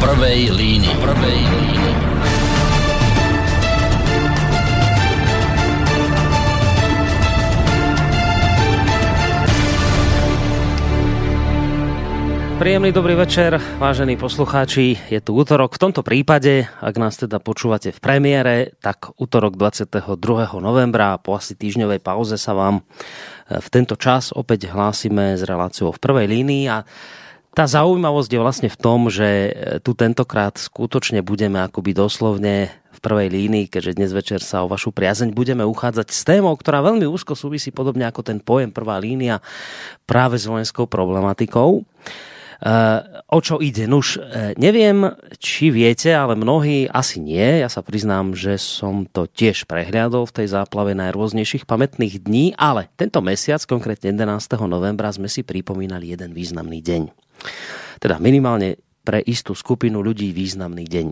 prvej línii. Prvej línii. Príjemný dobrý večer, vážení poslucháči. Je tu útorok. V tomto prípade, ak nás teda počúvate v premiére, tak útorok 22. novembra po asi týždňovej pauze sa vám v tento čas opäť hlásime s reláciou v prvej línii a tá zaujímavosť je vlastne v tom, že e, tu tentokrát skutočne budeme akoby doslovne v prvej línii, keďže dnes večer sa o vašu priazeň budeme uchádzať s témou, ktorá veľmi úzko súvisí podobne ako ten pojem prvá línia práve s vojenskou problematikou. Eh, o čo ide? Nuž, eh, neviem, či viete, ale mnohí asi nie. Ja sa priznám, že som to tiež prehliadol v tej záplave najrôznejších pamätných dní, ale tento mesiac, konkrétne 11. novembra, sme si pripomínali jeden významný deň. Teda minimálne pre istú skupinu ľudí významný deň.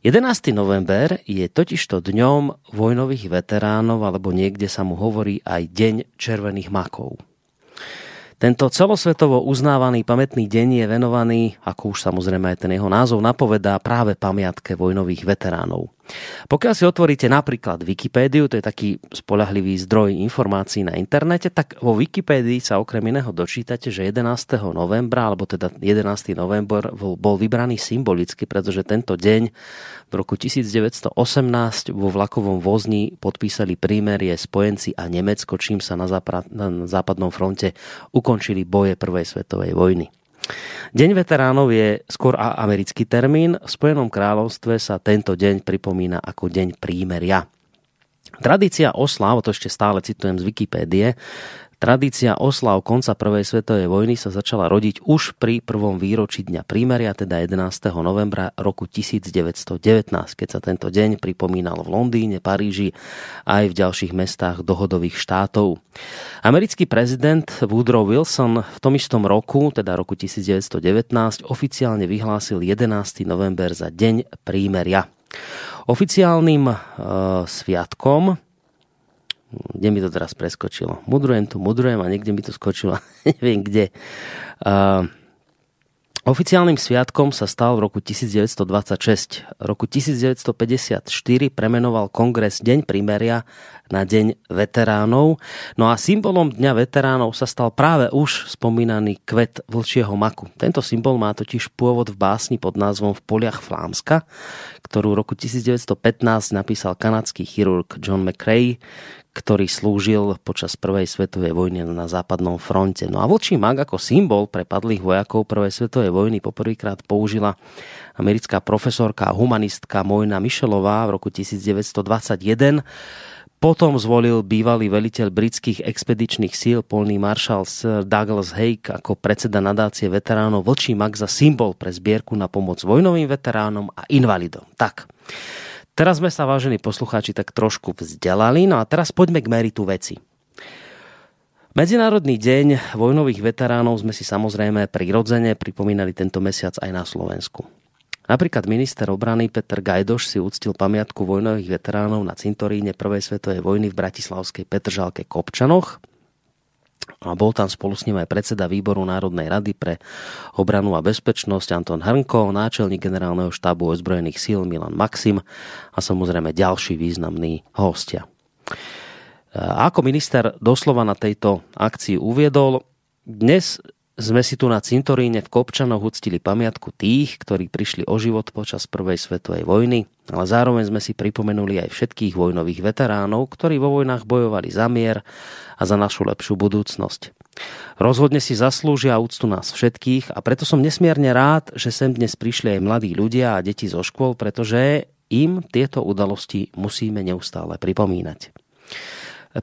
11. november je totižto dňom vojnových veteránov, alebo niekde sa mu hovorí aj Deň červených makov. Tento celosvetovo uznávaný pamätný deň je venovaný, ako už samozrejme aj ten jeho názov napovedá, práve pamiatke vojnových veteránov. Pokiaľ si otvoríte napríklad Wikipédiu, to je taký spolahlivý zdroj informácií na internete, tak vo Wikipédii sa okrem iného dočítate, že 11. novembra, alebo teda 11. november bol vybraný symbolicky, pretože tento deň v roku 1918 vo vlakovom vozni podpísali prímerie spojenci a Nemecko, čím sa na, západ, na západnom fronte ukončili boje Prvej svetovej vojny. Deň veteránov je skôr americký termín. V Spojenom kráľovstve sa tento deň pripomína ako Deň prímeria. Tradícia oslav, to ešte stále citujem z Wikipédie, Tradícia oslav konca Prvej svetovej vojny sa začala rodiť už pri prvom výročí Dňa prímeria, teda 11. novembra roku 1919, keď sa tento deň pripomínal v Londýne, Paríži a aj v ďalších mestách dohodových štátov. Americký prezident Woodrow Wilson v tom istom roku, teda roku 1919, oficiálne vyhlásil 11. november za Deň prímeria. Oficiálnym e, sviatkom kde mi to teraz preskočilo. Mudrujem tu, mudrujem a niekde mi to skočilo. Neviem kde. Uh, Oficiálnym sviatkom sa stal v roku 1926. V roku 1954 premenoval kongres Deň primeria na Deň veteránov. No a symbolom Dňa veteránov sa stal práve už spomínaný kvet vlčieho maku. Tento symbol má totiž pôvod v básni pod názvom V poliach Flámska, ktorú roku 1915 napísal kanadský chirurg John McCrae, ktorý slúžil počas Prvej svetovej vojny na západnom fronte. No a vlčí mag ako symbol pre padlých vojakov Prvej svetovej vojny poprvýkrát použila americká profesorka a humanistka Mojna Michelová v roku 1921. Potom zvolil bývalý veliteľ britských expedičných síl, polný maršal Sir Douglas Haig ako predseda nadácie veteránov Vlčí mag za symbol pre zbierku na pomoc vojnovým veteránom a invalidom. Tak, Teraz sme sa, vážení poslucháči, tak trošku vzdelali, no a teraz poďme k meritu veci. Medzinárodný deň vojnových veteránov sme si samozrejme prirodzene pripomínali tento mesiac aj na Slovensku. Napríklad minister obrany Peter Gajdoš si uctil pamiatku vojnových veteránov na cintoríne Prvej svetovej vojny v Bratislavskej Petržalke Kopčanoch a bol tam spolu s ním aj predseda výboru Národnej rady pre obranu a bezpečnosť Anton Hrnko, náčelník generálneho štábu ozbrojených síl Milan Maxim a samozrejme ďalší významní hostia. A ako minister doslova na tejto akcii uviedol, dnes sme si tu na cintoríne v Kopčanoch uctili pamiatku tých, ktorí prišli o život počas Prvej svetovej vojny, ale zároveň sme si pripomenuli aj všetkých vojnových veteránov, ktorí vo vojnách bojovali za mier a za našu lepšiu budúcnosť. Rozhodne si zaslúžia úctu nás všetkých a preto som nesmierne rád, že sem dnes prišli aj mladí ľudia a deti zo škôl, pretože im tieto udalosti musíme neustále pripomínať.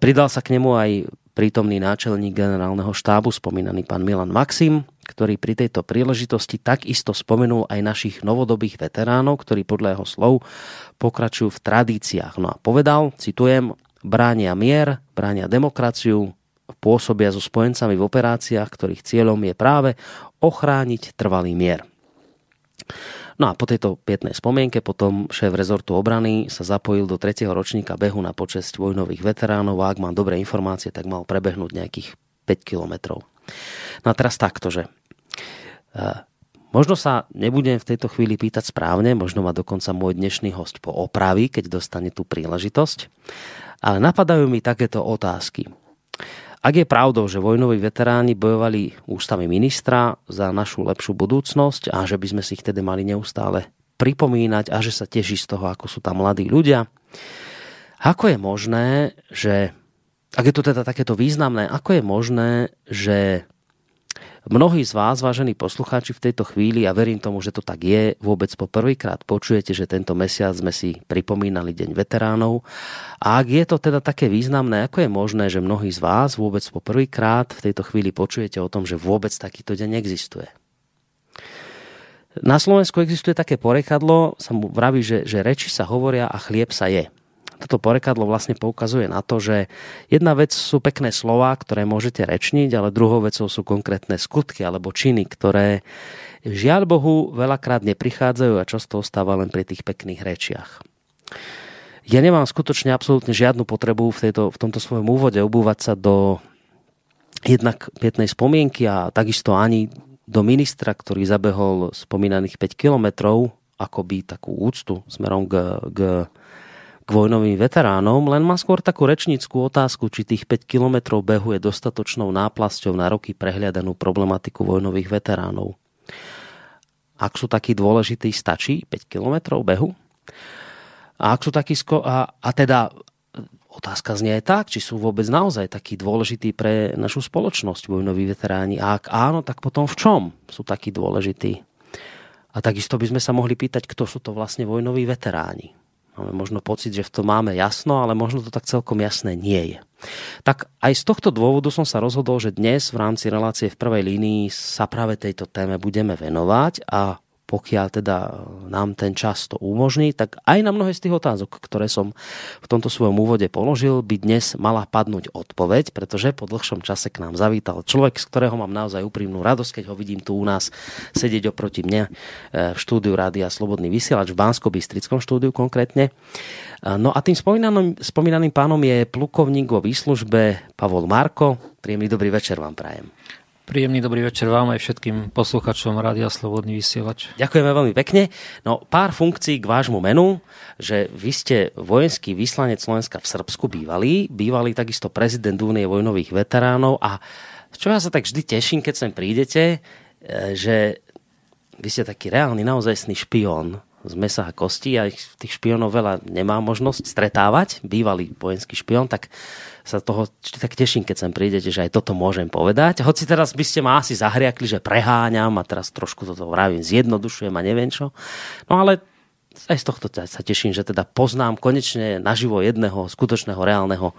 Pridal sa k nemu aj prítomný náčelník generálneho štábu, spomínaný pán Milan Maxim, ktorý pri tejto príležitosti takisto spomenul aj našich novodobých veteránov, ktorí podľa jeho slov pokračujú v tradíciách. No a povedal, citujem, bránia mier, bránia demokraciu, pôsobia so spojencami v operáciách, ktorých cieľom je práve ochrániť trvalý mier. No a po tejto pietnej spomienke potom šéf rezortu obrany sa zapojil do tretieho ročníka behu na počesť vojnových veteránov a ak mám dobré informácie, tak mal prebehnúť nejakých 5 kilometrov. No a teraz takto, že e, Možno sa nebudem v tejto chvíli pýtať správne, možno ma dokonca môj dnešný host poopraví, keď dostane tú príležitosť. Ale napadajú mi takéto otázky. Ak je pravdou, že vojnoví veteráni bojovali ústami ministra za našu lepšiu budúcnosť a že by sme si ich tedy mali neustále pripomínať a že sa teší z toho, ako sú tam mladí ľudia, ako je možné, že ak je to teda takéto významné, ako je možné, že Mnohí z vás, vážení poslucháči, v tejto chvíli, a verím tomu, že to tak je, vôbec po prvýkrát počujete, že tento mesiac sme si pripomínali Deň veteránov. A ak je to teda také významné, ako je možné, že mnohí z vás vôbec po prvýkrát v tejto chvíli počujete o tom, že vôbec takýto deň existuje? Na Slovensku existuje také porekadlo, sa mu vraví, že, že reči sa hovoria a chlieb sa je toto porekadlo vlastne poukazuje na to, že jedna vec sú pekné slova, ktoré môžete rečniť, ale druhou vecou sú konkrétne skutky alebo činy, ktoré žiaľ Bohu veľakrát neprichádzajú a často ostáva len pri tých pekných rečiach. Ja nemám skutočne absolútne žiadnu potrebu v, tejto, v tomto svojom úvode obúvať sa do jednak pietnej spomienky a takisto ani do ministra, ktorý zabehol spomínaných 5 kilometrov, akoby takú úctu smerom k, k k vojnovým veteránom, len má skôr takú rečnickú otázku, či tých 5 kilometrov behu je dostatočnou náplasťou na roky prehliadanú problematiku vojnových veteránov. Ak sú takí dôležití, stačí 5 kilometrov behu? A ak sú takí sko- a, a teda otázka znie aj tak, či sú vôbec naozaj takí dôležití pre našu spoločnosť vojnoví veteráni. A ak áno, tak potom v čom sú takí dôležití? A takisto by sme sa mohli pýtať, kto sú to vlastne vojnoví veteráni. Máme možno pocit, že v tom máme jasno, ale možno to tak celkom jasné nie je. Tak aj z tohto dôvodu som sa rozhodol, že dnes v rámci relácie v prvej línii sa práve tejto téme budeme venovať a pokiaľ teda nám ten čas to umožní, tak aj na mnohé z tých otázok, ktoré som v tomto svojom úvode položil, by dnes mala padnúť odpoveď, pretože po dlhšom čase k nám zavítal človek, z ktorého mám naozaj úprimnú radosť, keď ho vidím tu u nás sedieť oproti mne e, v štúdiu Rádia Slobodný vysielač v bansko bystrickom štúdiu konkrétne. E, no a tým spomínaným, spomínaným pánom je plukovník vo výslužbe Pavol Marko. Príjemný dobrý večer vám prajem. Príjemný dobrý večer vám aj všetkým posluchačom Rádia Slobodný vysielač. Ďakujeme veľmi pekne. No pár funkcií k vášmu menu, že vy ste vojenský vyslanec Slovenska v Srbsku bývalý, bývalý takisto prezident Únie vojnových veteránov a čo ja sa tak vždy teším, keď sem prídete, e, že vy ste taký reálny, naozajstný špión z mesa a kosti a tých špionov veľa nemá možnosť stretávať, bývalý vojenský špión, tak sa toho tak teším, keď sem prídete, že aj toto môžem povedať. Hoci teraz by ste ma asi zahriakli, že preháňam a teraz trošku toto vravím, zjednodušujem a neviem čo. No ale aj z tohto sa teším, že teda poznám konečne naživo jedného skutočného reálneho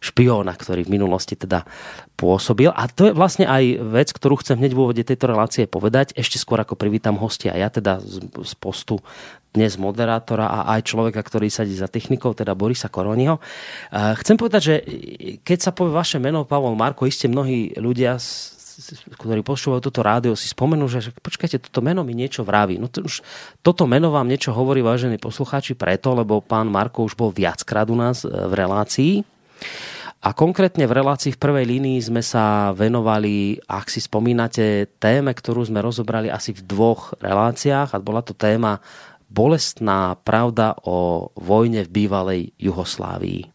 špióna, ktorý v minulosti teda pôsobil. A to je vlastne aj vec, ktorú chcem hneď v úvode tejto relácie povedať, ešte skôr ako privítam hostia. Ja teda z postu dnes moderátora a aj človeka, ktorý sadí za technikou, teda Borisa Koroniho. Chcem povedať, že keď sa povie vaše meno Pavol Marko, iste mnohí ľudia ktorí počúvajú toto rádio, si spomenú, že počkajte, toto meno mi niečo vraví. No to už, toto meno vám niečo hovorí, vážení poslucháči, preto, lebo pán Marko už bol viackrát u nás e, v relácii. A konkrétne v relácii v prvej línii sme sa venovali, ak si spomínate, téme, ktorú sme rozobrali asi v dvoch reláciách a bola to téma bolestná pravda o vojne v bývalej Juhoslávii.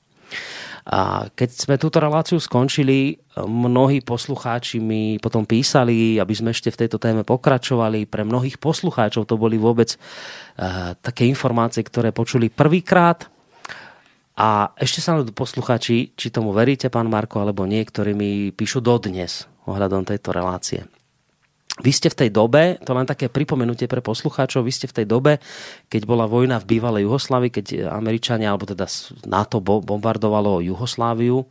A keď sme túto reláciu skončili, mnohí poslucháči mi potom písali, aby sme ešte v tejto téme pokračovali. Pre mnohých poslucháčov to boli vôbec uh, také informácie, ktoré počuli prvýkrát. A ešte sa poslucháči, či tomu veríte, pán Marko, alebo niektorí mi píšu dodnes ohľadom tejto relácie. Vy ste v tej dobe, to len také pripomenutie pre poslucháčov, vy ste v tej dobe, keď bola vojna v bývalej Juhoslávii, keď Američania, alebo teda NATO bombardovalo Juhosláviu,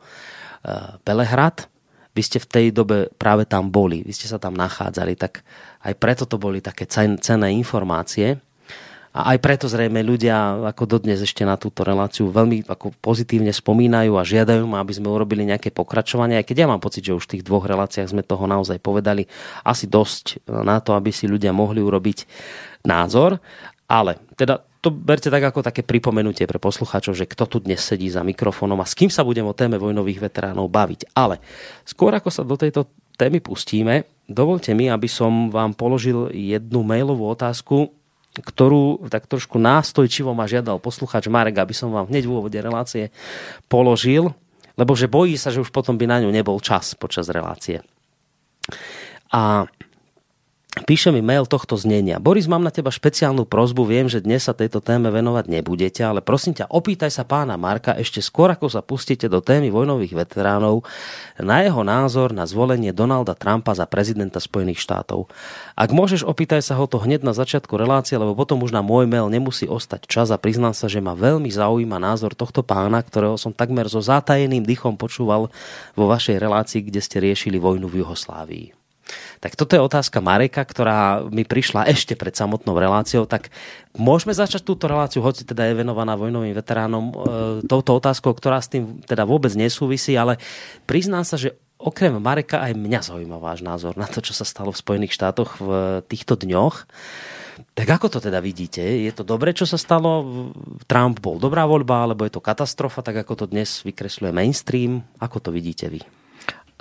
Belehrad, vy ste v tej dobe práve tam boli, vy ste sa tam nachádzali, tak aj preto to boli také cenné informácie. A aj preto zrejme ľudia ako dodnes ešte na túto reláciu veľmi ako pozitívne spomínajú a žiadajú ma, aby sme urobili nejaké pokračovanie, aj keď ja mám pocit, že už v tých dvoch reláciách sme toho naozaj povedali asi dosť na to, aby si ľudia mohli urobiť názor. Ale teda to berte tak ako také pripomenutie pre poslucháčov, že kto tu dnes sedí za mikrofónom a s kým sa budem o téme vojnových veteránov baviť. Ale skôr ako sa do tejto témy pustíme, dovolte mi, aby som vám položil jednu mailovú otázku, ktorú tak trošku nástojčivo ma žiadal posluchač Marek, aby som vám hneď v úvode relácie položil, lebo že bojí sa, že už potom by na ňu nebol čas počas relácie. A Píše mi mail tohto znenia. Boris, mám na teba špeciálnu prozbu. Viem, že dnes sa tejto téme venovať nebudete, ale prosím ťa, opýtaj sa pána Marka ešte skôr, ako sa pustíte do témy vojnových veteránov, na jeho názor na zvolenie Donalda Trumpa za prezidenta Spojených štátov. Ak môžeš, opýtaj sa ho to hneď na začiatku relácie, lebo potom už na môj mail nemusí ostať čas a priznám sa, že ma veľmi zaujíma názor tohto pána, ktorého som takmer so zátajeným dychom počúval vo vašej relácii, kde ste riešili vojnu v Juhoslávii. Tak toto je otázka Mareka, ktorá mi prišla ešte pred samotnou reláciou. Tak môžeme začať túto reláciu, hoci teda je venovaná vojnovým veteránom, e, touto otázkou, ktorá s tým teda vôbec nesúvisí, ale priznám sa, že okrem Mareka aj mňa zaujíma váš názor na to, čo sa stalo v Spojených štátoch v týchto dňoch. Tak ako to teda vidíte? Je to dobre, čo sa stalo? Trump bol dobrá voľba, alebo je to katastrofa, tak ako to dnes vykresluje mainstream? Ako to vidíte vy?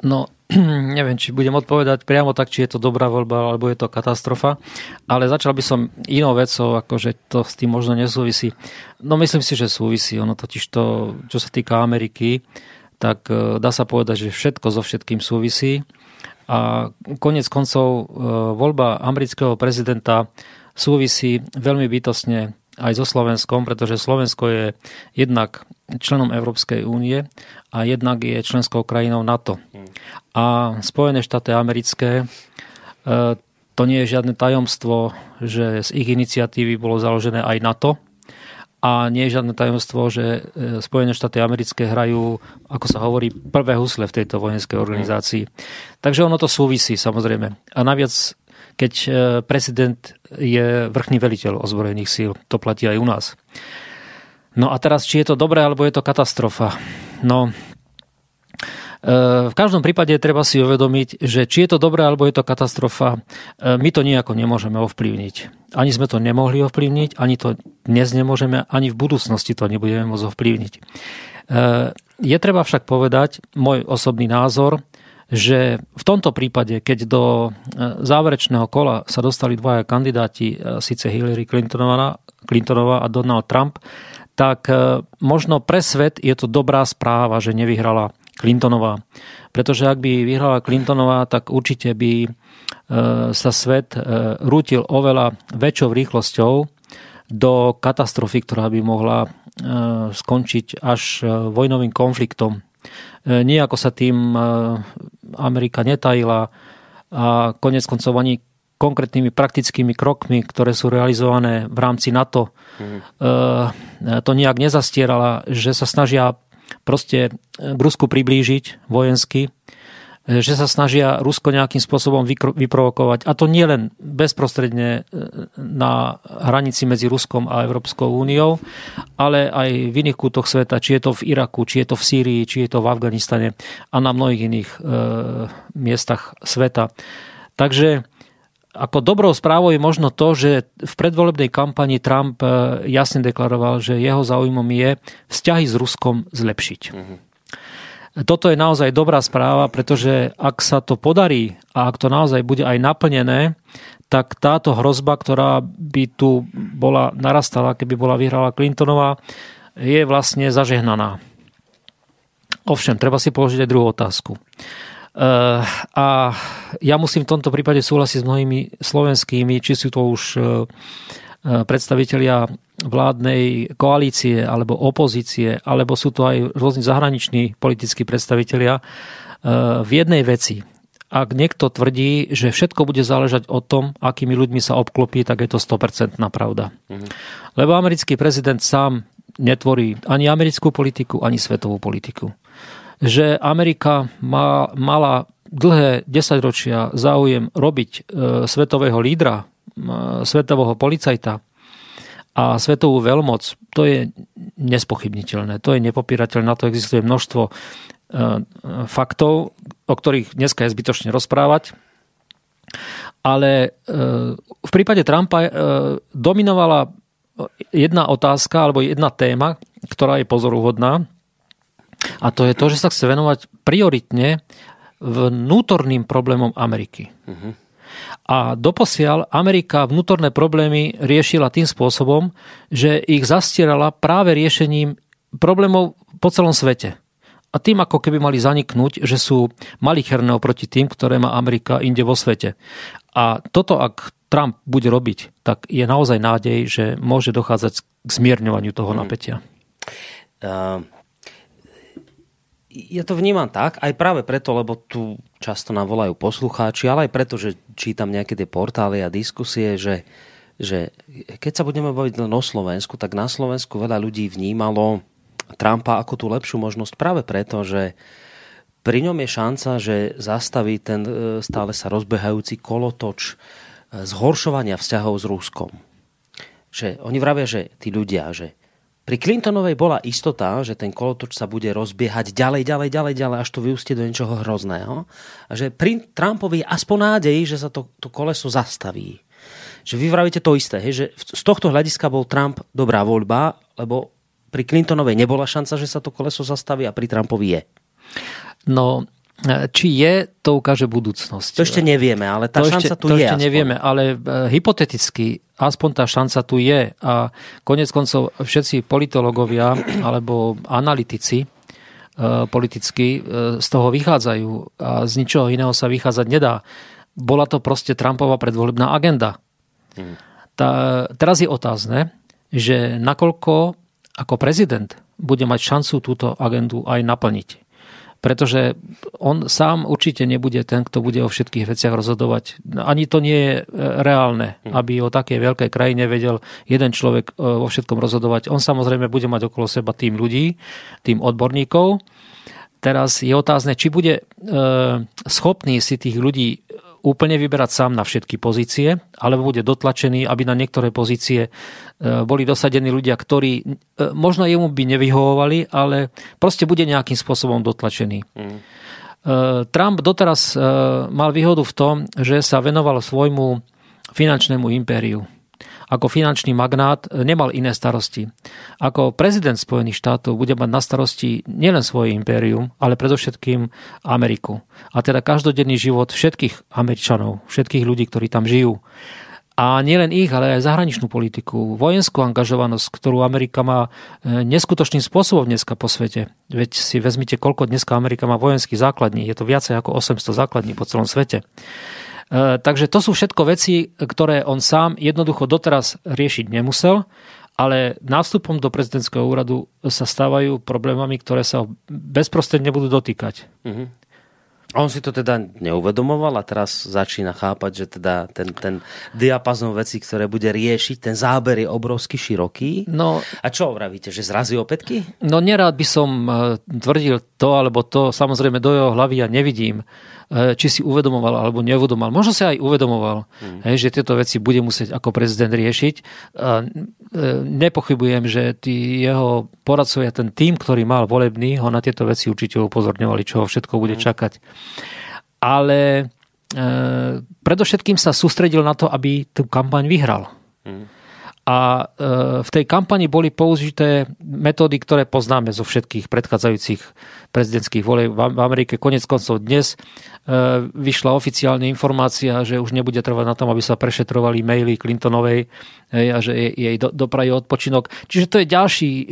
No, neviem, či budem odpovedať priamo tak, či je to dobrá voľba, alebo je to katastrofa, ale začal by som inou vecou, akože to s tým možno nesúvisí. No myslím si, že súvisí. Ono totiž to, čo sa týka Ameriky, tak e, dá sa povedať, že všetko so všetkým súvisí. A konec koncov e, voľba amerického prezidenta súvisí veľmi bytosne aj so Slovenskom, pretože Slovensko je jednak členom Európskej únie a jednak je členskou krajinou NATO. A Spojené štáty americké, e, to nie je žiadne tajomstvo, že z ich iniciatívy bolo založené aj NATO a nie je žiadne tajomstvo, že e, Spojené štáty americké hrajú, ako sa hovorí, prvé husle v tejto vojenskej organizácii. Takže ono to súvisí samozrejme. A naviac keď e, prezident je vrchný veliteľ ozbrojených síl. To platí aj u nás. No a teraz, či je to dobré, alebo je to katastrofa. No, e, v každom prípade treba si uvedomiť, že či je to dobré alebo je to katastrofa, e, my to nejako nemôžeme ovplyvniť. Ani sme to nemohli ovplyvniť, ani to dnes nemôžeme, ani v budúcnosti to nebudeme môcť ovplyvniť. Je treba však povedať, môj osobný názor, že v tomto prípade, keď do e, záverečného kola sa dostali dvaja kandidáti, e, síce Hillary Clintonová, Clintonová a Donald Trump, tak e, možno pre svet je to dobrá správa, že nevyhrala Clintonová. Pretože ak by vyhrala Clintonová, tak určite by sa svet rútil oveľa väčšou rýchlosťou do katastrofy, ktorá by mohla skončiť až vojnovým konfliktom E, Nijako sa tým Amerika netajila a konec koncov ani konkrétnymi praktickými krokmi, ktoré sú realizované v rámci NATO, mm. to nejak nezastierala, že sa snažia proste k Rusku priblížiť vojensky že sa snažia Rusko nejakým spôsobom vyprovokovať. A to nie len bezprostredne e, na hranici medzi Ruskom a Európskou úniou, ale aj v iných kútoch sveta, či je to v Iraku, či je to v Sýrii, či je to v Afganistane a na mnohých iných e, miestach sveta. Takže ako dobrou správou je možno to, že v predvolebnej kampani Trump e, jasne deklaroval, že jeho záujmom je vzťahy s Ruskom zlepšiť. Mm-hmm. Toto je naozaj dobrá správa, pretože ak sa to podarí a ak to naozaj bude aj naplnené, tak táto hrozba, ktorá by tu bola narastala, keby bola vyhrala Clintonová, je vlastne zažehnaná. Ovšem, treba si položiť aj druhú otázku. Uh, a ja musím v tomto prípade súhlasiť s mnohými slovenskými, či sú to už uh, predstavitelia vládnej koalície alebo opozície, alebo sú to aj rôzni zahraniční politickí predstavitelia, e, v jednej veci. Ak niekto tvrdí, že všetko bude záležať o tom, akými ľuďmi sa obklopí, tak je to 100% pravda. Mhm. Lebo americký prezident sám netvorí ani americkú politiku, ani svetovú politiku. Že Amerika má, mala dlhé desaťročia záujem robiť e, svetového lídra, svetového policajta, a svetovú veľmoc, to je nespochybniteľné, to je nepopírateľné, na to existuje množstvo e, faktov, o ktorých dneska je zbytočne rozprávať. Ale e, v prípade Trumpa e, dominovala jedna otázka alebo jedna téma, ktorá je pozoruhodná a to je to, že sa chce venovať prioritne vnútorným problémom Ameriky. Uh-huh. A doposiaľ Amerika vnútorné problémy riešila tým spôsobom, že ich zastierala práve riešením problémov po celom svete. A tým ako keby mali zaniknúť, že sú malicherné oproti tým, ktoré má Amerika inde vo svete. A toto, ak Trump bude robiť, tak je naozaj nádej, že môže dochádzať k zmierňovaniu toho hmm. napätia. Uh, ja to vnímam tak, aj práve preto, lebo tu často nám volajú poslucháči, ale aj preto, že čítam nejaké tie portály a diskusie, že, že keď sa budeme baviť len o Slovensku, tak na Slovensku veľa ľudí vnímalo Trumpa ako tú lepšiu možnosť práve preto, že pri ňom je šanca, že zastaví ten e, stále sa rozbehajúci kolotoč e, zhoršovania vzťahov s Ruskom. Že oni vravia, že tí ľudia, že pri Clintonovej bola istota, že ten kolotoč sa bude rozbiehať ďalej, ďalej, ďalej, ďalej, až to vyústie do niečoho hrozného. A že pri Trumpovi je aspoň nádej, že sa to, to koleso zastaví. Že vy vravíte to isté, hej, že z tohto hľadiska bol Trump dobrá voľba, lebo pri Clintonovej nebola šanca, že sa to koleso zastaví a pri Trumpovi je. No, či je, to ukáže budúcnosť. To ešte nevieme, ale tá to šanca ešte, tu to je. ešte aspoň. nevieme, ale e, hypoteticky aspoň tá šanca tu je a konec koncov všetci politológovia alebo analytici e, politicky e, z toho vychádzajú a z ničoho iného sa vychádzať nedá. Bola to proste Trumpova predvolebná agenda. Hmm. Tá, teraz je otázne, že nakoľko ako prezident bude mať šancu túto agendu aj naplniť. Pretože on sám určite nebude ten, kto bude o všetkých veciach rozhodovať. Ani to nie je e, reálne, hm. aby o takej veľkej krajine vedel jeden človek e, vo všetkom rozhodovať. On samozrejme bude mať okolo seba tým ľudí, tým odborníkov. Teraz je otázne, či bude e, schopný si tých ľudí úplne vyberať sám na všetky pozície, alebo bude dotlačený, aby na niektoré pozície e, boli dosadení ľudia, ktorí e, možno jemu by nevyhovovali, ale proste bude nejakým spôsobom dotlačený. Mm. Trump doteraz mal výhodu v tom, že sa venoval svojmu finančnému impériu ako finančný magnát nemal iné starosti. Ako prezident Spojených štátov bude mať na starosti nielen svoje impérium, ale predovšetkým Ameriku. A teda každodenný život všetkých Američanov, všetkých ľudí, ktorí tam žijú. A nielen ich, ale aj zahraničnú politiku, vojenskú angažovanosť, ktorú Amerika má e, neskutočným spôsobom dneska po svete. Veď si vezmite, koľko dneska Amerika má vojenských základní. Je to viacej ako 800 základní po celom svete. E, takže to sú všetko veci, ktoré on sám jednoducho doteraz riešiť nemusel, ale nástupom do prezidentského úradu sa stávajú problémami, ktoré sa bezprostredne budú dotýkať. Mm-hmm. On si to teda neuvedomoval a teraz začína chápať, že teda ten, ten diapazon veci, ktoré bude riešiť, ten záber je obrovsky široký. No, a čo vravíte, že zrazí opätky? No nerád by som e, tvrdil to, alebo to samozrejme do jeho hlavy ja nevidím. E, či si uvedomoval alebo neuvedomoval. Možno sa aj uvedomoval, mm. hej, že tieto veci bude musieť ako prezident riešiť. A e, nepochybujem, že tí jeho poradcovia, ten tým, ktorý mal volebný, ho na tieto veci určite upozorňovali, čo ho všetko bude mm. čakať. Ale e, predovšetkým sa sústredil na to, aby tú kampaň vyhral. Mm. A e, v tej kampani boli použité metódy, ktoré poznáme zo všetkých predchádzajúcich prezidentských volieb v Amerike. Konec koncov dnes E, vyšla oficiálna informácia, že už nebude trvať na tom, aby sa prešetrovali maily Clintonovej a že jej dopraje odpočinok. Čiže to je ďalší e,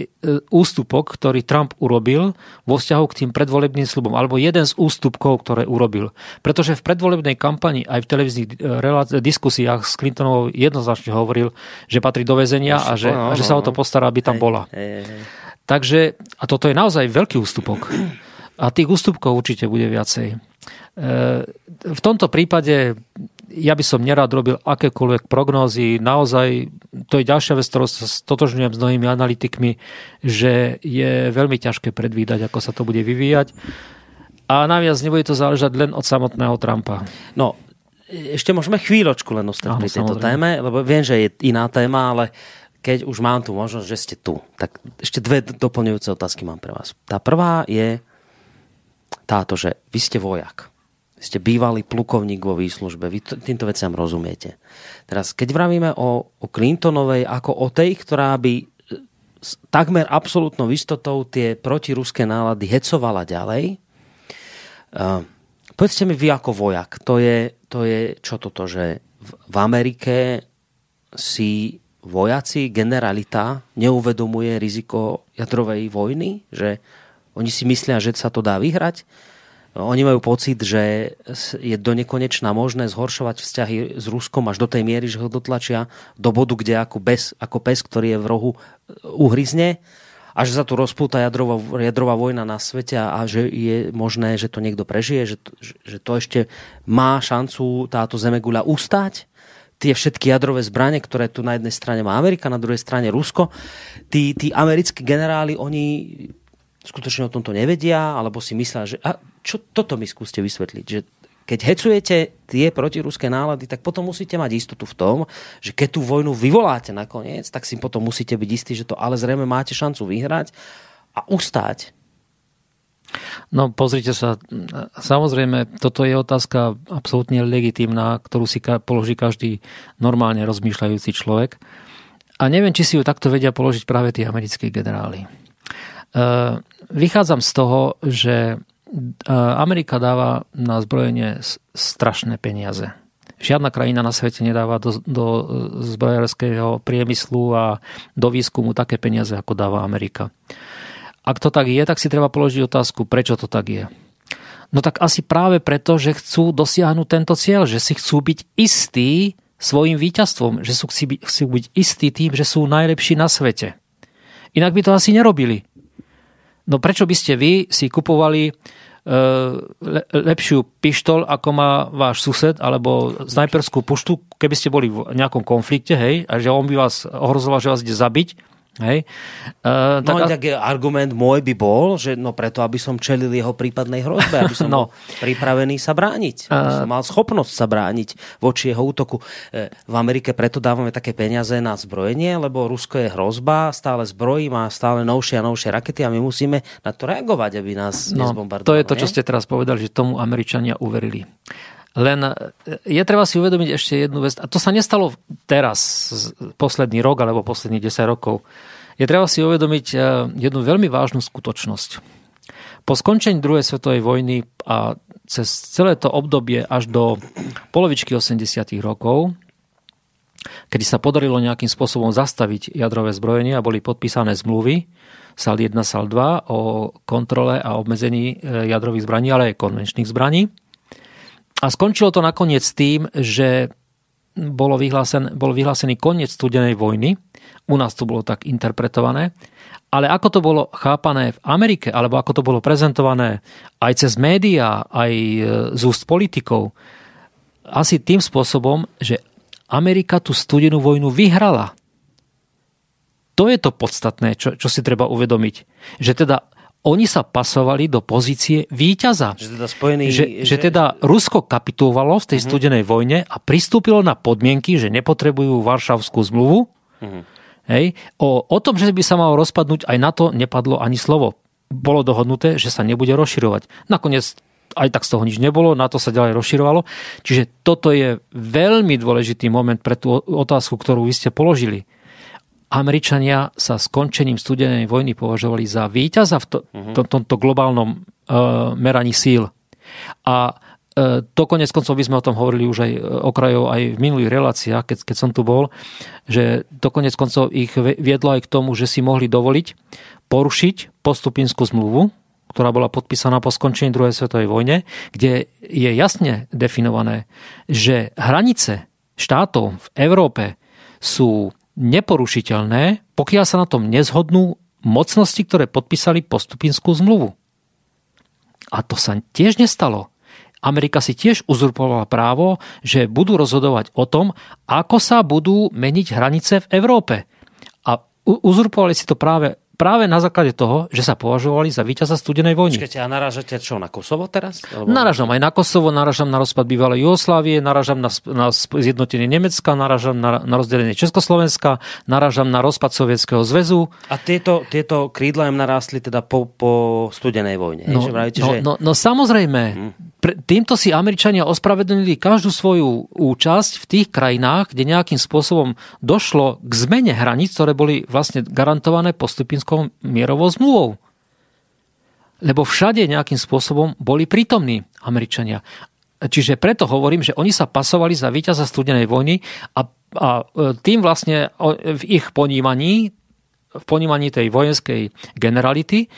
ústupok, ktorý Trump urobil vo vzťahu k tým predvolebným slubom, alebo jeden z ústupkov, ktoré urobil. Pretože v predvolebnej kampani aj v televíznych e, diskusiách s Clintonovou jednoznačne hovoril, že patrí do väzenia a že, a že sa o to postará, aby tam bola. Takže, a toto je naozaj veľký ústupok. A tých ústupkov určite bude viacej. V tomto prípade ja by som nerád robil akékoľvek prognózy. Naozaj, to je ďalšia vec, ktorú sa stotožňujem s mnohými analytikmi, že je veľmi ťažké predvídať, ako sa to bude vyvíjať. A naviac nebude to záležať len od samotného Trumpa. No, ešte môžeme chvíľočku len ostať pri tejto téme, lebo viem, že je iná téma, ale keď už mám tu možnosť, že ste tu, tak ešte dve doplňujúce otázky mám pre vás. Tá prvá je táto, že vy ste vojak ste bývalý plukovník vo výslužbe, vy týmto veciam rozumiete. Teraz, keď vravíme o, o Clintonovej ako o tej, ktorá by s takmer absolútnou istotou tie protiruské nálady hecovala ďalej, uh, povedzte mi vy ako vojak, to je, to je čo toto, že v, v Amerike si vojaci, generalita neuvedomuje riziko jadrovej vojny, že oni si myslia, že sa to dá vyhrať. Oni majú pocit, že je do nekonečna možné zhoršovať vzťahy s Ruskom až do tej miery, že ho dotlačia do bodu, kde ako, bez, ako pes, ktorý je v rohu, uhryzne a že sa tu rozpúta jadrová, jadrová vojna na svete a, a že je možné, že to niekto prežije, že, že to ešte má šancu táto zemeguľa ustať tie všetky jadrové zbranie, ktoré tu na jednej strane má Amerika, na druhej strane Rusko. Tí, tí americkí generáli, oni skutočne o tomto nevedia, alebo si myslia, že... A čo toto mi skúste vysvetliť, že keď hecujete tie protiruské nálady, tak potom musíte mať istotu v tom, že keď tú vojnu vyvoláte nakoniec, tak si potom musíte byť istí, že to ale zrejme máte šancu vyhrať a ustáť. No pozrite sa, samozrejme, toto je otázka absolútne legitímna, ktorú si položí každý normálne rozmýšľajúci človek. A neviem, či si ju takto vedia položiť práve tí americkí generáli. Eh, vychádzam z toho, že eh, Amerika dáva na zbrojenie strašné peniaze. Žiadna krajina na svete nedáva do, do zbrojárskeho priemyslu a do výskumu také peniaze, ako dáva Amerika. Ak to tak je, tak si treba položiť otázku, prečo to tak je. No tak asi práve preto, že chcú dosiahnuť tento cieľ, že si chcú byť istí svojim víťazstvom, že sú, chcú byť istí tým, že sú najlepší na svete. Inak by to asi nerobili. No prečo by ste vy si kupovali e, lepšiu pištol, ako má váš sused, alebo snajperskú puštu, keby ste boli v nejakom konflikte, hej, a že on by vás ohrozoval, že vás ide zabiť, Hej. Uh, tak, no, tak argument môj by bol, že no preto, aby som čelil jeho prípadnej hrozbe, aby som no. bol pripravený sa brániť. Uh, aby som mal schopnosť sa brániť voči jeho útoku. E, v Amerike preto dávame také peniaze na zbrojenie, lebo Rusko je hrozba, stále zbrojí, má stále novšie a novšie rakety a my musíme na to reagovať, aby nás no, nezbombardovali. To je to, čo ste teraz povedali, že tomu Američania uverili. Len e, je treba si uvedomiť ešte jednu vec, a to sa nestalo teraz, posledný rok alebo posledných 10 rokov. Je treba si uvedomiť e, jednu veľmi vážnu skutočnosť. Po skončení druhej svetovej vojny a cez celé to obdobie až do polovičky 80. rokov, kedy sa podarilo nejakým spôsobom zastaviť jadrové zbrojenie a boli podpísané zmluvy SAL 1, SAL 2 o kontrole a obmedzení e, jadrových zbraní, ale aj konvenčných zbraní, a skončilo to nakoniec tým, že bolo vyhlásen, bol vyhlásený koniec studenej vojny. U nás to bolo tak interpretované. Ale ako to bolo chápané v Amerike, alebo ako to bolo prezentované aj cez médiá, aj e, z úst politikov, asi tým spôsobom, že Amerika tú studenú vojnu vyhrala. To je to podstatné, čo, čo si treba uvedomiť. Že teda oni sa pasovali do pozície víťaza. Že teda, spojený, že, že... že teda Rusko kapitulovalo v tej uh-huh. studenej vojne a pristúpilo na podmienky, že nepotrebujú Varšavskú zmluvu. Uh-huh. Hej. O, o tom, že by sa malo rozpadnúť, aj na to nepadlo ani slovo. Bolo dohodnuté, že sa nebude rozširovať. Nakoniec aj tak z toho nič nebolo, na to sa ďalej rozširovalo. Čiže toto je veľmi dôležitý moment pre tú otázku, ktorú vy ste položili Američania sa skončením studenej vojny považovali za víťaza v to, uh-huh. to, tomto globálnom uh, meraní síl. A uh, to konec koncov by sme o tom hovorili už aj e, okrajov aj v minulých reláciách, keď, keď som tu bol, že to konec koncov ich viedlo aj k tomu, že si mohli dovoliť porušiť postupinskú zmluvu, ktorá bola podpísaná po skončení druhej svetovej vojne, kde je jasne definované, že hranice štátov v Európe sú neporušiteľné, pokiaľ sa na tom nezhodnú mocnosti, ktoré podpísali postupinskú zmluvu. A to sa tiež nestalo. Amerika si tiež uzurpovala právo, že budú rozhodovať o tom, ako sa budú meniť hranice v Európe. A uzurpovali si to práve práve na základe toho, že sa považovali za víťaza studenej vojny. Počkajte, a narážate čo, na Kosovo teraz? Alebo... Naražam aj na Kosovo, naražam na rozpad bývalej Jugoslávie, naražam na, na zjednotenie Nemecka, naražam na, na rozdelenie Československa, naražam na rozpad Sovietskeho zväzu. A tieto, tieto krídla im narástli teda po, po studenej vojne. No, že vravíte, no, že... no, no samozrejme, hmm. Pre, týmto si Američania ospravedlnili každú svoju účasť v tých krajinách, kde nejakým spôsobom došlo k zmene hraníc, ktoré boli vlastne garantované postupinskou mierovou zmluvou. lebo všade nejakým spôsobom boli prítomní Američania. Čiže preto hovorím, že oni sa pasovali za víťaza studenej vojny a, a e, tým vlastne v ich ponímaní, v ponímaní tej vojenskej generality,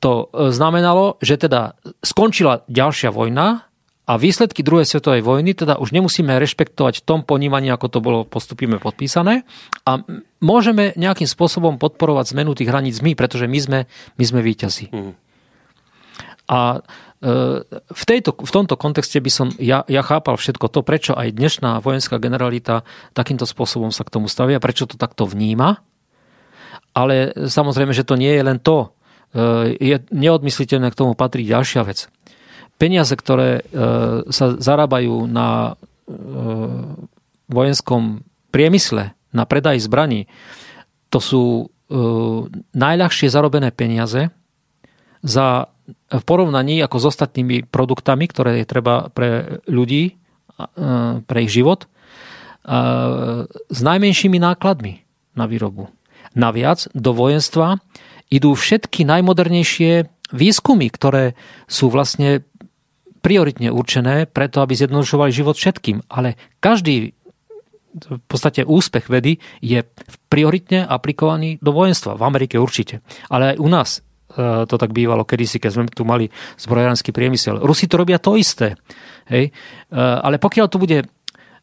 to e, znamenalo, že teda skončila ďalšia vojna a výsledky druhej svetovej vojny teda už nemusíme rešpektovať v tom ponímaní, ako to bolo postupíme podpísané a môžeme nejakým spôsobom podporovať zmenu tých hraníc my, pretože my sme, my sme víťazi. Mm. A e, v, tejto, v tomto kontexte by som ja, ja chápal všetko to, prečo aj dnešná vojenská generalita takýmto spôsobom sa k tomu stavia, prečo to takto vníma. Ale samozrejme, že to nie je len to. E, je neodmysliteľné k tomu patrí ďalšia vec. Peniaze, ktoré e, sa zarábajú na vojenskom priemysle, na predaj zbraní, to sú najľahšie zarobené peniaze za v porovnaní ako s ostatnými produktami, ktoré je treba pre ľudí, pre ich život, s najmenšími nákladmi na výrobu. Naviac do vojenstva idú všetky najmodernejšie výskumy, ktoré sú vlastne prioritne určené preto, aby zjednodušovali život všetkým. Ale každý v podstate úspech vedy je prioritne aplikovaný do vojenstva. V Amerike určite. Ale aj u nás E, to tak bývalo kedysi, keď sme tu mali zbrojárenský priemysel. Rusi to robia to isté. Hej? E, ale pokiaľ tu bude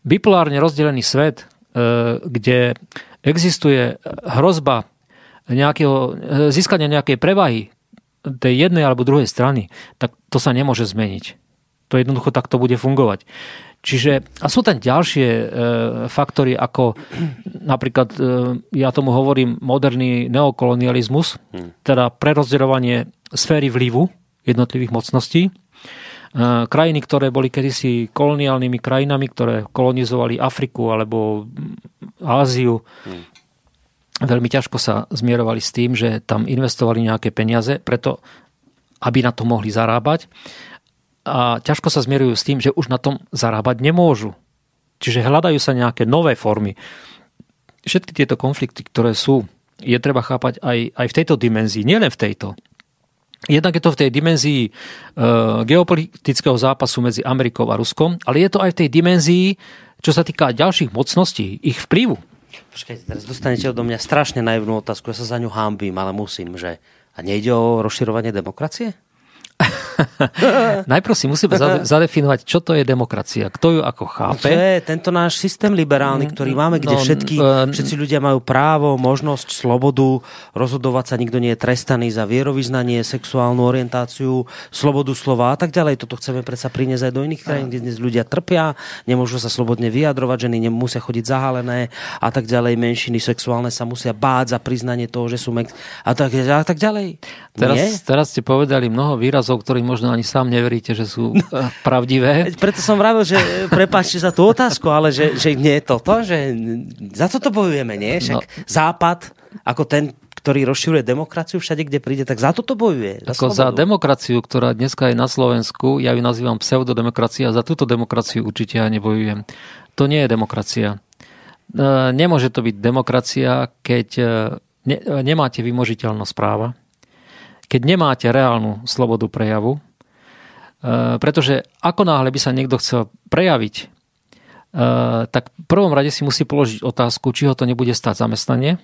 bipolárne rozdelený svet, e, kde existuje hrozba nejakého, získania nejakej prevahy tej jednej alebo druhej strany, tak to sa nemôže zmeniť. To jednoducho takto bude fungovať. Čiže a sú tam ďalšie e, faktory, ako napríklad, e, ja tomu hovorím, moderný neokolonializmus, hmm. teda prerozdeľovanie sféry vlivu jednotlivých mocností. E, krajiny, ktoré boli kedysi koloniálnymi krajinami, ktoré kolonizovali Afriku alebo Áziu, hmm. veľmi ťažko sa zmierovali s tým, že tam investovali nejaké peniaze, preto aby na to mohli zarábať a ťažko sa zmierujú s tým, že už na tom zarábať nemôžu. Čiže hľadajú sa nejaké nové formy. Všetky tieto konflikty, ktoré sú, je treba chápať aj, aj v tejto dimenzii, nielen v tejto. Jednak je to v tej dimenzii e, geopolitického zápasu medzi Amerikou a Ruskom, ale je to aj v tej dimenzii, čo sa týka ďalších mocností, ich vplyvu. Počkajte, teraz dostanete odo mňa strašne naivnú otázku, ja sa za ňu hámbim, ale musím, že a nejde o rozširovanie demokracie? Najprv si musíme zadefinovať, čo to je demokracia, kto ju ako chápe. To je tento náš systém liberálny, ktorý máme, kde no, všetky, všetci ľudia majú právo, možnosť, slobodu rozhodovať sa, nikto nie je trestaný za vierovýznanie, sexuálnu orientáciu, slobodu slova a tak ďalej. Toto chceme predsa priniesť aj do iných krajín, kde dnes ľudia trpia, nemôžu sa slobodne vyjadrovať, ženy nemusia chodiť zahalené a tak ďalej, menšiny sexuálne sa musia báť za priznanie toho, že sú mek... a tak, a tak ďalej. Teraz, teraz ste povedali mnoho výrazov, ktorým možno ani sám neveríte, že sú no, pravdivé. Preto som vravil, že prepáčte za tú otázku, ale že, že nie je toto, že za toto bojujeme, nie? Však no. Západ, ako ten, ktorý rozširuje demokraciu všade, kde príde, tak za toto bojuje. Za ako za demokraciu, ktorá dneska je na Slovensku, ja ju nazývam pseudodemokracia, za túto demokraciu určite ja nebojujem. To nie je demokracia. E, nemôže to byť demokracia, keď ne, nemáte vymožiteľnosť práva, keď nemáte reálnu slobodu prejavu, e, pretože ako náhle by sa niekto chcel prejaviť, e, tak v prvom rade si musí položiť otázku, či ho to nebude stať zamestnanie.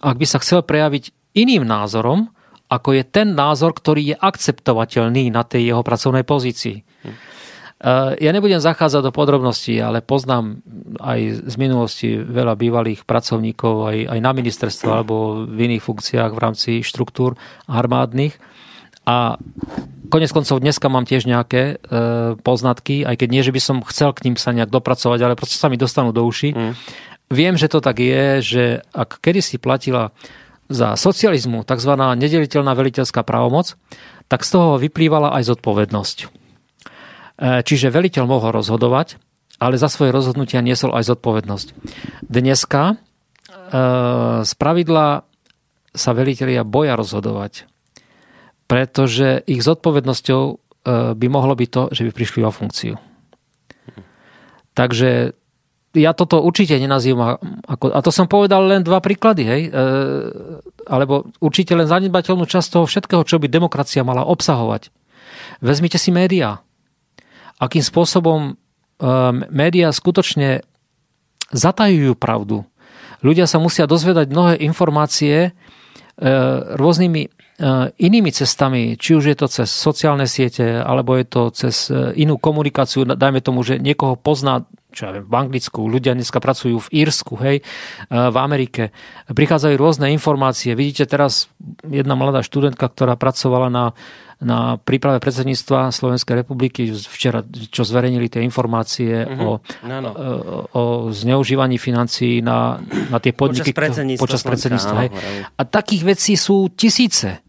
Ak by sa chcel prejaviť iným názorom, ako je ten názor, ktorý je akceptovateľný na tej jeho pracovnej pozícii. Hm. Eh, ja nebudem zachádzať do podrobností, ale poznám aj z minulosti veľa bývalých pracovníkov aj, aj na ministerstve alebo v iných funkciách v rámci štruktúr armádnych. A konec koncov dneska mám tiež nejaké e, poznatky, aj keď nie, že by som chcel k ním sa nejak dopracovať, ale proste sa mi dostanú do uši. Mm. Viem, že to tak je, že ak kedysi platila za socializmu tzv. nedeliteľná veliteľská právomoc, tak z toho vyplývala aj zodpovednosť. E, čiže veliteľ mohol rozhodovať, ale za svoje rozhodnutia niesol aj zodpovednosť. Dneska e, z pravidla sa veliteľia boja rozhodovať, pretože ich zodpovednosťou e, by mohlo byť to, že by prišli o funkciu. Takže ja toto určite nenazývam ako, a to som povedal len dva príklady, hej. alebo určite len zanedbateľnú časť toho všetkého, čo by demokracia mala obsahovať. Vezmite si médiá. Akým spôsobom um, médiá skutočne zatajujú pravdu. Ľudia sa musia dozvedať mnohé informácie uh, rôznymi uh, inými cestami, či už je to cez sociálne siete, alebo je to cez uh, inú komunikáciu, dajme tomu, že niekoho pozná čo ja viem, v Anglicku, ľudia dneska pracujú v Írsku, hej, v Amerike. Prichádzajú rôzne informácie. Vidíte teraz jedna mladá študentka, ktorá pracovala na na príprave predsedníctva Slovenskej republiky včera, čo zverejnili tie informácie uh-huh. o, no, no. o, o zneužívaní financií na, na tie podniky počas predsedníctva. Počas predsedníctva áno, A takých vecí sú tisíce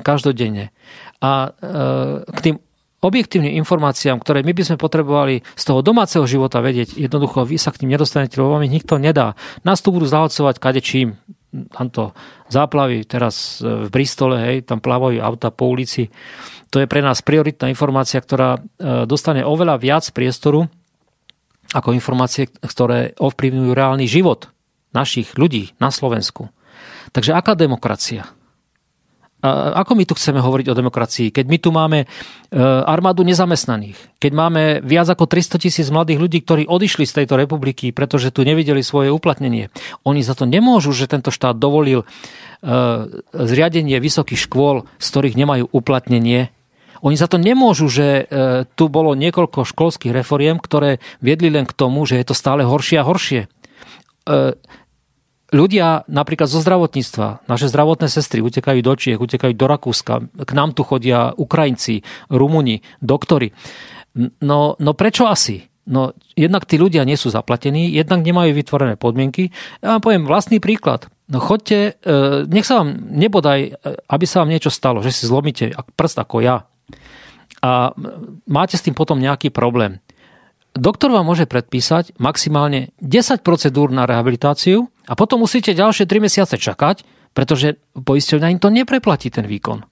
každodenne. A e, k tým objektívnym informáciám, ktoré my by sme potrebovali z toho domáceho života vedieť, jednoducho vy sa k tým nedostanete, lebo vám ich nikto nedá. Nás tu budú zahlcovať kadečím tamto záplavy teraz e, v Bristole, hej, tam plavajú auta po ulici. To je pre nás prioritná informácia, ktorá e, dostane oveľa viac priestoru ako informácie, ktoré ovplyvňujú reálny život našich ľudí na Slovensku. Takže aká demokracia? Ako my tu chceme hovoriť o demokracii, keď my tu máme e, armádu nezamestnaných, keď máme viac ako 300 tisíc mladých ľudí, ktorí odišli z tejto republiky, pretože tu nevideli svoje uplatnenie. Oni za to nemôžu, že tento štát dovolil e, zriadenie vysokých škôl, z ktorých nemajú uplatnenie. Oni za to nemôžu, že e, tu bolo niekoľko školských reforiem, ktoré viedli len k tomu, že je to stále horšie a horšie ľudia napríklad zo zdravotníctva, naše zdravotné sestry utekajú do Čiech, utekajú do Rakúska, k nám tu chodia Ukrajinci, Rumuni, doktory. No, no prečo asi? No jednak tí ľudia nie sú zaplatení, jednak nemajú vytvorené podmienky. Ja vám poviem vlastný príklad. No chodte, e, nech sa vám nebodaj, e, aby sa vám niečo stalo, že si zlomíte prst ako ja. A máte s tým potom nejaký problém. Doktor vám môže predpísať maximálne 10 procedúr na rehabilitáciu a potom musíte ďalšie 3 mesiace čakať, pretože poisťovňa im to nepreplatí ten výkon.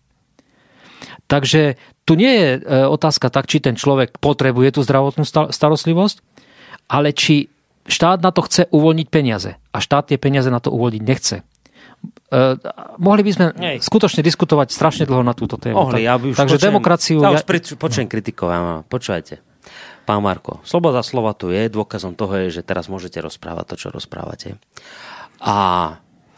Takže tu nie je e, otázka tak, či ten človek potrebuje tú zdravotnú starostlivosť, ale či štát na to chce uvoľniť peniaze. A štát tie peniaze na to uvoľniť nechce. Uh, mohli by sme Nej. skutočne diskutovať strašne dlho na túto tému. Mohli, ja už Takže počujem, demokraciu... Ja už počujem kritikov, počúvajte. Pán Marko, sloboda slova tu je, dôkazom toho je, že teraz môžete rozprávať to, čo rozprávate. A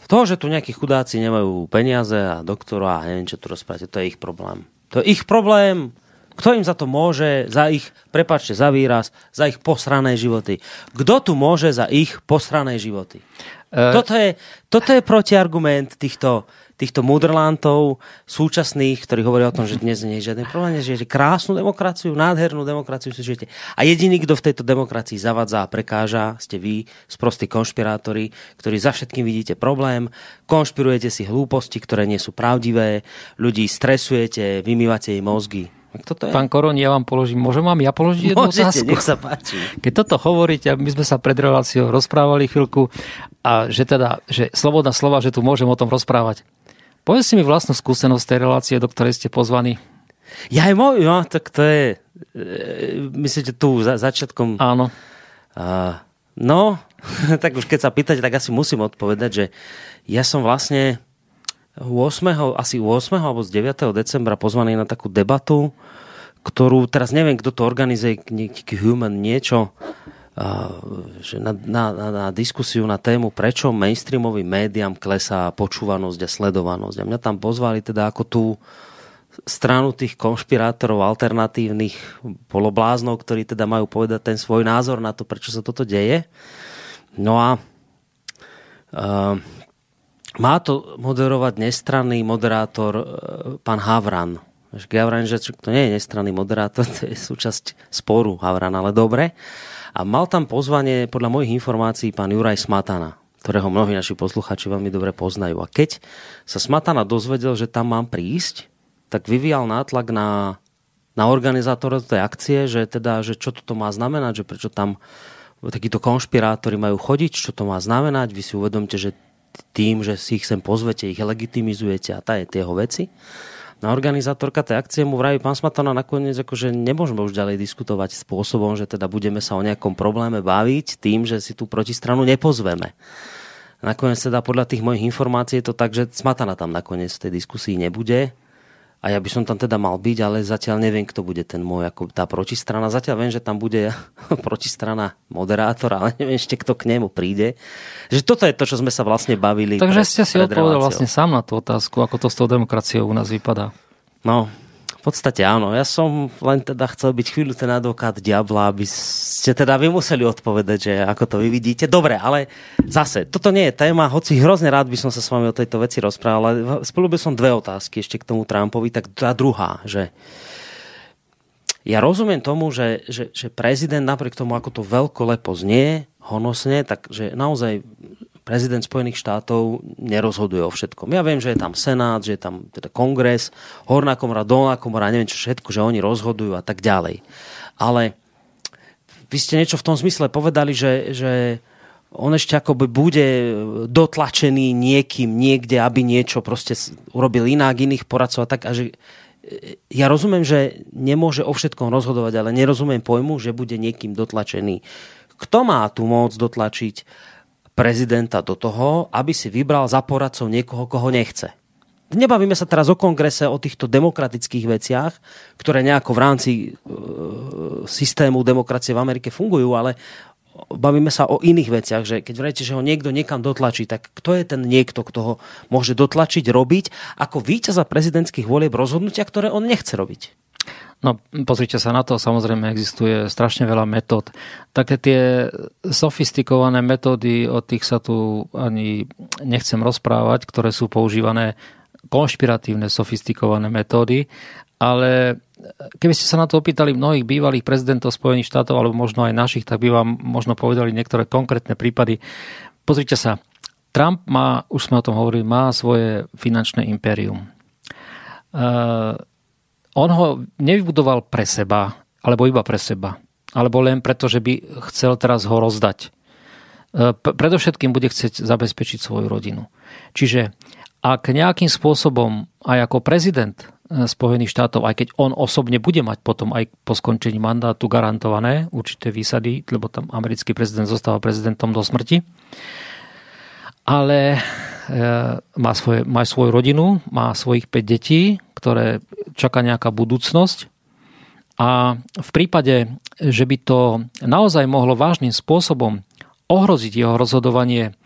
to, že tu nejakí chudáci nemajú peniaze a doktora a neviem, čo tu rozprávate, to je ich problém. To je ich problém. Kto im za to môže, za ich, prepačte za výraz, za ich posrané životy? Kto tu môže za ich posrané životy? Uh... Toto, je, toto je protiargument týchto, týchto mudrlantov súčasných, ktorí hovoria o tom, že dnes nie je žiadny problém, že krásnu demokraciu, nádhernú demokraciu si žijete. A jediný, kto v tejto demokracii zavadza a prekáža, ste vy, sprostí konšpirátori, ktorí za všetkým vidíte problém, konšpirujete si hlúposti, ktoré nie sú pravdivé, ľudí stresujete, vymývate im mozgy. Toto je? Pán Koron, ja vám položím, môžem vám ja položiť jednu Môžete, otázku? nech sa páči. Keď toto hovoríte, my sme sa pred reláciou rozprávali chvíľku a že teda, že slobodná slova, že tu môžem o tom rozprávať. Povedzte mi vlastnú skúsenosť tej relácie, do ktorej ste pozvaní. Ja aj môj, no, tak to je, e, myslíte tu za, začiatkom... Áno. Uh, no, tak už keď sa pýtate, tak asi musím odpovedať, že ja som vlastne 8. asi 8. alebo z 9. decembra pozvaný na takú debatu, ktorú teraz neviem, kto to organizuje, nejaký human niečo, že na, na, na, diskusiu na tému, prečo mainstreamovým médiám klesá počúvanosť a sledovanosť. A mňa tam pozvali teda ako tú stranu tých konšpirátorov alternatívnych polobláznov, ktorí teda majú povedať ten svoj názor na to, prečo sa toto deje. No a uh, má to moderovať nestranný moderátor uh, pán Havran. Ja vravím, že to nie je nestranný moderátor, to je súčasť sporu Havran, ale dobre. A mal tam pozvanie, podľa mojich informácií, pán Juraj Smatana, ktorého mnohí naši posluchači veľmi dobre poznajú. A keď sa Smatana dozvedel, že tam mám prísť, tak vyvíjal nátlak na, na organizátora tej akcie, že teda, že čo toto má znamenať, že prečo tam takíto konšpirátori majú chodiť, čo to má znamenať. Vy si uvedomte, že tým, že si ich sem pozvete, ich legitimizujete a tá je tieho veci. No organizátorka tej akcie mu vraví, pán Smatana, nakoniec akože nemôžeme už ďalej diskutovať spôsobom, že teda budeme sa o nejakom probléme baviť tým, že si tú protistranu nepozveme. Nakoniec teda podľa tých mojich informácií je to tak, že Smatana tam nakoniec v tej diskusii nebude. A ja by som tam teda mal byť, ale zatiaľ neviem, kto bude ten môj, ako tá protistrana. Zatiaľ viem, že tam bude protistrana moderátor, ale neviem ešte, kto k nemu príde. Že toto je to, čo sme sa vlastne bavili. Takže ste si odpovedal vlastne sám na tú otázku, ako to s tou demokraciou u nás vypadá. No, podstate áno. Ja som len teda chcel byť chvíľu ten advokát diabla, aby ste teda vy museli odpovedať, že ako to vy vidíte. Dobre, ale zase, toto nie je téma, hoci hrozne rád by som sa s vami o tejto veci rozprával, ale spolu by som dve otázky ešte k tomu Trumpovi. Tak tá druhá, že ja rozumiem tomu, že, že, že prezident napriek tomu, ako to veľko lepo znie, honosne, takže naozaj prezident Spojených štátov nerozhoduje o všetkom. Ja viem, že je tam Senát, že je tam teda kongres, horná komora, dolná komora, neviem čo všetko, že oni rozhodujú a tak ďalej. Ale vy ste niečo v tom zmysle povedali, že, že on ešte akoby bude dotlačený niekým niekde, aby niečo proste urobil inak, iných poradcov a tak. A že ja rozumiem, že nemôže o všetkom rozhodovať, ale nerozumiem pojmu, že bude niekým dotlačený. Kto má tú moc dotlačiť? Prezidenta do toho, aby si vybral za poradcov niekoho, koho nechce. Nebavíme sa teraz o kongrese, o týchto demokratických veciach, ktoré nejako v rámci e, systému demokracie v Amerike fungujú, ale bavíme sa o iných veciach, že keď vrajete, že ho niekto niekam dotlačí, tak kto je ten niekto, kto ho môže dotlačiť, robiť ako víťaza prezidentských volieb rozhodnutia, ktoré on nechce robiť? No, pozrite sa na to, samozrejme existuje strašne veľa metód. Také tie sofistikované metódy, o tých sa tu ani nechcem rozprávať, ktoré sú používané konšpiratívne, sofistikované metódy, ale keby ste sa na to opýtali mnohých bývalých prezidentov Spojených štátov, alebo možno aj našich, tak by vám možno povedali niektoré konkrétne prípady. Pozrite sa, Trump má, už sme o tom hovorili, má svoje finančné impérium. Uh, on ho nevybudoval pre seba, alebo iba pre seba, alebo len preto, že by chcel teraz ho rozdať. E, predovšetkým bude chcieť zabezpečiť svoju rodinu. Čiže ak nejakým spôsobom aj ako prezident e, Spojených štátov, aj keď on osobne bude mať potom aj po skončení mandátu garantované určité výsady, lebo tam americký prezident zostáva prezidentom do smrti, ale má, svoje, má svoju rodinu, má svojich 5 detí, ktoré čaká nejaká budúcnosť. A v prípade, že by to naozaj mohlo vážnym spôsobom ohroziť jeho rozhodovanie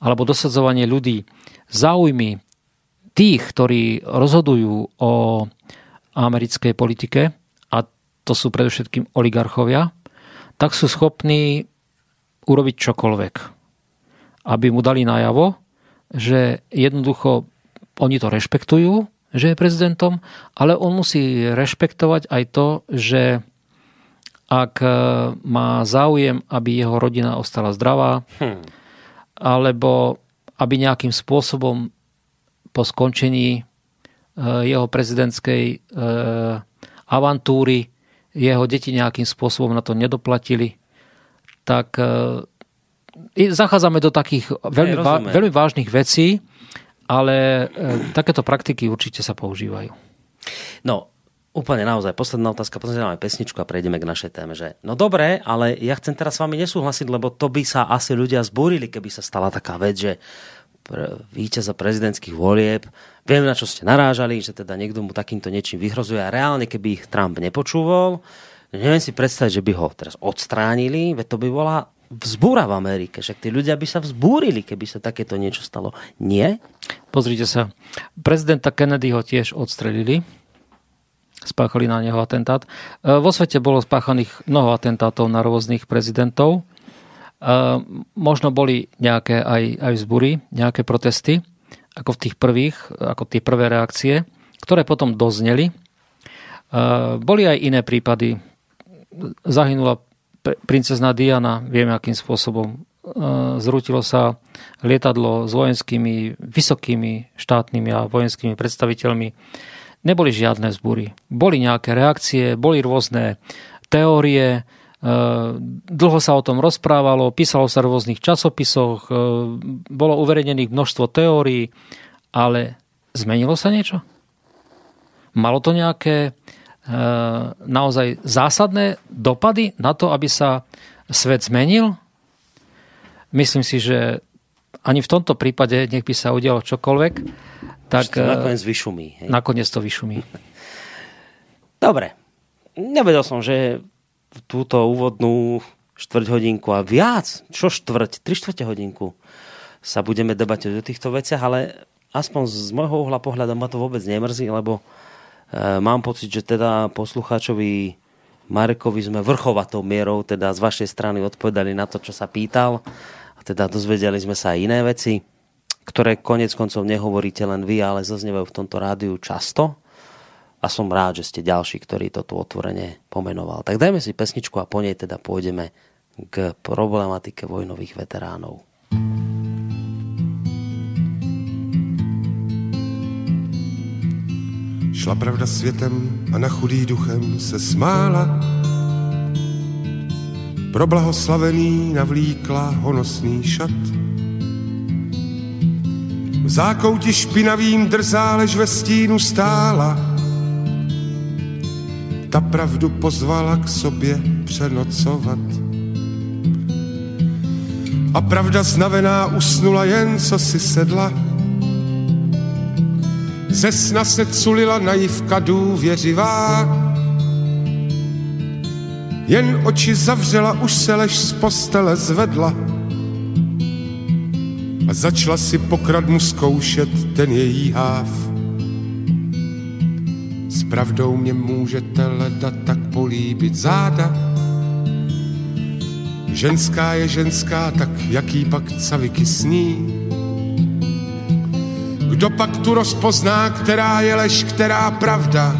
alebo dosadzovanie ľudí záujmy tých, ktorí rozhodujú o americkej politike, a to sú predovšetkým oligarchovia, tak sú schopní urobiť čokoľvek. Aby mu dali najavo, že jednoducho oni to rešpektujú, že je prezidentom, ale on musí rešpektovať aj to, že ak e, má záujem, aby jeho rodina ostala zdravá, hmm. alebo aby nejakým spôsobom po skončení e, jeho prezidentskej e, avantúry jeho deti nejakým spôsobom na to nedoplatili, tak zachádzame do takých veľmi, veľmi vážnych vecí, ale e, takéto praktiky určite sa používajú. No, úplne naozaj, posledná otázka, potom dáme pesničku a prejdeme k našej téme. Že, no dobre, ale ja chcem teraz s vami nesúhlasiť, lebo to by sa asi ľudia zbúrili, keby sa stala taká vec, že víťaza prezidentských volieb, viem, na čo ste narážali, že teda niekto mu takýmto niečím vyhrozuje a reálne, keby ich Trump nepočúval, neviem si predstaviť, že by ho teraz odstránili, veď to by bola vzbúra v Amerike. Však tí ľudia by sa vzbúrili, keby sa takéto niečo stalo. Nie? Pozrite sa. Prezidenta Kennedyho tiež odstrelili. Spáchali na neho atentát. E, vo svete bolo spáchaných mnoho atentátov na rôznych prezidentov. E, možno boli nejaké aj, aj vzbury, nejaké protesty, ako v tých prvých, ako tie prvé reakcie, ktoré potom dozneli. E, boli aj iné prípady. Zahynula princezná Diana, vieme akým spôsobom, e, zrútilo sa lietadlo s vojenskými, vysokými štátnymi a vojenskými predstaviteľmi. Neboli žiadne zbúry. Boli nejaké reakcie, boli rôzne teórie, e, dlho sa o tom rozprávalo, písalo sa v rôznych časopisoch, e, bolo uverejnených množstvo teórií, ale zmenilo sa niečo? Malo to nejaké naozaj zásadné dopady na to, aby sa svet zmenil? Myslím si, že ani v tomto prípade, nech by sa udialo čokoľvek, tak... To nakoniec vyšumí. Hej? Nakoniec to vyšumí. Dobre. Nevedel som, že túto úvodnú štvrť hodinku a viac, čo štvrť, tri štvrte hodinku sa budeme debatovať o týchto veciach, ale aspoň z môjho uhla pohľadu ma to vôbec nemrzí, lebo e, mám pocit, že teda poslucháčovi Marekovi sme vrchovatou mierou, teda z vašej strany odpovedali na to, čo sa pýtal. A teda dozvedeli sme sa aj iné veci, ktoré konec koncov nehovoríte len vy, ale zaznievajú v tomto rádiu často. A som rád, že ste ďalší, ktorý to tu otvorene pomenoval. Tak dajme si pesničku a po nej teda pôjdeme k problematike vojnových veteránov. Šla pravda světem a na chudý duchem se smála. Pro blahoslavený navlíkla honosný šat. V zákouti špinavým drzá, lež ve stínu stála. Ta pravdu pozvala k sobě přenocovat. A pravda znavená usnula jen, co si sedla ze sna se culila naivka důvěřivá. Jen oči zavřela, už se lež z postele zvedla a začala si pokradmu zkoušet ten její háv. S pravdou mě můžete leda tak políbit záda. Ženská je ženská, tak jaký pak caviky sní kdo pak tu rozpozná, která je lež, která pravda?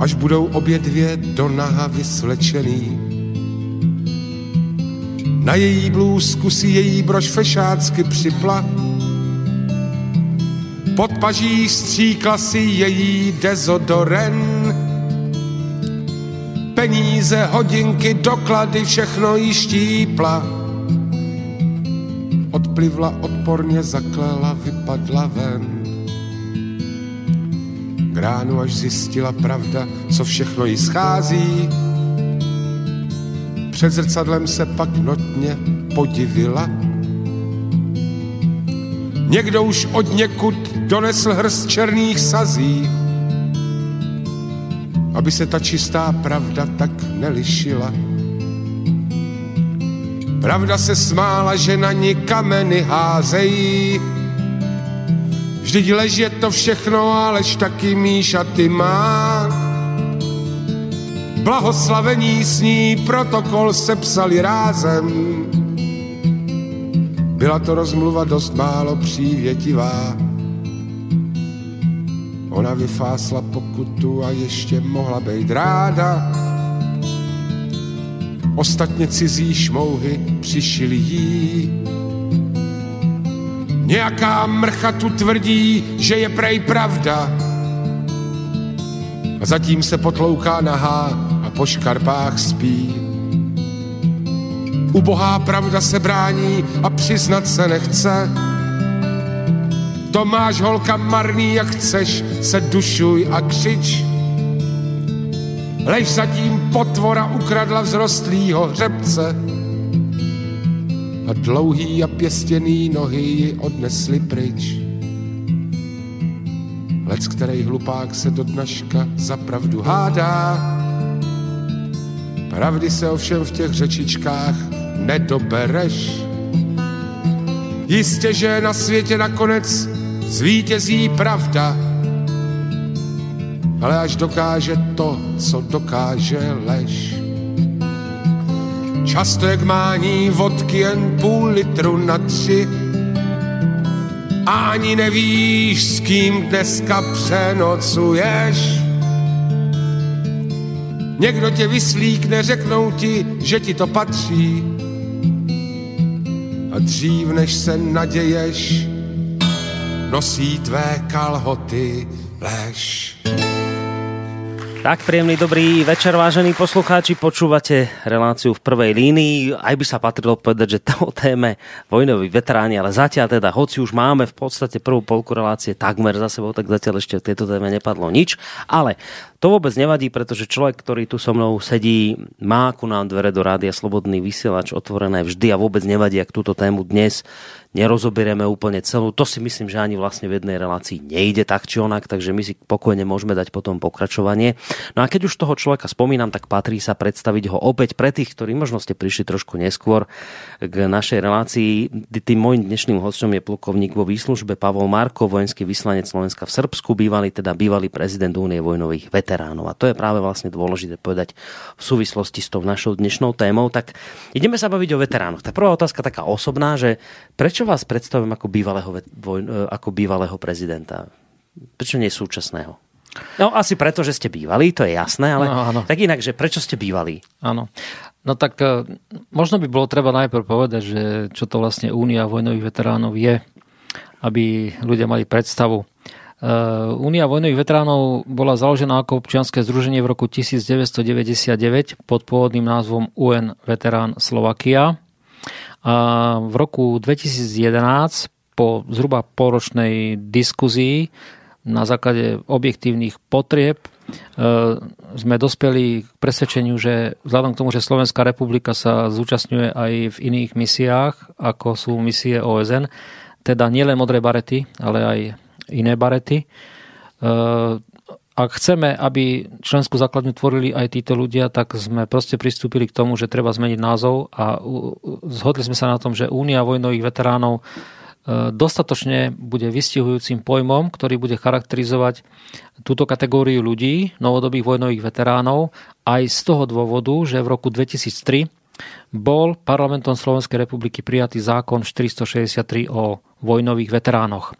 Až budou obě dvě do naha vyslečený. Na její blůzku si její brož fešácky připla. Pod paží stříkla si její dezodoren. Peníze, hodinky, doklady, všechno jí štípla odplivla, odporně zaklela, vypadla ven. K ránu až zjistila pravda, co všechno jí schází. Před zrcadlem se pak notně podivila. Někdo už od někud donesl hrst černých sazí, aby se ta čistá pravda tak nelišila Pravda se smála, že na ní kameny házejí. Vždyť lež je to všechno, alež taky míšaty má. Blahoslavení s ní protokol sepsali rázem. Byla to rozmluva dost málo přívětivá. Ona vyfásla pokutu a ještě mohla být ráda ostatně cizí šmouhy přišili jí. Nějaká mrcha tu tvrdí, že je prej pravda. A zatím se potlouká nahá a po škarpách spí. Ubohá pravda se brání a přiznat se nechce. To máš holka marný, jak chceš, se dušuj a křič lež zatím potvora ukradla vzrostlýho hřebce a dlouhý a pěstěný nohy ji odnesli pryč. Lec, který hlupák se do dnaška za pravdu hádá, pravdy se ovšem v těch řečičkách nedobereš. Jistě, že na světě nakonec zvítězí pravda, ale až dokáže to, co dokáže lež. Často jak mání vodky jen půl litru na tři ani nevíš, s kým dneska přenocuješ. Někdo tě vyslíkne, řeknou ti, že ti to patří. A dřív, než se naděješ, nosí tvé kalhoty lež. Tak, príjemný dobrý večer, vážení poslucháči. Počúvate reláciu v prvej línii. Aj by sa patrilo povedať, že to o téme vojnoví veteráni, ale zatiaľ teda, hoci už máme v podstate prvú polku relácie takmer za sebou, tak zatiaľ ešte v tejto téme nepadlo nič. Ale to vôbec nevadí, pretože človek, ktorý tu so mnou sedí, má ku nám dvere do rádia Slobodný vysielač otvorené vždy a vôbec nevadí, ak túto tému dnes nerozoberieme úplne celú. To si myslím, že ani vlastne v jednej relácii nejde tak či onak, takže my si pokojne môžeme dať potom pokračovanie. No a keď už toho človeka spomínam, tak patrí sa predstaviť ho opäť pre tých, ktorí možno ste prišli trošku neskôr k našej relácii. Tým môjim dnešným hostom je plukovník vo výslužbe Pavol Marko, vojenský vyslanec Slovenska v Srbsku, bývalý teda bývalý prezident Únie vojnových veteránov. A to je práve vlastne dôležité povedať v súvislosti s tou našou dnešnou témou. Tak ideme sa baviť o veteránoch. Tá prvá otázka taká osobná, že prečo vás predstavujem ako bývalého, e, ako bývalého prezidenta? Prečo nie súčasného? No asi preto, že ste bývali, to je jasné, ale no, áno. tak inak, že prečo ste bývali? Áno. No tak e, možno by bolo treba najprv povedať, že čo to vlastne Únia vojnových veteránov je, aby ľudia mali predstavu. E, Únia vojnových veteránov bola založená ako občianske združenie v roku 1999 pod pôvodným názvom UN Veterán Slovakia. A v roku 2011 po zhruba poročnej diskuzii na základe objektívnych potrieb e, sme dospeli k presvedčeniu, že vzhľadom k tomu, že Slovenská republika sa zúčastňuje aj v iných misiách, ako sú misie OSN, teda nielen modré barety, ale aj iné barety, e, ak chceme, aby členskú základňu tvorili aj títo ľudia, tak sme proste pristúpili k tomu, že treba zmeniť názov a zhodli sme sa na tom, že Únia vojnových veteránov e, dostatočne bude vystihujúcim pojmom, ktorý bude charakterizovať túto kategóriu ľudí, novodobých vojnových veteránov, aj z toho dôvodu, že v roku 2003 bol parlamentom Slovenskej republiky prijatý zákon 463 o vojnových veteránoch.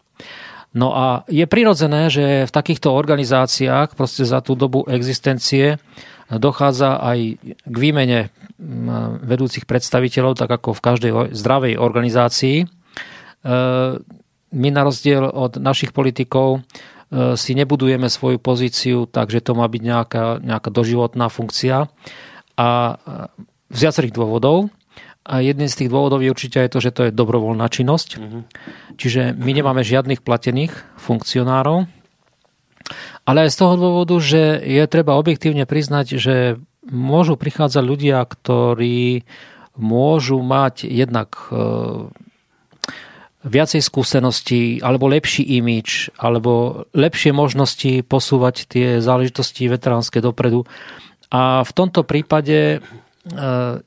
No a je prirodzené, že v takýchto organizáciách proste za tú dobu existencie dochádza aj k výmene vedúcich predstaviteľov, tak ako v každej zdravej organizácii. E, my na rozdiel od našich politikov e, si nebudujeme svoju pozíciu, takže to má byť nejaká, nejaká doživotná funkcia. A z viacerých dôvodov. A jedným z tých dôvodov je určite aj to, že to je dobrovoľná činnosť. Mm-hmm. Čiže my nemáme žiadnych platených funkcionárov. Ale aj z toho dôvodu, že je treba objektívne priznať, že môžu prichádzať ľudia, ktorí môžu mať jednak e, viacej skúseností, alebo lepší imič, alebo lepšie možnosti posúvať tie záležitosti veteránske dopredu. A v tomto prípade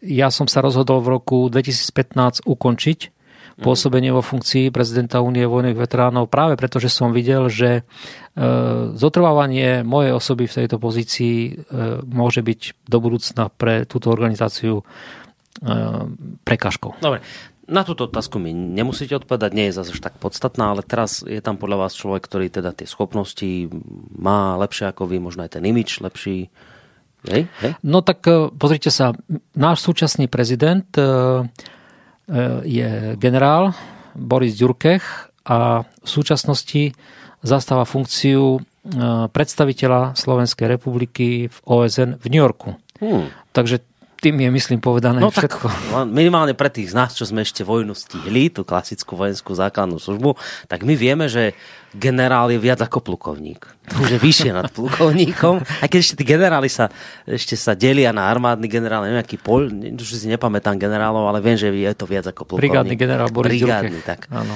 ja som sa rozhodol v roku 2015 ukončiť mhm. pôsobenie vo funkcii prezidenta Únie vojnových veteránov práve preto, že som videl, že eh, zotrvávanie mojej osoby v tejto pozícii eh, môže byť do budúcna pre túto organizáciu prekažkou. Dobre, na túto otázku mi nemusíte odpovedať, nie je zase tak podstatná, ale teraz je tam podľa vás človek, ktorý teda tie schopnosti má lepšie ako vy, možno aj ten imič lepší, Hej, hej. No tak e, pozrite sa, náš súčasný prezident e, e, je generál Boris Ďurkech a v súčasnosti zastáva funkciu predstaviteľa Slovenskej republiky v OSN v New Yorku. Hmm. Takže tým je, myslím, povedané no všetko. Tak, minimálne pre tých z nás, čo sme ešte vojnu stihli, tú klasickú vojenskú základnú službu, tak my vieme, že generál je viac ako plukovník. Už je vyššie nad plukovníkom. A keď ešte tí generáli sa, ešte sa delia na armádny generál, neviem, aký pol, už si nepamätám generálov, ale viem, že je to viac ako plukovník. Brigádny generál Boris Brigádny, tak. Áno.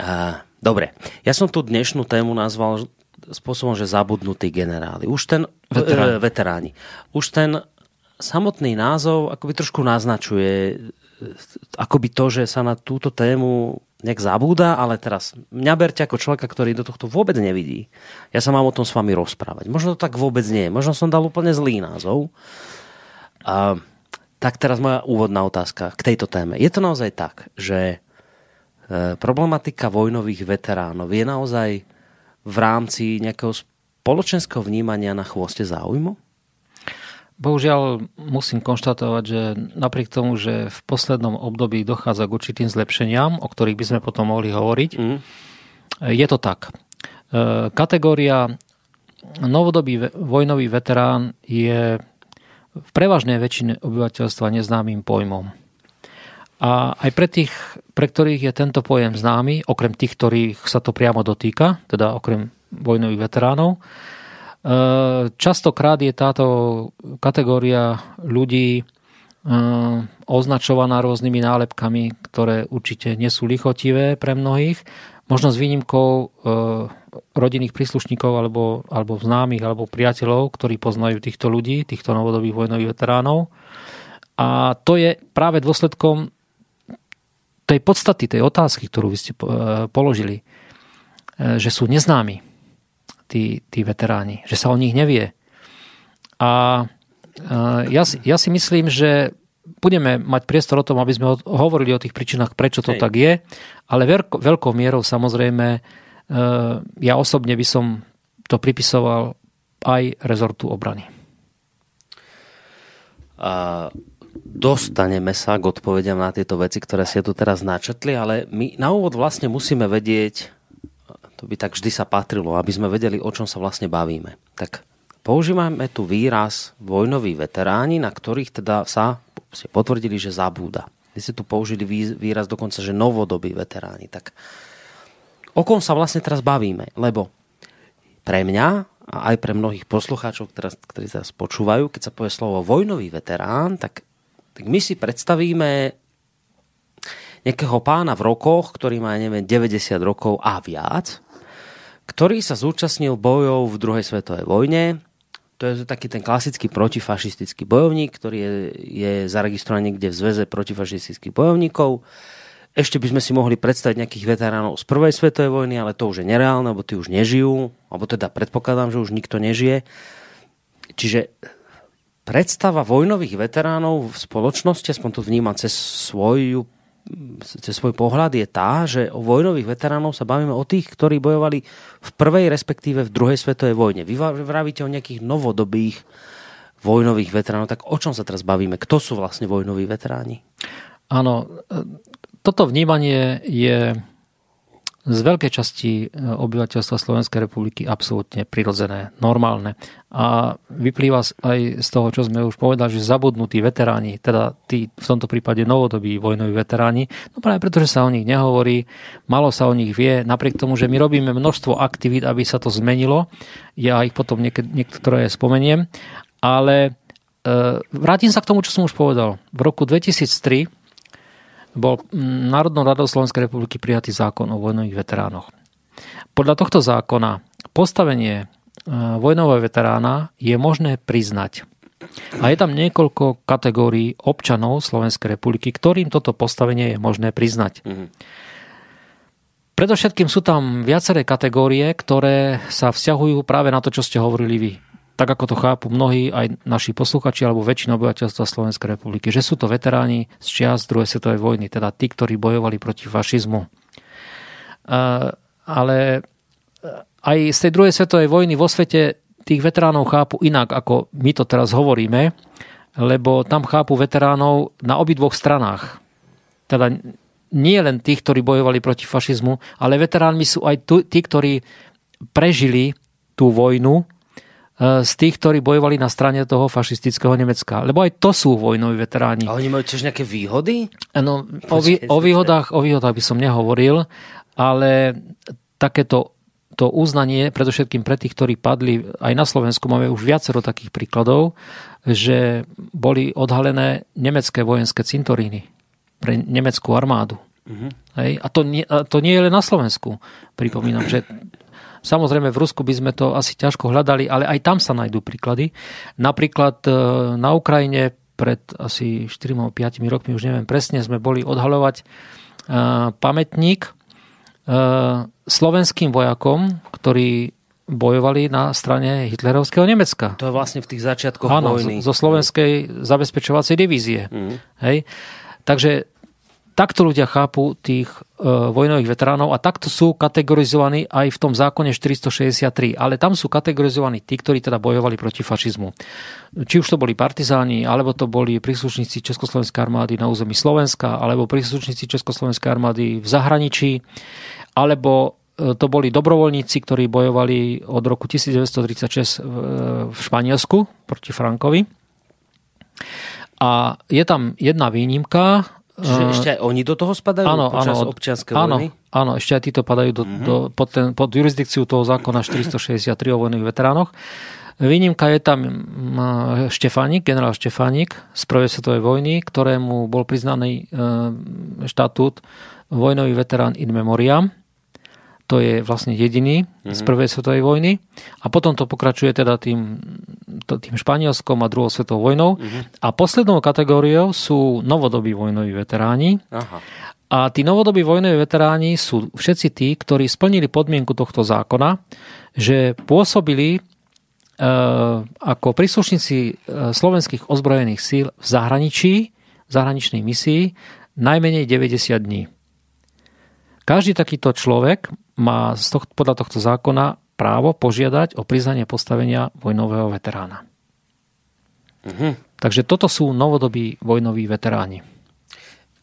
A, dobre, ja som tú dnešnú tému nazval spôsobom, že zabudnutí generáli. Už ten veteráni. E, veteráni. Už ten samotný názov akoby trošku naznačuje akoby to, že sa na túto tému nejak zabúda, ale teraz mňa berte ako človeka, ktorý do tohto vôbec nevidí. Ja sa mám o tom s vami rozprávať. Možno to tak vôbec nie. Možno som dal úplne zlý názov. A, tak teraz moja úvodná otázka k tejto téme. Je to naozaj tak, že e, problematika vojnových veteránov je naozaj v rámci nejakého spoločenského vnímania na chvoste záujmu? Bohužiaľ musím konštatovať, že napriek tomu, že v poslednom období dochádza k určitým zlepšeniam, o ktorých by sme potom mohli hovoriť, mm. je to tak. E, kategória novodobý vojnový veterán je v prevažnej väčšine obyvateľstva neznámym pojmom. A aj pre tých, pre ktorých je tento pojem známy, okrem tých, ktorých sa to priamo dotýka, teda okrem vojnových veteránov, častokrát je táto kategória ľudí e, označovaná rôznymi nálepkami, ktoré určite nie sú lichotivé pre mnohých, možno s výnimkou e, rodinných príslušníkov alebo, alebo známych alebo priateľov, ktorí poznajú týchto ľudí, týchto novodobých vojnových veteránov. A to je práve dôsledkom tej podstaty, tej otázky, ktorú vy ste položili, že sú neznámi tí, tí veteráni, že sa o nich nevie. A e, ja, ja si myslím, že budeme mať priestor o tom, aby sme hovorili o tých príčinách, prečo to Hej. tak je, ale veľko, veľkou mierou samozrejme ja osobne by som to pripisoval aj rezortu obrany. A dostaneme sa k odpovediam na tieto veci, ktoré ste tu teraz načetli, ale my na úvod vlastne musíme vedieť, to by tak vždy sa patrilo, aby sme vedeli, o čom sa vlastne bavíme. Tak používame tu výraz vojnoví veteráni, na ktorých teda sa ste potvrdili, že zabúda. Vy ste tu použili výraz dokonca, že novodobí veteráni. Tak o kom sa vlastne teraz bavíme? Lebo pre mňa a aj pre mnohých poslucháčov, ktorí teraz počúvajú, keď sa povie slovo vojnový veterán, tak tak my si predstavíme nejakého pána v rokoch, ktorý má, neviem, 90 rokov a viac, ktorý sa zúčastnil bojov v druhej svetovej vojne. To je taký ten klasický protifašistický bojovník, ktorý je, je zaregistrovaný niekde v Zveze protifašistických bojovníkov. Ešte by sme si mohli predstaviť nejakých veteránov z prvej svetovej vojny, ale to už je nereálne, lebo tí už nežijú, alebo teda predpokladám, že už nikto nežije. Čiže predstava vojnových veteránov v spoločnosti, aspoň to vnímam cez svoju cez svoj pohľad je tá, že o vojnových veteránov sa bavíme o tých, ktorí bojovali v prvej, respektíve v druhej svetovej vojne. Vy vravíte o nejakých novodobých vojnových veteránov, tak o čom sa teraz bavíme? Kto sú vlastne vojnoví veteráni? Áno, toto vnímanie je z veľkej časti e, obyvateľstva Slovenskej republiky absolútne prirodzené, normálne. A vyplýva aj z toho, čo sme už povedali, že zabudnutí veteráni, teda tí v tomto prípade novodobí vojnoví veteráni, no práve preto, že sa o nich nehovorí, malo sa o nich vie, napriek tomu, že my robíme množstvo aktivít, aby sa to zmenilo. Ja ich potom niek- niektoré spomeniem, ale e, vrátim sa k tomu, čo som už povedal. V roku 2003 bol Národnou radou Slovenskej republiky prijatý zákon o vojnových veteránoch. Podľa tohto zákona postavenie e, vojnového veterána je možné priznať. A je tam niekoľko kategórií občanov Slovenskej republiky, ktorým toto postavenie je možné priznať. Mm-hmm. Predovšetkým sú tam viaceré kategórie, ktoré sa vzťahujú práve na to, čo ste hovorili vy tak ako to chápu mnohí aj naši posluchači alebo väčšina obyvateľstva Slovenskej republiky, že sú to veteráni z čias druhej svetovej vojny, teda tí, ktorí bojovali proti fašizmu. Ale aj z tej druhej svetovej vojny vo svete tých veteránov chápu inak, ako my to teraz hovoríme, lebo tam chápu veteránov na obidvoch stranách. Teda nie len tých, ktorí bojovali proti fašizmu, ale veteránmi sú aj tí, ktorí prežili tú vojnu E, z tých, ktorí bojovali na strane toho fašistického Nemecka. Lebo aj to sú vojnoví veteráni. A oni majú tiež nejaké výhody? No, o, vý, o, výhodách, o výhodách by som nehovoril, ale takéto to uznanie, predovšetkým pre tých, ktorí padli aj na Slovensku, máme už viacero takých príkladov, že boli odhalené nemecké vojenské cintoríny pre nemeckú armádu. Uh-huh. Hej? A, to nie, a to nie je len na Slovensku. Pripomínam, že Samozrejme v Rusku by sme to asi ťažko hľadali, ale aj tam sa nájdú príklady. Napríklad e, na Ukrajine pred asi 4-5 rokmi, už neviem presne, sme boli odhalovať e, pamätník e, slovenským vojakom, ktorí bojovali na strane hitlerovského Nemecka. To je vlastne v tých začiatkoch Áno, vojny. zo slovenskej zabezpečovacej divízie. Mm. Hej. Takže takto ľudia chápu tých e, vojnových veteránov a takto sú kategorizovaní aj v tom zákone 463. Ale tam sú kategorizovaní tí, ktorí teda bojovali proti fašizmu. Či už to boli partizáni, alebo to boli príslušníci Československej armády na území Slovenska, alebo príslušníci Československej armády v zahraničí, alebo to boli dobrovoľníci, ktorí bojovali od roku 1936 v Španielsku proti Frankovi. A je tam jedna výnimka. Čiže ešte aj oni do toho spadajú áno, počas áno, občianskej áno, vojny? Áno, ešte aj títo padajú do, mm-hmm. do, pod, ten, pod jurisdikciu toho zákona 463 o vojnových veteránoch. Výnimka je tam Štefánik, generál Štefánik z prvej svetovej vojny, ktorému bol priznaný e, štatút vojnový veterán in memoriam. To je vlastne jediný mm-hmm. z mhm. prvej svetovej vojny. A potom to pokračuje teda tým, tým Španielskom a druhou svetovou vojnou. Mm-hmm. A poslednou kategóriou sú novodobí vojnoví veteráni. Aha. A tí novodobí vojnoví veteráni sú všetci tí, ktorí splnili podmienku tohto zákona, že pôsobili Eh, ako príslušníci eh, slovenských ozbrojených síl v zahraničí, v zahraničnej misii, najmenej 90 dní. Každý takýto človek má z tohto, podľa tohto zákona právo požiadať o priznanie postavenia vojnového veterána. Uh-huh. Takže toto sú novodobí vojnoví veteráni.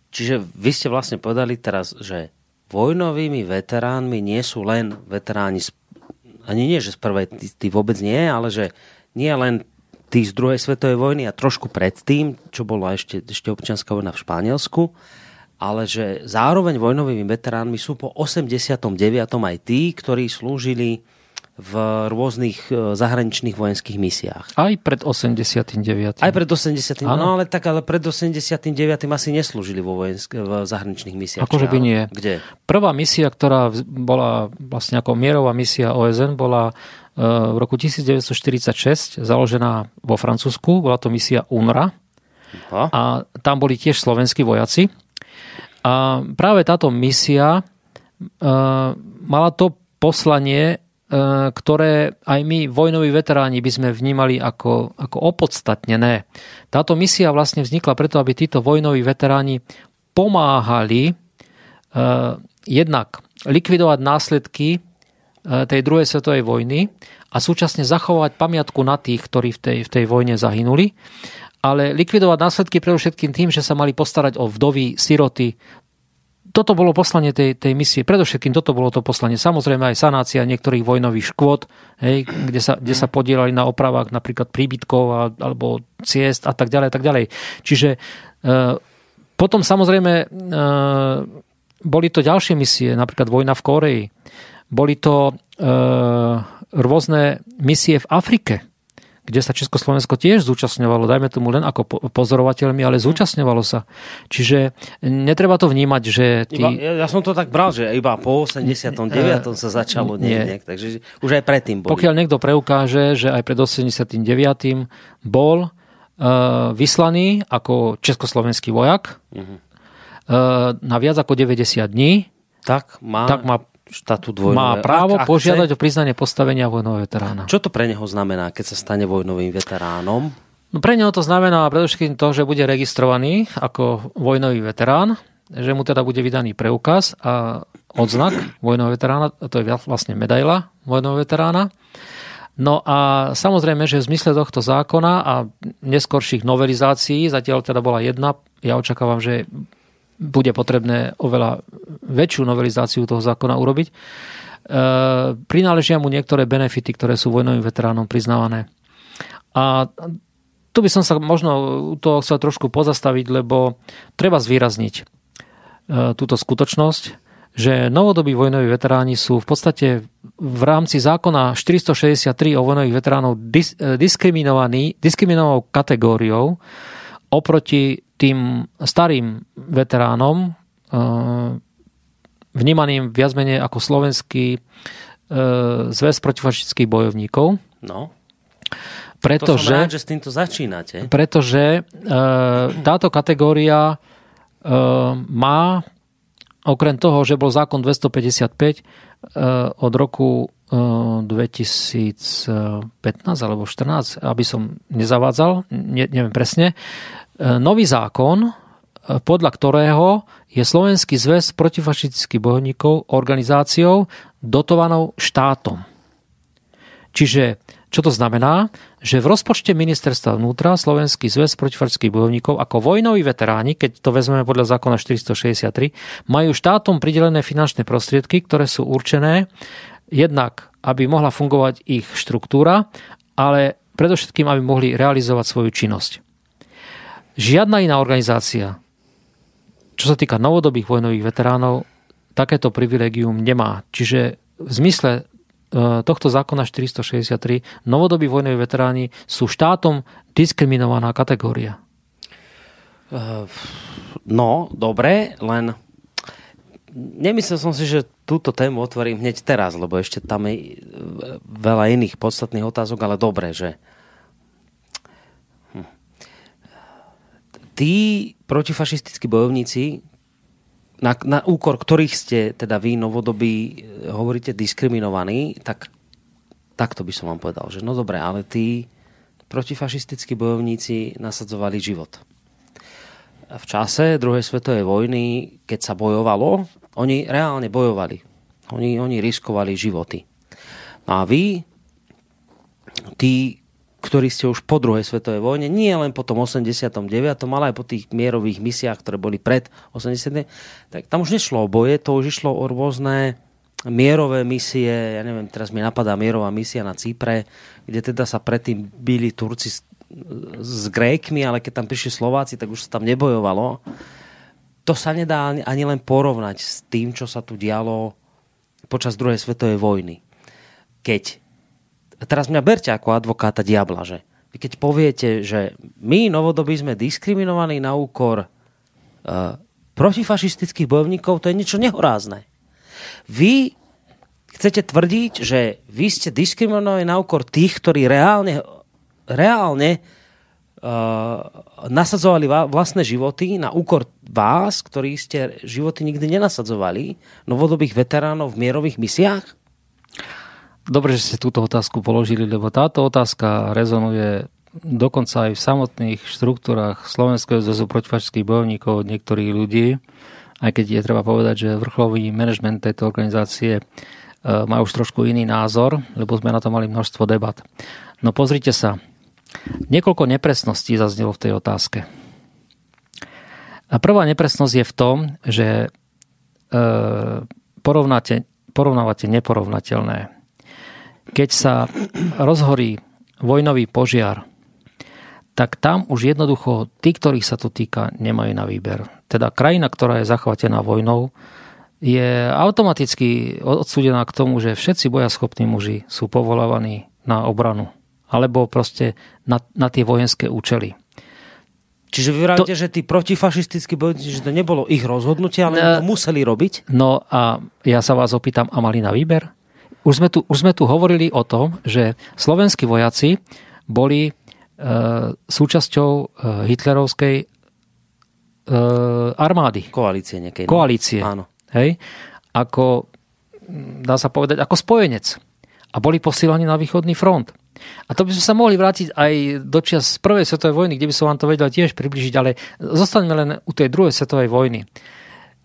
Čiže vy ste vlastne povedali teraz, že vojnovými veteránmi nie sú len veteráni z ani nie, že z prvej, tí, tí vôbec nie, ale že nie len tí z druhej svetovej vojny a trošku predtým, čo bola ešte, ešte občianská vojna v Španielsku, ale že zároveň vojnovými veteránmi sú po 89. aj tí, ktorí slúžili v rôznych e, zahraničných vojenských misiách. Aj pred 89. Aj pred 80. Ano. No ale tak, ale pred 89. asi neslúžili vo vojensk- v zahraničných misiách. Akože by nie. Kde? Prvá misia, ktorá bola vlastne ako mierová misia OSN, bola e, v roku 1946 založená vo Francúzsku. Bola to misia UNRA. Aha. A tam boli tiež slovenskí vojaci. A práve táto misia uh, mala to poslanie E, ktoré aj my, vojnoví veteráni, by sme vnímali ako, ako opodstatnené. Táto misia vlastne vznikla preto, aby títo vojnoví veteráni pomáhali uh, jednak likvidovať následky tej druhej svetovej vojny a súčasne zachovať pamiatku na tých, ktorí v tej, v tej vojne zahynuli ale likvidovať následky predovšetkým tým, že sa mali postarať o vdovy, siroty, toto bolo poslanie tej, tej misie. Predovšetkým toto bolo to poslanie. Samozrejme aj sanácia niektorých vojnových škôd, hej, kde, sa, kde sa podielali na opravách napríklad príbytkov a, alebo ciest a tak ďalej. A tak ďalej. Čiže e, potom samozrejme e, boli to ďalšie misie, napríklad vojna v Koreji. Boli to e, rôzne misie v Afrike kde sa Československo tiež zúčastňovalo, dajme tomu len ako pozorovateľmi, ale zúčastňovalo sa. Čiže netreba to vnímať, že... Tí... Iba, ja, ja som to tak bral, že iba po 89. sa začalo nie, nejak, takže už aj predtým boli. Pokiaľ niekto preukáže, že aj pred 89. bol uh, vyslaný ako československý vojak uh-huh. uh, na viac ako 90 dní, tak má, tak má štatút vojnového. Má právo ak, ak požiadať chce... o priznanie postavenia vojnového veterána. Čo to pre neho znamená, keď sa stane vojnovým veteránom? No pre neho to znamená predovšetkým to, že bude registrovaný ako vojnový veterán, že mu teda bude vydaný preukaz a odznak vojnového veterána, to je vlastne medaila vojnového veterána. No a samozrejme, že v zmysle tohto zákona a neskorších novelizácií, zatiaľ teda bola jedna, ja očakávam, že bude potrebné oveľa väčšiu novelizáciu toho zákona urobiť. E, prináležia mu niektoré benefity, ktoré sú vojnovým veteránom priznávané. A tu by som sa možno toho chcel trošku pozastaviť, lebo treba zvýrazniť e, túto skutočnosť, že novodobí vojnoví veteráni sú v podstate v rámci zákona 463 o vojnových veteránov dis, e, diskriminovaní, diskriminovanou kategóriou oproti tým starým veteránom, eh, vnímaným viac menej ako slovenský eh, zväz protifašistických bojovníkov. No. Pretože, to som rád, že s týmto začínate. Pretože e, táto kategória e, má, okrem toho, že bol zákon 255 e, od roku e, 2015 alebo 14, aby som nezavádzal, ne, neviem presne, E, nový zákon, e, podľa ktorého je Slovenský zväz protifašistických bojovníkov organizáciou dotovanou štátom. Čiže Čo to znamená? Že v rozpočte ministerstva vnútra Slovenský zväz protifašistických bojovníkov ako vojnoví veteráni, keď to vezmeme podľa zákona 463, majú štátom pridelené finančné prostriedky, ktoré sú určené jednak, aby mohla fungovať ich štruktúra, ale predovšetkým, aby mohli realizovať svoju činnosť. Žiadna iná organizácia, čo sa týka novodobých vojnových veteránov, takéto privilegium nemá. Čiže v zmysle E, tohto zákona 463 novodobí vojnoví veteráni sú štátom diskriminovaná kategória. E, no, dobre, len nemyslel som si, že túto tému otvorím hneď teraz, lebo ešte tam je veľa iných podstatných otázok, ale dobre, že hm. tí protifašistickí bojovníci, na, na úkor ktorých ste, teda vy, novodobí, e, hovoríte diskriminovaní, tak takto by som vám povedal, že no dobre, ale tí protifašistickí bojovníci nasadzovali život. V čase druhej svetovej vojny, keď sa bojovalo, oni reálne bojovali. Oni, oni riskovali životy. No a vy, tí, ktorí ste už po druhej svetovej vojne, nie len po tom 89., ale aj po tých mierových misiách, ktoré boli pred 80. Tak tam už nešlo o boje, to už išlo o rôzne mierové misie, ja neviem, teraz mi napadá mierová misia na Cypre, kde teda sa predtým byli Turci s, s Grékmi, ale keď tam prišli Slováci, tak už sa tam nebojovalo. To sa nedá ani len porovnať s tým, čo sa tu dialo počas druhej svetovej vojny. Keď teraz mňa berte ako advokáta diabla, že vy keď poviete, že my novodobí sme diskriminovaní na úkor uh, protifašistických bojovníkov, to je niečo nehorázne. Vy chcete tvrdiť, že vy ste diskriminovaní na úkor tých, ktorí reálne, reálne nasadzovali vlastné životy na úkor vás, ktorí ste životy nikdy nenasadzovali, novodobých veteránov v mierových misiách? Dobre, že ste túto otázku položili, lebo táto otázka rezonuje dokonca aj v samotných štruktúrach Slovenského zväzu protifašických bojovníkov od niektorých ľudí, aj keď je treba povedať, že vrcholový manažment tejto organizácie e, má už trošku iný názor, lebo sme na to mali množstvo debat. No pozrite sa, niekoľko nepresností zaznelo v tej otázke. A prvá nepresnosť je v tom, že e, porovnáte, porovnávate neporovnateľné keď sa rozhorí vojnový požiar, tak tam už jednoducho tí, ktorých sa to týka, nemajú na výber. Teda krajina, ktorá je zachvatená vojnou, je automaticky odsúdená k tomu, že všetci bojaschopní muži sú povolávaní na obranu. Alebo proste na, na tie vojenské účely. Čiže vy vravíte, to... že tí protifašistickí bojovníci, že to nebolo ich rozhodnutie, ale no, to museli robiť? No a ja sa vás opýtam, a mali na výber? už sme, tu, už sme tu hovorili o tom, že slovenskí vojaci boli e, súčasťou e, hitlerovskej e, armády. Koalície nejakej. No. Koalície. Áno. Hej? Ako, dá sa povedať, ako spojenec. A boli posielaní na východný front. A to by sme sa mohli vrátiť aj do čas prvej svetovej vojny, kde by som vám to vedel tiež približiť, ale zostaňme len u tej druhej svetovej vojny.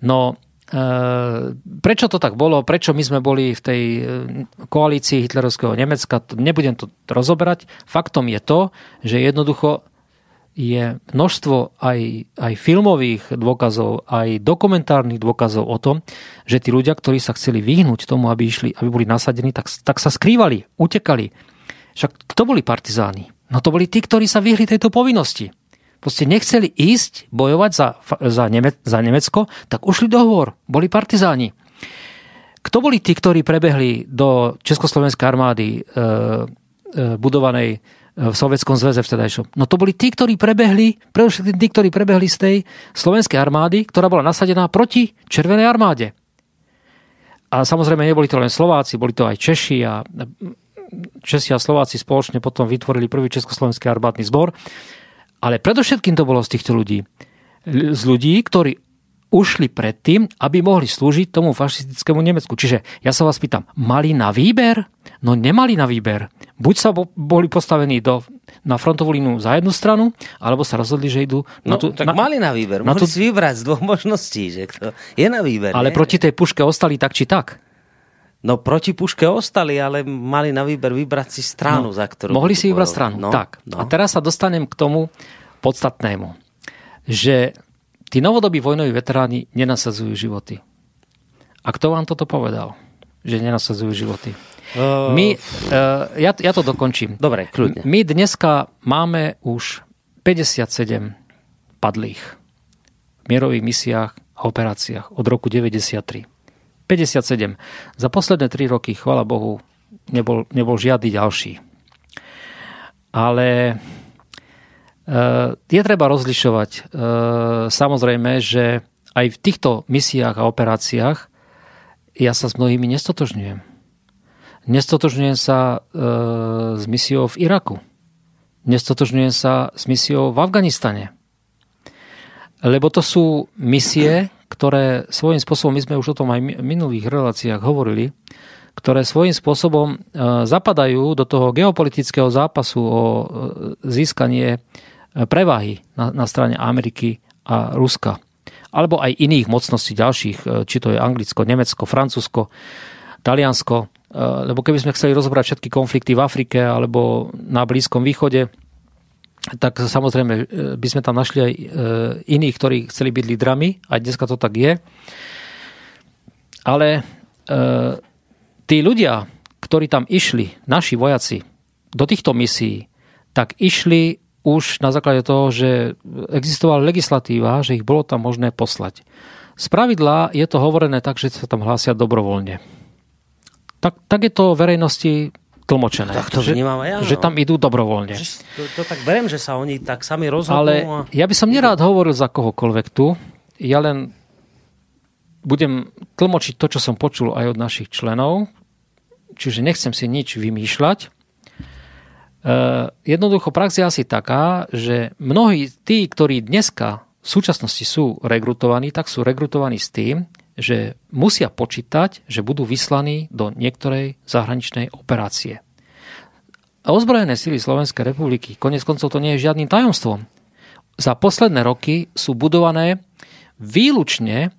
No, Ehm, prečo to tak bolo? Prečo my sme boli v tej ehm, koalícii hitlerovského Nemecka? Nebudem to rozoberať. Faktom je to, že jednoducho je množstvo aj, aj filmových dôkazov, aj dokumentárnych dôkazov o tom, že tí ľudia, ktorí sa chceli vyhnúť tomu, aby, išli, aby boli nasadení, tak, tak sa skrývali, utekali. Však kto boli partizáni? No to boli tí, ktorí sa vyhli tejto povinnosti proste nechceli ísť bojovať za, za, Neme, za Nemecko, tak ušli do hôr, boli partizáni. Kto boli tí, ktorí prebehli do Československej armády e, e, budovanej e, v Sovjetskom zväze vtedajšom? No to boli tí, ktorí prebehli, predovšetkým tí, ktorí prebehli z tej slovenskej armády, ktorá bola nasadená proti Červenej armáde. A samozrejme neboli to len Slováci, boli to aj Češi a Česi a Slováci spoločne potom vytvorili prvý Československý armádny zbor ale predovšetkým to bolo z týchto ľudí. Z ľudí, ktorí ušli predtým, aby mohli slúžiť tomu fašistickému Nemecku. Čiže ja sa vás pýtam, mali na výber? No nemali na výber. Buď sa boli postavení do, na frontovú línu za jednu stranu, alebo sa rozhodli, že idú... No, na tú, tak na, mali na výber. Na Mohli tú... si vybrať z dvoch možností, že to je na výber. Ale nie? proti tej puške ostali tak či tak. No proti puške ostali, ale mali na výber vybrať si stranu, No, za ktorú... Mohli si vybrať stranu. No, tak. No. A teraz sa dostanem k tomu podstatnému. Že tí novodobí vojnoví veteráni nenasadzujú životy. A kto vám toto povedal? Že nenasadzujú životy. Uh, My, uh, ja, ja to dokončím. Dobre, kľudne. My dneska máme už 57 padlých v mierových misiách a operáciách od roku 93. 57. Za posledné 3 roky, chvala Bohu, nebol, nebol žiadny ďalší. Ale e, je treba rozlišovať. E, samozrejme, že aj v týchto misiách a operáciách ja sa s mnohými nestotožňujem. Nestotožňujem sa e, s misiou v Iraku. Nestotožňujem sa s misiou v Afganistane. Lebo to sú misie, ktoré svojím spôsobom, my sme už o tom aj v minulých reláciách hovorili, ktoré svojím spôsobom e, zapadajú do toho geopolitického zápasu o e, získanie e, prevahy na, na strane Ameriky a Ruska. Alebo aj iných mocností ďalších, či to je Anglicko, Nemecko, Francúzsko, Taliansko. Lebo keby sme chceli rozobrať všetky konflikty v Afrike alebo na Blízkom východe, tak samozrejme e, by sme tam našli aj e, iných, ktorí chceli byť lídrami, aj dneska to tak je. Ale e, tí ľudia, ktorí tam išli, naši vojaci, do týchto misií, tak išli už na základe toho, že existovala legislatíva, že ich bolo tam možné poslať. Z pravidla je to hovorené tak, že sa tam hlásia dobrovoľne. Tak, tak je to verejnosti tlmočené. Tak to že, vnímam aj ja, že no. tam idú dobrovoľne. Že To, to tak beriem, že sa oni tak sami rozhodnú. Ale a... ja by som nerád hovoril za kohokoľvek tu. Ja len budem tlmočiť to, čo som počul aj od našich členov. Čiže nechcem si nič vymýšľať. Uh, jednoducho prax je asi taká, že mnohí tí, ktorí dneska v súčasnosti sú rekrutovaní, tak sú rekrutovaní s tým, že musia počítať, že budú vyslaní do niektorej zahraničnej operácie. A ozbrojené sily Slovenskej republiky, konec koncov to nie je žiadnym tajomstvom, za posledné roky sú budované výlučne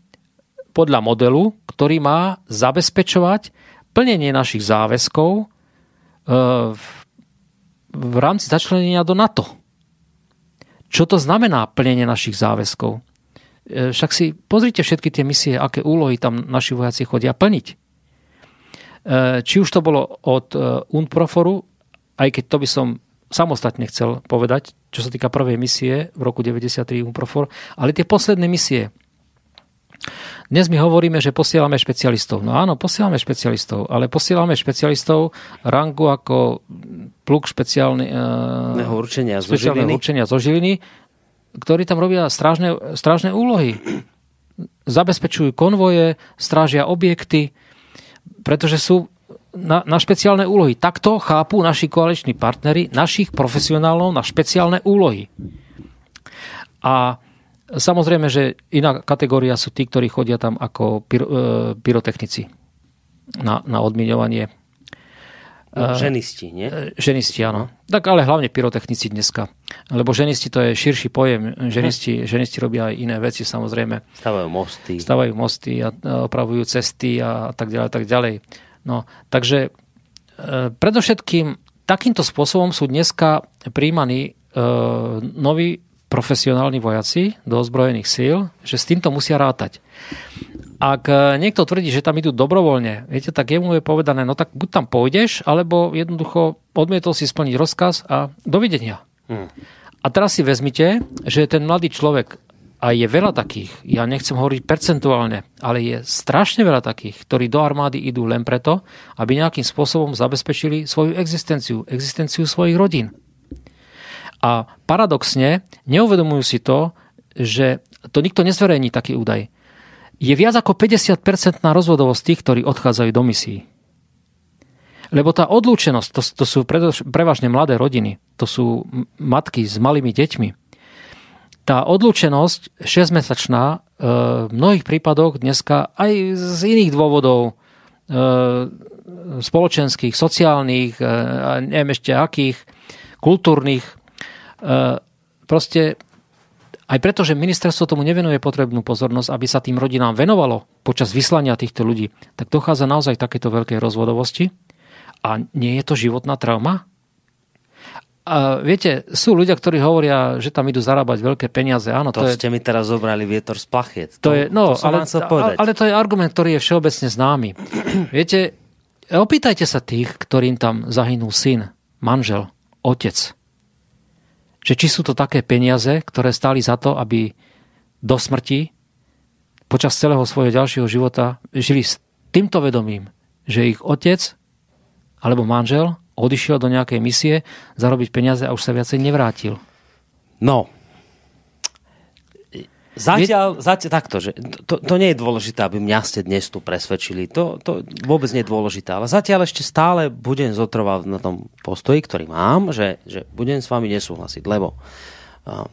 podľa modelu, ktorý má zabezpečovať plnenie našich záväzkov e, v, rámci začlenenia do NATO. Čo to znamená plnenie našich záväzkov? E, Však si pozrite všetky tie misie, aké úlohy tam naši vojaci chodia plniť. E, Či už to bolo od e, UNPROFORu, aj keď to by som samostatne chcel povedať, čo sa týka prvej misie v roku 93 UNPROFOR, ale tie posledné misie. Dnes my hovoríme, že posielame špecialistov. No áno, posielame špecialistov, ale posielame špecialistov rangu ako pluk špeciálny, Neho určenia zo špeciálneho Žiliny. určenia zo Žiliny, ktorí tam robia strážne, strážne úlohy. Zabezpečujú konvoje, strážia objekty, pretože sú na, na špeciálne úlohy. Takto chápu naši koaliční partnery našich profesionálov na špeciálne úlohy. A samozrejme, že iná kategória sú tí, ktorí chodia tam ako pyro, e, pyrotechnici na, na odmiňovanie. No, ženisti, nie? E, Ženisti, áno. Tak ale hlavne pyrotechnici dneska. Lebo ženisti to je širší pojem. Ženisti, ženisti robia aj iné veci, samozrejme. Stavajú mosty. Stavajú mosty a a opravujú cesty a tak ďalej, tak ďalej. No, takže e, predovšetkým takýmto spôsobom sú dneska príjmaní e, noví profesionálni vojaci do ozbrojených síl, že s týmto musia rátať. Ak e, niekto tvrdí, že tam idú dobrovoľne, viete, tak jemu je povedané, no tak buď tam pôjdeš, alebo jednoducho odmietol si splniť rozkaz a dovidenia. Hm. A teraz si vezmite, že ten mladý človek, a je veľa takých, ja nechcem hovoriť percentuálne, ale je strašne veľa takých, ktorí do armády idú len preto, aby nejakým spôsobom zabezpečili svoju existenciu, existenciu svojich rodín. A paradoxne neuvedomujú si to, že to nikto nezverejní taký údaj. Je viac ako 50% na rozvodovosť tých, ktorí odchádzajú do misií. Lebo tá odlúčenosť, to, to sú prevažne mladé rodiny, to sú matky s malými deťmi. Tá odlúčenosť 6-mesačná e, v mnohých prípadoch dneska aj z iných dôvodov e, spoločenských, sociálnych, e, neviem ešte akých, kultúrnych, proste Aj preto, že ministerstvo tomu nevenuje potrebnú pozornosť, aby sa tým rodinám venovalo počas vyslania týchto ľudí, tak dochádza naozaj k takéto veľkej rozvodovosti. A nie je to životná trauma? A viete, sú ľudia, ktorí hovoria, že tam idú zarábať veľké peniaze. Áno, to, to ste je, mi teraz zobrali vietor z plachiet. To, to je, no, to ale, ale, ale to je argument, ktorý je všeobecne známy. viete, opýtajte sa tých, ktorým tam zahynul syn, manžel, otec. Že či sú to také peniaze, ktoré stáli za to, aby do smrti počas celého svojho ďalšieho života žili s týmto vedomím, že ich otec alebo manžel odišiel do nejakej misie zarobiť peniaze a už sa viacej nevrátil. No, Zatiaľ, zatiaľ takto, že to, to nie je dôležité, aby mňa ste dnes tu presvedčili. To, to vôbec nie je dôležité. Ale zatiaľ ešte stále budem zotrvať na tom postoji, ktorý mám, že, že budem s vami nesúhlasiť. Lebo,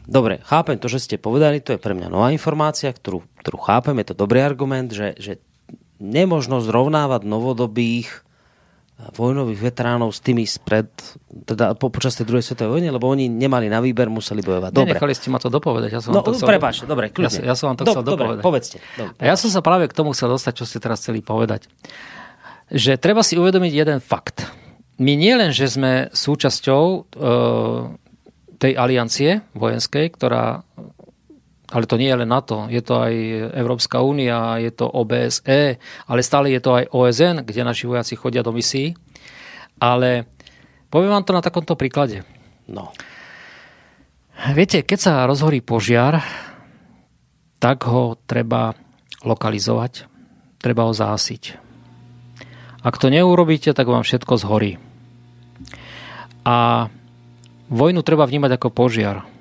dobre, chápem to, že ste povedali, to je pre mňa nová informácia, ktorú, ktorú chápem, je to dobrý argument, že, že nemožno zrovnávať novodobých vojnových veteránov s tými spred, teda po, počas tej druhej svetovej vojny, lebo oni nemali na výber, museli bojovať. Dobre. Nenechali ste ma to dopovedať. Ja som no, to chcel... prepáčte, dobre, kľudne. Ja, ja som vám to Do, chcel dobre, dopovedať. povedzte. Dobre, ja som sa práve k tomu chcel dostať, čo ste teraz chceli povedať. Že treba si uvedomiť jeden fakt. My nie len, že sme súčasťou e, tej aliancie vojenskej, ktorá ale to nie je len NATO, je to aj Európska únia, je to OBSE, ale stále je to aj OSN, kde naši vojaci chodia do misií. Ale poviem vám to na takomto príklade. No. Viete, keď sa rozhorí požiar, tak ho treba lokalizovať, treba ho zásiť. Ak to neurobíte, tak vám všetko zhorí. A vojnu treba vnímať ako požiar.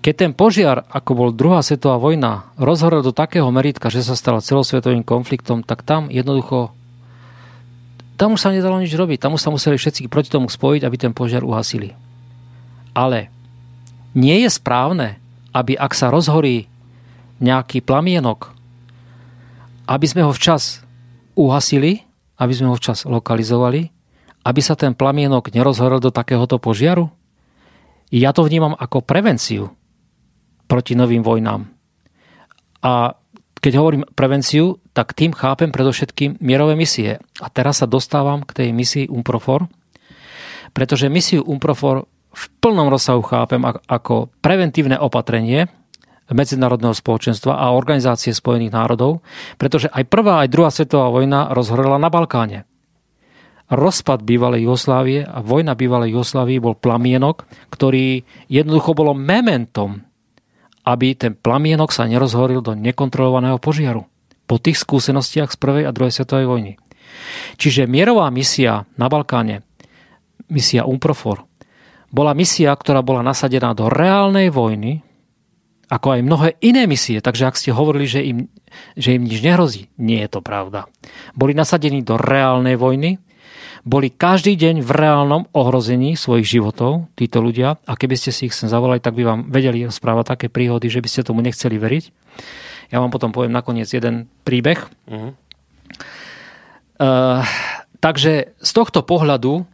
Keď ten požiar, ako bol druhá svetová vojna, rozhorel do takého meritka, že sa stala celosvetovým konfliktom, tak tam jednoducho tam už sa nedalo nič robiť. Tam už sa museli všetci proti tomu spojiť, aby ten požiar uhasili. Ale nie je správne, aby ak sa rozhorí nejaký plamienok, aby sme ho včas uhasili, aby sme ho včas lokalizovali, aby sa ten plamienok nerozhorel do takéhoto požiaru? Ja to vnímam ako prevenciu proti novým vojnám. A keď hovorím prevenciu, tak tým chápem predovšetkým mierové misie. A teraz sa dostávam k tej misii UMPROFOR, pretože misiu UMPROFOR v plnom rozsahu chápem ako preventívne opatrenie medzinárodného spoločenstva a Organizácie spojených národov, pretože aj prvá, aj druhá svetová vojna rozhorela na Balkáne. Rozpad bývalej Jugoslávie a vojna bývalej Jugoslávie bol plamienok, ktorý jednoducho bolo mementom aby ten plamienok sa nerozhoril do nekontrolovaného požiaru po tých skúsenostiach z prvej a druhej svetovej vojny. Čiže mierová misia na Balkáne, misia UMPROFOR, bola misia, ktorá bola nasadená do reálnej vojny, ako aj mnohé iné misie. Takže ak ste hovorili, že im, že im nič nehrozí, nie je to pravda. Boli nasadení do reálnej vojny, boli každý deň v reálnom ohrození svojich životov, títo ľudia, a keby ste si ich sem zavolali, tak by vám vedeli rozprávať také príhody, že by ste tomu nechceli veriť. Ja vám potom poviem nakoniec jeden príbeh. Uh-huh. Uh, takže z tohto pohľadu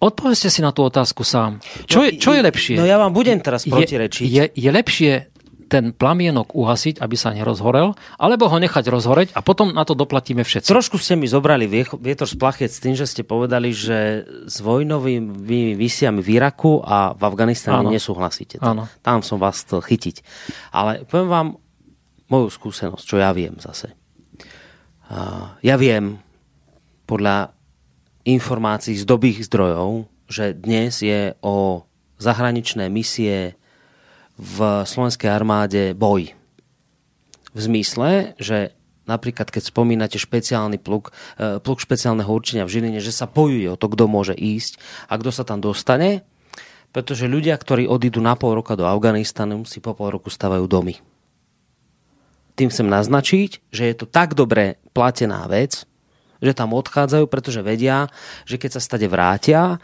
Odpovedzte si na tú otázku sám. Čo, no, je, čo je lepšie? No ja vám budem teraz protirečiť. Je, je, je lepšie ten plamienok uhasiť, aby sa nerozhorel, alebo ho nechať rozhoreť a potom na to doplatíme všetci. Trošku ste mi zobrali vietor z plachet s tým, že ste povedali, že s vojnovými misiami v Iraku a v Afganistane nesúhlasíte. Áno. Tam som vás chcel chytiť. Ale poviem vám moju skúsenosť, čo ja viem zase. Ja viem podľa informácií z dobých zdrojov, že dnes je o zahraničné misie v slovenskej armáde boj. V zmysle, že napríklad keď spomínate špeciálny pluk, e, pluk špeciálneho určenia v Žiline, že sa bojuje o to, kto môže ísť a kto sa tam dostane, pretože ľudia, ktorí odídu na pol roka do Afganistanu, si po pol roku stavajú domy. Tým chcem naznačiť, že je to tak dobre platená vec, že tam odchádzajú, pretože vedia, že keď sa stade vrátia,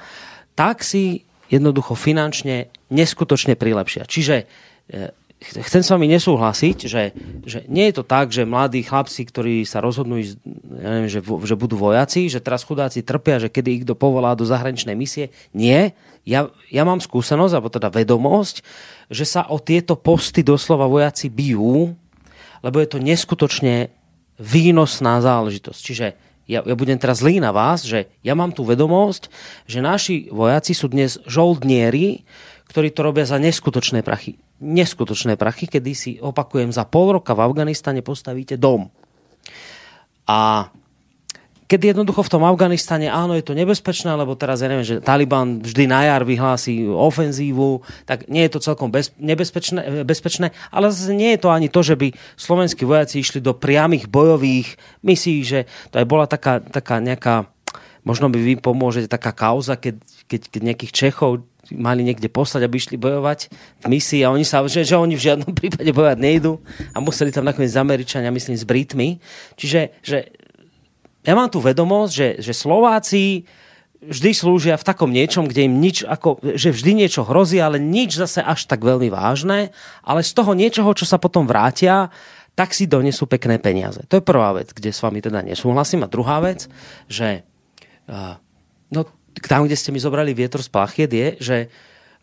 tak si jednoducho finančne neskutočne prilepšia. Čiže e, chcem s vami nesúhlasiť, že, že nie je to tak, že mladí chlapci, ktorí sa rozhodnú, ísť, ja neviem, že, že budú vojaci, že teraz chudáci trpia, že kedy ich kto povolá do zahraničnej misie. Nie. Ja, ja mám skúsenosť, alebo teda vedomosť, že sa o tieto posty doslova vojaci bijú, lebo je to neskutočne výnosná záležitosť. Čiže ja, ja budem teraz zlý na vás, že ja mám tú vedomosť, že naši vojaci sú dnes žoldnieri, ktorí to robia za neskutočné prachy. Neskutočné prachy, kedy si, opakujem, za pol roka v Afganistane postavíte dom. A keď jednoducho v tom Afganistane, áno, je to nebezpečné, lebo teraz ja neviem, že Taliban vždy na jar vyhlási ofenzívu, tak nie je to celkom bez, nebezpečné, bezpečné, ale zase nie je to ani to, že by slovenskí vojaci išli do priamých bojových misií, že to aj bola taká, taká nejaká, možno by vy pomôžete taká kauza, keď, keď, keď nejakých Čechov mali niekde poslať, aby išli bojovať v misii a oni sa, že, že oni v žiadnom prípade bojovať nejdu a museli tam nakoniec Američania, myslím, s Britmi. Čiže že ja mám tu vedomosť, že, že Slováci vždy slúžia v takom niečom, kde im nič, ako, že vždy niečo hrozí, ale nič zase až tak veľmi vážne, ale z toho niečoho, čo sa potom vrátia, tak si donesú pekné peniaze. To je prvá vec, kde s vami teda nesúhlasím. A druhá vec, že uh, no, tam, kde ste mi zobrali vietor z plachiet, je, že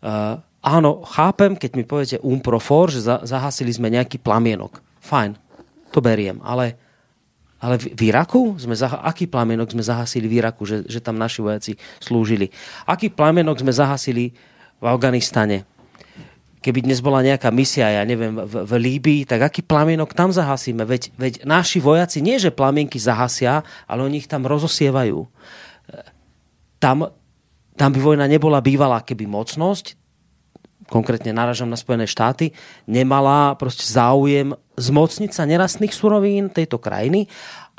uh, áno, chápem, keď mi poviete umprofor, že za, zahasili sme nejaký plamienok. Fajn, to beriem, ale ale v, Iraku? Sme zaha- aký plamienok sme zahasili v Iraku, že, že tam naši vojaci slúžili? Aký plamienok sme zahasili v Afganistane? Keby dnes bola nejaká misia, ja neviem, v, v Líbii, tak aký plamienok tam zahasíme? Veď, veď naši vojaci nie, že plamienky zahasia, ale oni ich tam rozosievajú. Tam, tam by vojna nebola bývalá, keby mocnosť, konkrétne naražam na Spojené štáty, nemala proste záujem zmocniť sa nerastných surovín tejto krajiny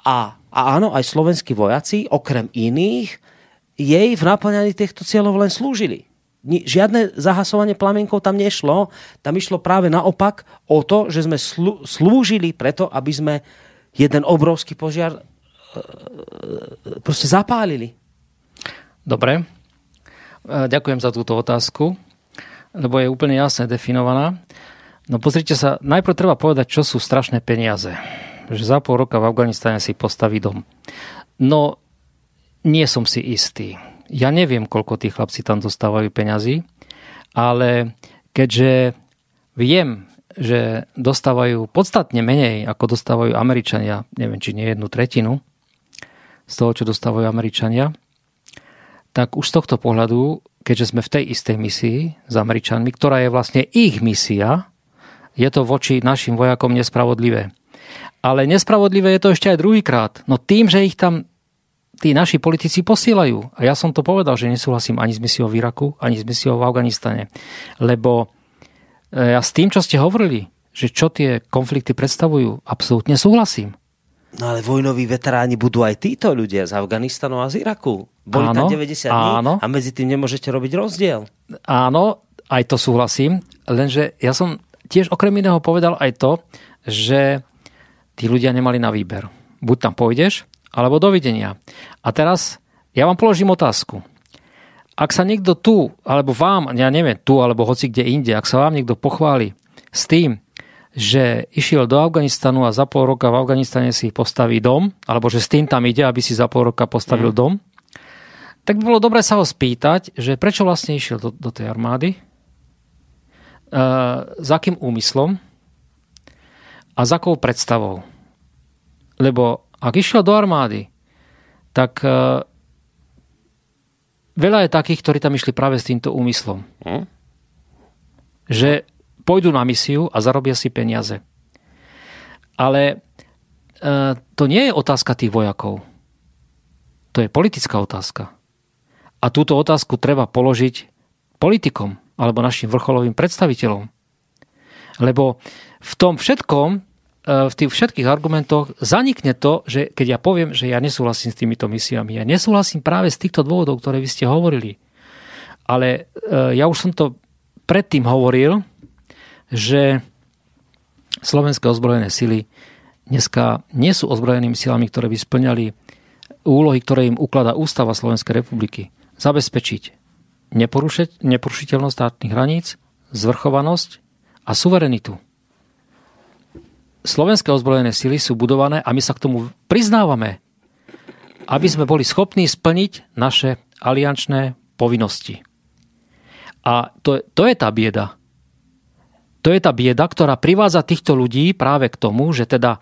a, a áno, aj slovenskí vojaci, okrem iných, jej v naplňaní týchto cieľov len slúžili. Žiadne zahasovanie plamienkov tam nešlo, tam išlo práve naopak o to, že sme slú, slúžili preto, aby sme jeden obrovský požiar e, e proste zapálili. Dobre, e, ďakujem za túto otázku lebo je úplne jasne definovaná. No pozrite sa, najprv treba povedať, čo sú strašné peniaze. Že za pol roka v Afganistane si postaví dom. No, nie som si istý. Ja neviem, koľko tí chlapci tam dostávajú peňazí, ale keďže viem, že dostávajú podstatne menej, ako dostávajú Američania, neviem, či nie jednu tretinu z toho, čo dostávajú Američania, tak už z tohto pohľadu keďže sme v tej istej misii s Američanmi, ktorá je vlastne ich misia, je to voči našim vojakom nespravodlivé. Ale nespravodlivé je to ešte aj druhýkrát. No tým, že ich tam tí naši politici posielajú. A ja som to povedal, že nesúhlasím ani s misiou v Iraku, ani s misiou v Afganistane. Lebo e, ja s tým, čo ste hovorili, že čo tie konflikty predstavujú, absolútne súhlasím. No ale vojnoví veteráni budú aj títo ľudia z Afganistanu a z Iraku. Boli áno, tam 90 dní áno. a medzi tým nemôžete robiť rozdiel. Áno, aj to súhlasím, lenže ja som tiež okrem iného povedal aj to, že tí ľudia nemali na výber. Buď tam pôjdeš, alebo dovidenia. A teraz ja vám položím otázku. Ak sa niekto tu, alebo vám, ja neviem, tu, alebo hoci kde inde, ak sa vám niekto pochváli s tým, že išiel do Afganistanu a za pol roka v Afganistane si postaví dom, alebo že s tým tam ide, aby si za pol roka postavil mm. dom, tak by bolo dobré sa ho spýtať, že prečo vlastne išiel do, do tej armády, uh, za akým úmyslom a za akou predstavou. Lebo ak išiel do armády, tak uh, veľa je takých, ktorí tam išli práve s týmto úmyslom. Hm? Že pôjdu na misiu a zarobia si peniaze. Ale uh, to nie je otázka tých vojakov. To je politická otázka. A túto otázku treba položiť politikom alebo našim vrcholovým predstaviteľom. Lebo v tom všetkom, e, v tých všetkých argumentoch zanikne to, že keď ja poviem, že ja nesúhlasím s týmito misiami, ja nesúhlasím práve z týchto dôvodov, ktoré vy ste hovorili. Ale e, ja už som to predtým hovoril, že slovenské ozbrojené sily dneska nie sú ozbrojenými silami, ktoré by splňali úlohy, ktoré im ukladá Ústava Slovenskej republiky zabezpečiť neporušiteľnosť štátnych hraníc, zvrchovanosť a suverenitu. slovenské ozbrojené sily sú budované a my sa k tomu priznávame, aby sme boli schopní splniť naše aliančné povinnosti. A to, to je tá bieda. To je tá bieda, ktorá privádza týchto ľudí práve k tomu, že teda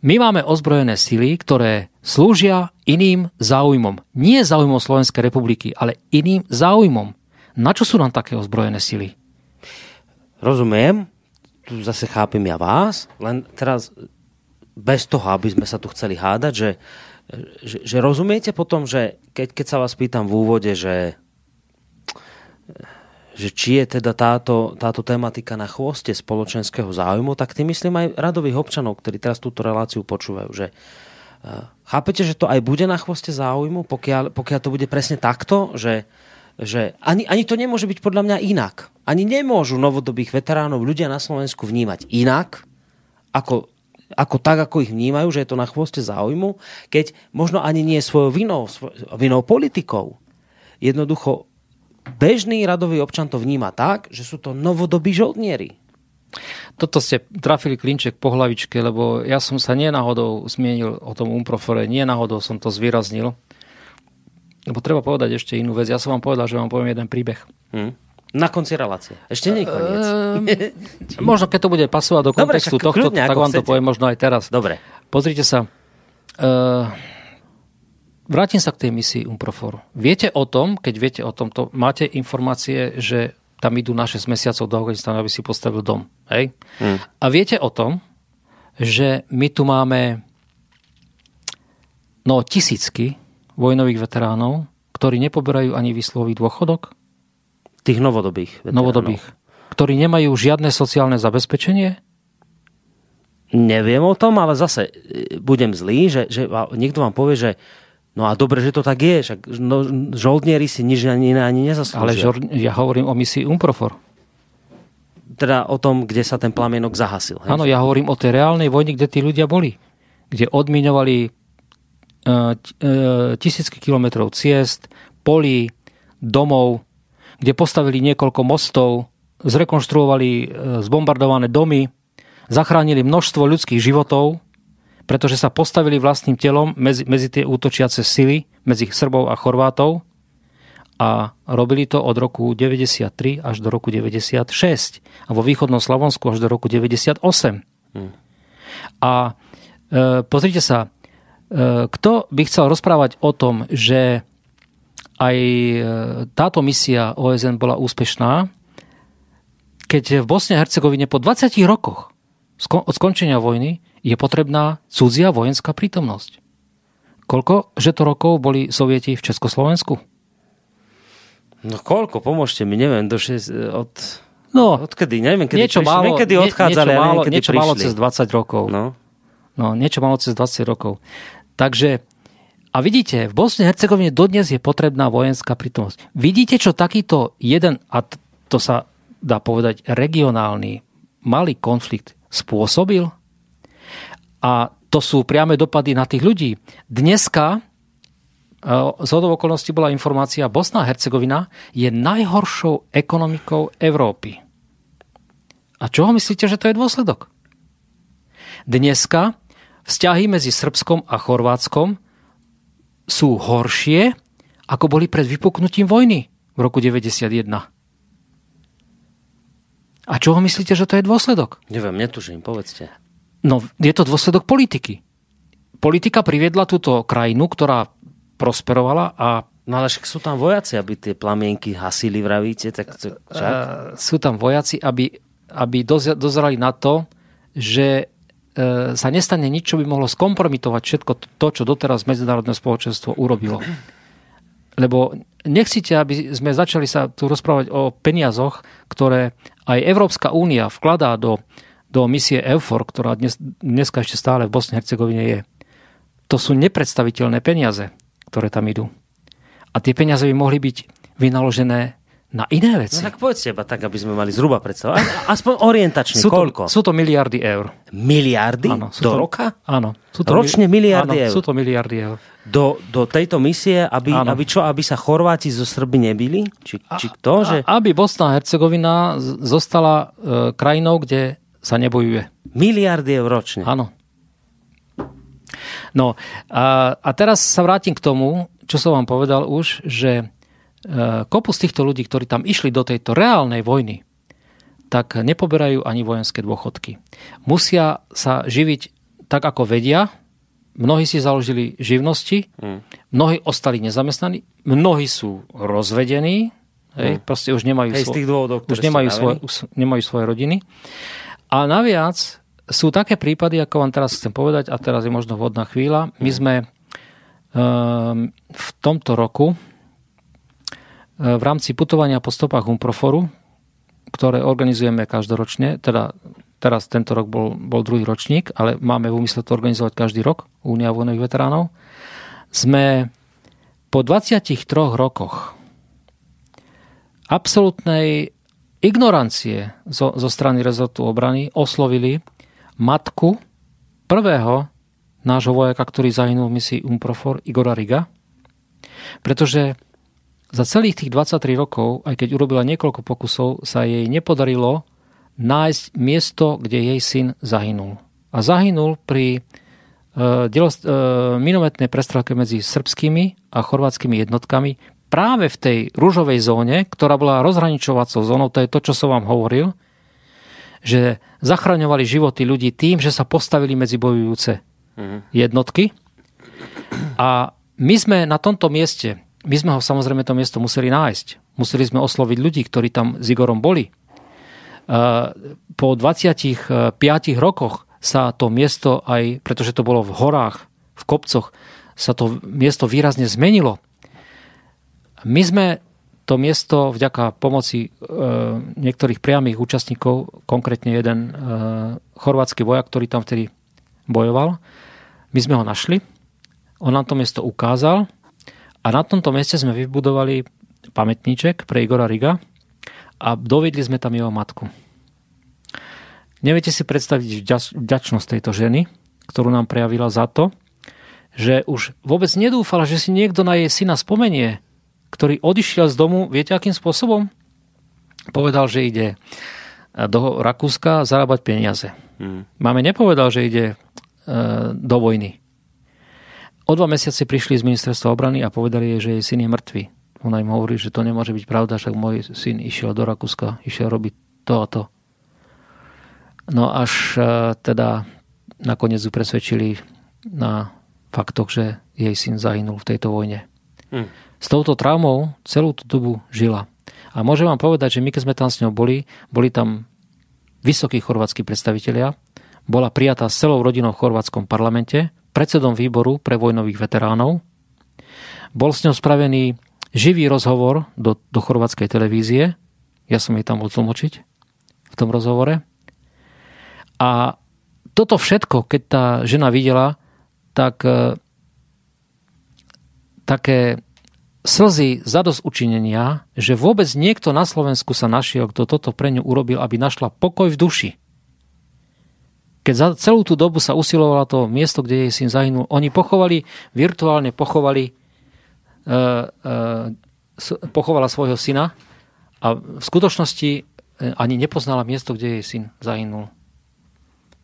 my máme ozbrojené sily, ktoré slúžia iným záujmom. Nie záujmom Slovenskej republiky, ale iným záujmom. Na čo sú nám také ozbrojené sily? Rozumiem, tu zase chápem ja vás, len teraz bez toho, aby sme sa tu chceli hádať, že, že, že rozumiete potom, že keď, keď sa vás pýtam v úvode, že, že či je teda táto, táto tematika na chvoste spoločenského záujmu, tak tým myslím aj radových občanov, ktorí teraz túto reláciu počúvajú, že uh, chápete, že to aj bude na chvoste záujmu, pokiaľ, pokiaľ to bude presne takto, že, že ani, ani to nemôže byť podľa mňa inak. Ani nemôžu novodobých veteránov ľudia na Slovensku vnímať inak, ako, ako tak, ako ich vnímajú, že je to na chvoste záujmu, keď možno ani nie svojou vinou, svoj, vinou politikov. Jednoducho bežný radový občan to vníma tak, že sú to novodobí žoldnieri. Toto ste trafili klinček po hlavičke, lebo ja som sa nie náhodou zmienil o tom umprofore, nie náhodou som to zvýraznil. Lebo treba povedať ešte inú vec. Ja som vám povedal, že vám poviem jeden príbeh. Hm. Na konci relácie. Ešte nie koniec. Uh, možno keď to bude pasovať do Dobre, kontextu však tohto, kľudne, tak vám to chcete. poviem možno aj teraz. Dobre. Pozrite sa. Uh, vrátim sa k tej misii Umprofor. Viete o tom, keď viete o tomto, máte informácie, že tam idú na 6 mesiacov do Afganistanu, aby si postavil dom. Hej? Hm. A viete o tom, že my tu máme no tisícky vojnových veteránov, ktorí nepoberajú ani výslový dôchodok, Tých novodobých. veteránov. novodobých, ktorí nemajú žiadne sociálne zabezpečenie, Neviem o tom, ale zase e, budem zlý, že, že niekto vám povie, že no a dobre, že to tak je, však no, žoldnieri si nič ani, ani nezaslúžia. ale žor, ja hovorím o misii Umprofor. Teda o tom, kde sa ten plamienok zahasil. hej? Áno, ja hovorím o tej reálnej vojne, kde tí ľudia boli. Kde odmiňovali e, tisícky kilometrov ciest, polí, domov, kde postavili niekoľko mostov, zrekonštruovali e, zbombardované domy, zachránili množstvo ľudských životov, pretože sa postavili vlastným telom medzi, medzi tie útočiace sily, medzi Srbov a Chorvátov a robili to od roku 93 až do roku 96 a vo východnom Slavonsku až do roku 98. A e, pozrite sa, e, kto by chcel rozprávať o tom, že aj e, táto misia OSN bola úspešná, keď v Bosne a Hercegovine po 20 rokoch od skončenia vojny je potrebná cudzia vojenská prítomnosť. Koľko že to rokov boli sovieti v Československu? No koľko, pomôžte mi, neviem, do šest, od... No, Odkedy, neviem, kedy niečo prišli, málo, neviem, kedy odchádzali, niečo málo, neviem, niečo prišli. málo cez 20 rokov. No. No, niečo málo cez 20 rokov. Takže, a vidíte, v Bosne a Hercegovine dodnes je potrebná vojenská prítomnosť. Vidíte, čo takýto jeden, a to sa dá povedať, regionálny, malý konflikt spôsobil? A to sú priame dopady na tých ľudí. Dneska, z hodou okolností bola informácia, Bosna a Hercegovina je najhoršou ekonomikou Európy. A čoho myslíte, že to je dôsledok? Dneska vzťahy medzi Srbskom a Chorvátskom sú horšie, ako boli pred vypuknutím vojny v roku 91. A čoho myslíte, že to je dôsledok? Neviem, netužím, povedzte. No, je to dôsledok politiky. Politika priviedla túto krajinu, ktorá prosperovala a No ale však sú tam vojaci, aby tie plamienky hasili, vravíte, tak to, však? e, sú tam vojaci, aby, aby doze- dozerali na to, že e, sa nestane nič, čo by mohlo skompromitovať všetko to, čo doteraz medzinárodné spoločenstvo urobilo. Lebo nechcite, aby sme začali sa tu rozprávať o peniazoch, ktoré aj Európska únia vkladá do, do misie EUFOR, ktorá dnes, dneska ešte stále v Bosne Hercegovine je. To sú nepredstaviteľné peniaze, ktoré tam idú. A tie peniaze by mohli byť vynaložené na iné veci. No tak povedzte iba tak, aby sme mali zhruba predstavu. Aspoň orientačne, sú, to, koľko? sú to miliardy eur. Miliardy? Áno, do to, roka? Áno. Sú to Ročne miliardy áno, eur. Sú to miliardy eur. Do, do tejto misie, aby, Áno. aby čo, aby sa Chorváti zo Srby nebili? Či, či to, že... A, aby Bosna a Hercegovina zostala e, krajinou, kde sa nebojuje. Miliardy eur ročne. Áno. No a, a teraz sa vrátim k tomu, čo som vám povedal už, že e, kopu z týchto ľudí, ktorí tam išli do tejto reálnej vojny, tak nepoberajú ani vojenské dôchodky. Musia sa živiť tak, ako vedia. Mnohí si založili živnosti, mm. mnohí ostali nezamestnaní, mnohí sú rozvedení, hej, mm. proste už nemajú, hej, svo- z tých dôvodov, už nemajú, svoj, nemajú svoje rodiny. A naviac sú také prípady, ako vám teraz chcem povedať, a teraz je možno vhodná chvíľa. My mm. sme um, v tomto roku uh, v rámci putovania po stopách Umproforu, ktoré organizujeme každoročne, teda teraz tento rok bol, bol druhý ročník, ale máme v úmysle to organizovať každý rok, Únia vojnových veteránov, sme po 23 rokoch absolútnej ignorancie zo, zo strany rezortu obrany oslovili matku prvého nášho vojaka, ktorý zahynul v misii Umprofor, Igora Riga, pretože za celých tých 23 rokov, aj keď urobila niekoľko pokusov, sa jej nepodarilo nájsť miesto, kde jej syn zahynul. A zahynul pri uh, uh, minometnej prestrelke medzi srbskými a chorvátskymi jednotkami práve v tej rúžovej zóne, ktorá bola rozhraničovacou zónou, to je to, čo som vám hovoril, že zachraňovali životy ľudí tým, že sa postavili medzi bojujúce mhm. jednotky. A my sme na tomto mieste, my sme ho samozrejme to miesto museli nájsť. Museli sme osloviť ľudí, ktorí tam s Igorom boli po 25 rokoch sa to miesto aj, pretože to bolo v horách, v kopcoch, sa to miesto výrazne zmenilo. My sme to miesto vďaka pomoci e, niektorých priamých účastníkov, konkrétne jeden e, chorvátsky vojak, ktorý tam vtedy bojoval, my sme ho našli, on nám to miesto ukázal a na tomto mieste sme vybudovali pamätníček pre Igora Riga, a dovedli sme tam jeho matku. Neviete si predstaviť vďačnosť tejto ženy, ktorú nám prejavila za to, že už vôbec nedúfala, že si niekto na jej syna spomenie, ktorý odišiel z domu, viete akým spôsobom? Povedal, že ide do Rakúska zarábať peniaze. Hmm. Máme nepovedal, že ide e, do vojny. O dva mesiace prišli z ministerstva obrany a povedali jej, že jej syn je mŕtvy. Ona im hovorí, že to nemôže byť pravda, že môj syn išiel do Rakúska, išiel robiť to a to. No až e, teda nakoniec ju presvedčili na faktoch, že jej syn zahynul v tejto vojne. Hmm. S touto traumou celú tú dobu žila. A môžem vám povedať, že my keď sme tam s ňou boli, boli tam vysokí chorvátsky predstavitelia, bola prijatá s celou rodinou v chorvátskom parlamente, predsedom výboru pre vojnových veteránov, bol s ňou spravený živý rozhovor do, do chorvátskej televízie. Ja som jej tam bol tlmočiť v tom rozhovore. A toto všetko, keď tá žena videla, tak e, také slzy zados učinenia, že vôbec niekto na Slovensku sa našiel, kto toto pre ňu urobil, aby našla pokoj v duši. Keď za celú tú dobu sa usilovala to miesto, kde jej syn zahynul, oni pochovali, virtuálne pochovali E, e, pochovala svojho syna a v skutočnosti e, ani nepoznala miesto, kde jej syn zahynul.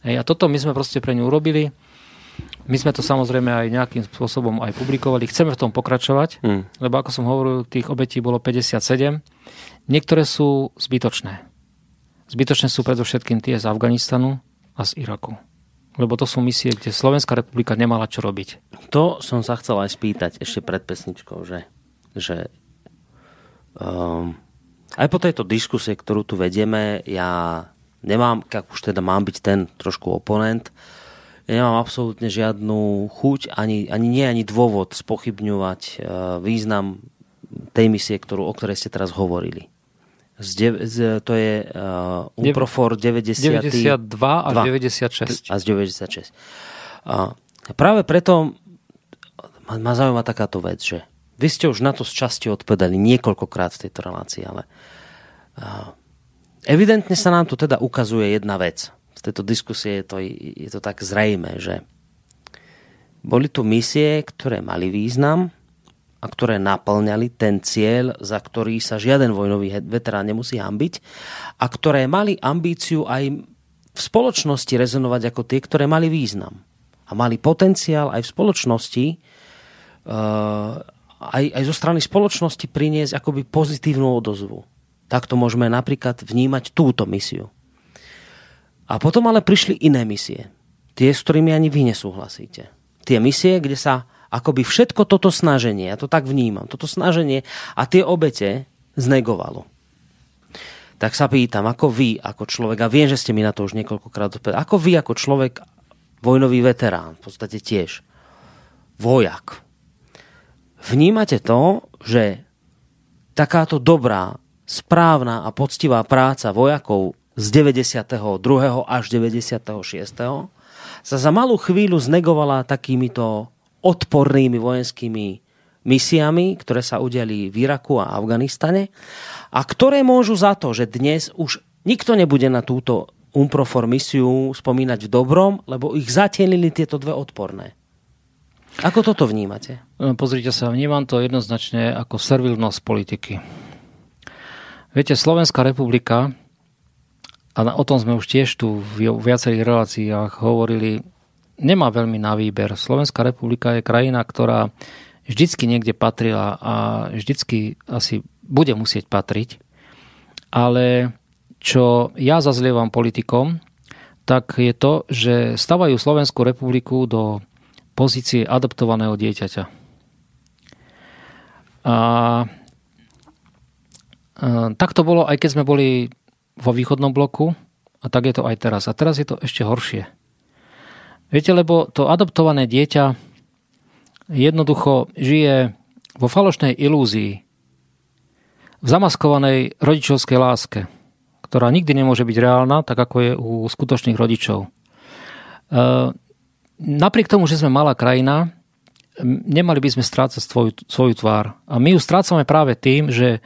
Hej, a toto my sme proste pre ňu urobili. My sme to samozrejme aj nejakým spôsobom aj publikovali. Chceme v tom pokračovať, hmm. lebo ako som hovoril, tých obetí bolo 57. Niektoré sú zbytočné. Zbytočné sú predovšetkým tie z Afganistanu a z Iraku lebo to sú misie, kde Slovenská republika nemala čo robiť. To som sa chcel aj spýtať ešte pred pesničkou, že, že um, aj po tejto diskusie, ktorú tu vedieme, ja nemám, ak už teda mám byť ten trošku oponent, ja nemám absolútne žiadnu chuť, ani, ani nie, ani dôvod spochybňovať uh, význam tej misie, ktorú, o ktorej ste teraz hovorili. Z de, z, to je uh, Umprofor 90, 92 a 96. A z 96. A práve preto ma, ma zaujíma takáto vec, že vy ste už na to z časti odpovedali niekoľkokrát v tejto relácii, ale uh, evidentne sa nám tu teda ukazuje jedna vec. Z tejto diskusie je to, je to tak zrejme, že boli tu misie, ktoré mali význam, a ktoré naplňali ten cieľ, za ktorý sa žiaden vojnový veterán nemusí hambiť a ktoré mali ambíciu aj v spoločnosti rezonovať ako tie, ktoré mali význam. A mali potenciál aj v spoločnosti, uh, aj, aj zo strany spoločnosti priniesť akoby pozitívnu odozvu. Takto môžeme napríklad vnímať túto misiu. A potom ale prišli iné misie. Tie, s ktorými ani vy nesúhlasíte. Tie misie, kde sa akoby všetko toto snaženie, ja to tak vnímam, toto snaženie a tie obete znegovalo. Tak sa pýtam, ako vy, ako človek, a viem, že ste mi na to už niekoľkokrát odpovedali, ako vy, ako človek, vojnový veterán, v podstate tiež, vojak, vnímate to, že takáto dobrá, správna a poctivá práca vojakov z 92. až 96. sa za malú chvíľu znegovala takýmito odpornými vojenskými misiami, ktoré sa udiali v Iraku a Afganistane a ktoré môžu za to, že dnes už nikto nebude na túto UMPROFOR misiu spomínať v dobrom, lebo ich zatienili tieto dve odporné. Ako toto vnímate? No, pozrite sa, vnímam to jednoznačne ako servilnosť politiky. Viete, Slovenská republika, a o tom sme už tiež tu v viacerých reláciách hovorili, nemá veľmi na výber. Slovenská republika je krajina, ktorá vždycky niekde patrila a vždycky asi bude musieť patriť. Ale čo ja zazlievam politikom, tak je to, že stavajú Slovenskú republiku do pozície adoptovaného dieťaťa. A, tak to bolo, aj keď sme boli vo východnom bloku, a tak je to aj teraz. A teraz je to ešte horšie. Viete, lebo to adoptované dieťa jednoducho žije vo falošnej ilúzii, v zamaskovanej rodičovskej láske, ktorá nikdy nemôže byť reálna, tak ako je u skutočných rodičov. E, napriek tomu, že sme malá krajina, nemali by sme strácať svoju, svoju tvár. A my ju strácame práve tým, že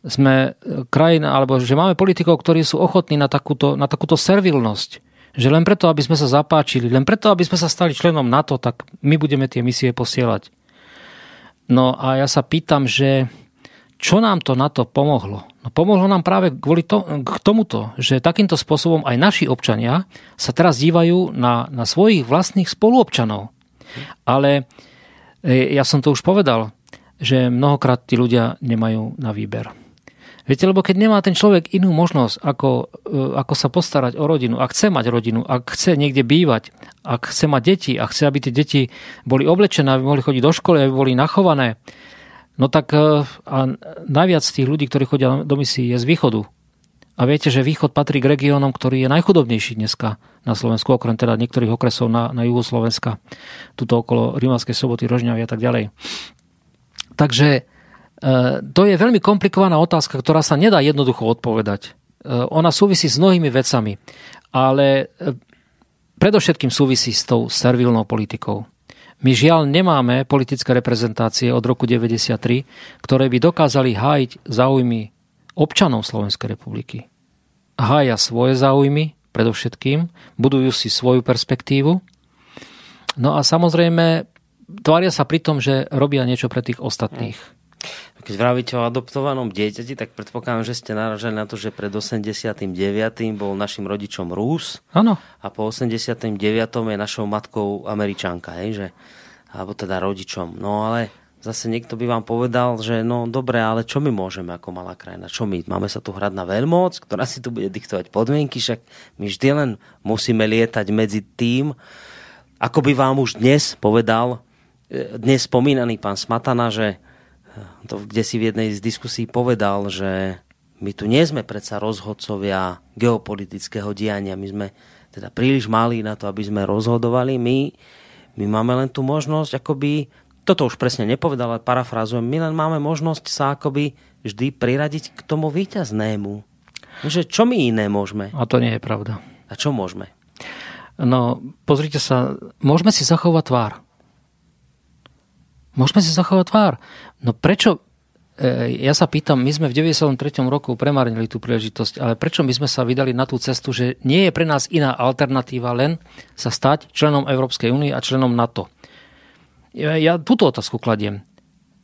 sme krajina, alebo že máme politikov, ktorí sú ochotní na takúto, na takúto servilnosť že len preto, aby sme sa zapáčili, len preto, aby sme sa stali členom NATO, tak my budeme tie misie posielať. No a ja sa pýtam, že čo nám to na to pomohlo? No pomohlo nám práve kvôli to, k tomuto, že takýmto spôsobom aj naši občania sa teraz dívajú na, na svojich vlastných spoluobčanov. Ale e, ja som to už povedal, že mnohokrát tí ľudia nemajú na výber. Viete, lebo keď nemá ten človek inú možnosť, ako, e, ako sa postarať o rodinu, ak chce mať rodinu, ak chce niekde bývať, ak chce mať deti a chce, aby tie deti boli oblečené, aby mohli chodiť do školy, aby boli nachované, no tak e, a najviac tých ľudí, ktorí chodia do misií, je z východu. A viete, že východ patrí k regiónom, ktorý je najchudobnejší dneska na Slovensku, okrem teda niektorých okresov na, na juhu Slovenska, tuto okolo Rimavskej soboty, Rožňavy a tak ďalej. Takže to je veľmi komplikovaná otázka, ktorá sa nedá jednoducho odpovedať. Eh, ona súvisí s mnohými vecami, ale eh, predovšetkým súvisí s tou servilnou politikou. My žiaľ nemáme politické reprezentácie od roku 1993, ktoré by dokázali hájiť záujmy občanov Slovenskej republiky. Hája svoje záujmy, predovšetkým, budujú si svoju perspektívu. No a samozrejme, tvária sa pri tom, že robia niečo pre tých ostatných. Keď vravíte o adoptovanom dieťati, tak predpokladám, že ste naražali na to, že pred 89. bol našim rodičom Rús. Áno. A po 89. je našou matkou Američanka, hej, že, alebo teda rodičom. No ale zase niekto by vám povedal, že no dobre, ale čo my môžeme ako malá krajina? Čo my? Máme sa tu hrať na veľmoc, ktorá si tu bude diktovať podmienky, však my vždy len musíme lietať medzi tým, ako by vám už dnes povedal, e, dnes spomínaný pán Smatana, že to kde si v jednej z diskusí povedal, že my tu nie sme predsa rozhodcovia geopolitického diania. My sme teda príliš malí na to, aby sme rozhodovali. My, my máme len tú možnosť, akoby, toto už presne nepovedal, ale parafrázujem, my len máme možnosť sa akoby vždy priradiť k tomu víťaznému. Že čo my iné môžeme? A to nie je pravda. A čo môžeme? No, pozrite sa, môžeme si zachovať tvár. Môžeme si zachovať tvár. No prečo, e, ja sa pýtam, my sme v 93. roku premárnili tú príležitosť, ale prečo my sme sa vydali na tú cestu, že nie je pre nás iná alternatíva len sa stať členom Európskej únie a členom NATO? Ja, ja túto otázku kladiem.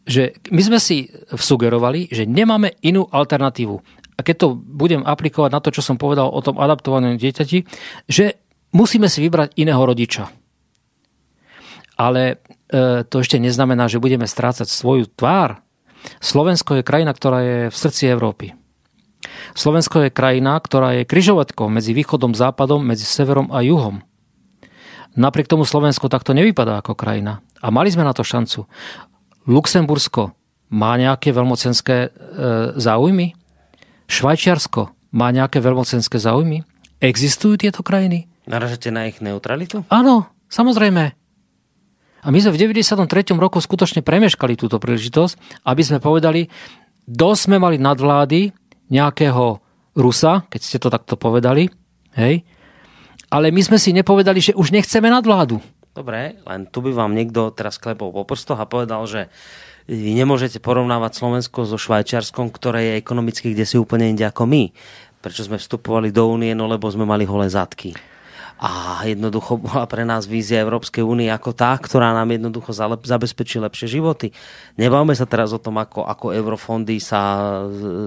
Že my sme si sugerovali, že nemáme inú alternatívu. a keď to budem aplikovať na to, čo som povedal o tom adaptovanom dieťati, že musíme si vybrať iného rodiča. Ale to ešte neznamená, že budeme strácať svoju tvár. Slovensko je krajina, ktorá je v srdci Európy. Slovensko je krajina, ktorá je kryžovatkou medzi východom, západom, medzi severom a juhom. Napriek tomu Slovensko takto nevypadá ako krajina. A mali sme na to šancu. Luxembursko má nejaké veľmocenské e, záujmy? Švajčiarsko má nejaké veľmocenské záujmy? Existujú tieto krajiny? Naražate na ich neutralitu? Áno, samozrejme. A my sme v 93. roku skutočne premeškali túto príležitosť, aby sme povedali, dosť sme mali nadvlády nejakého Rusa, keď ste to takto povedali, hej, ale my sme si nepovedali, že už nechceme nadvládu. Dobre, len tu by vám niekto teraz klepol po prstoch a povedal, že vy nemôžete porovnávať Slovensko so Švajčiarskom, ktoré je ekonomicky kde si úplne inde ako my. Prečo sme vstupovali do únie? No lebo sme mali holé zadky a jednoducho bola pre nás vízia Európskej únie ako tá, ktorá nám jednoducho zabezpečí lepšie životy. Nebavme sa teraz o tom, ako, ako eurofondy sa,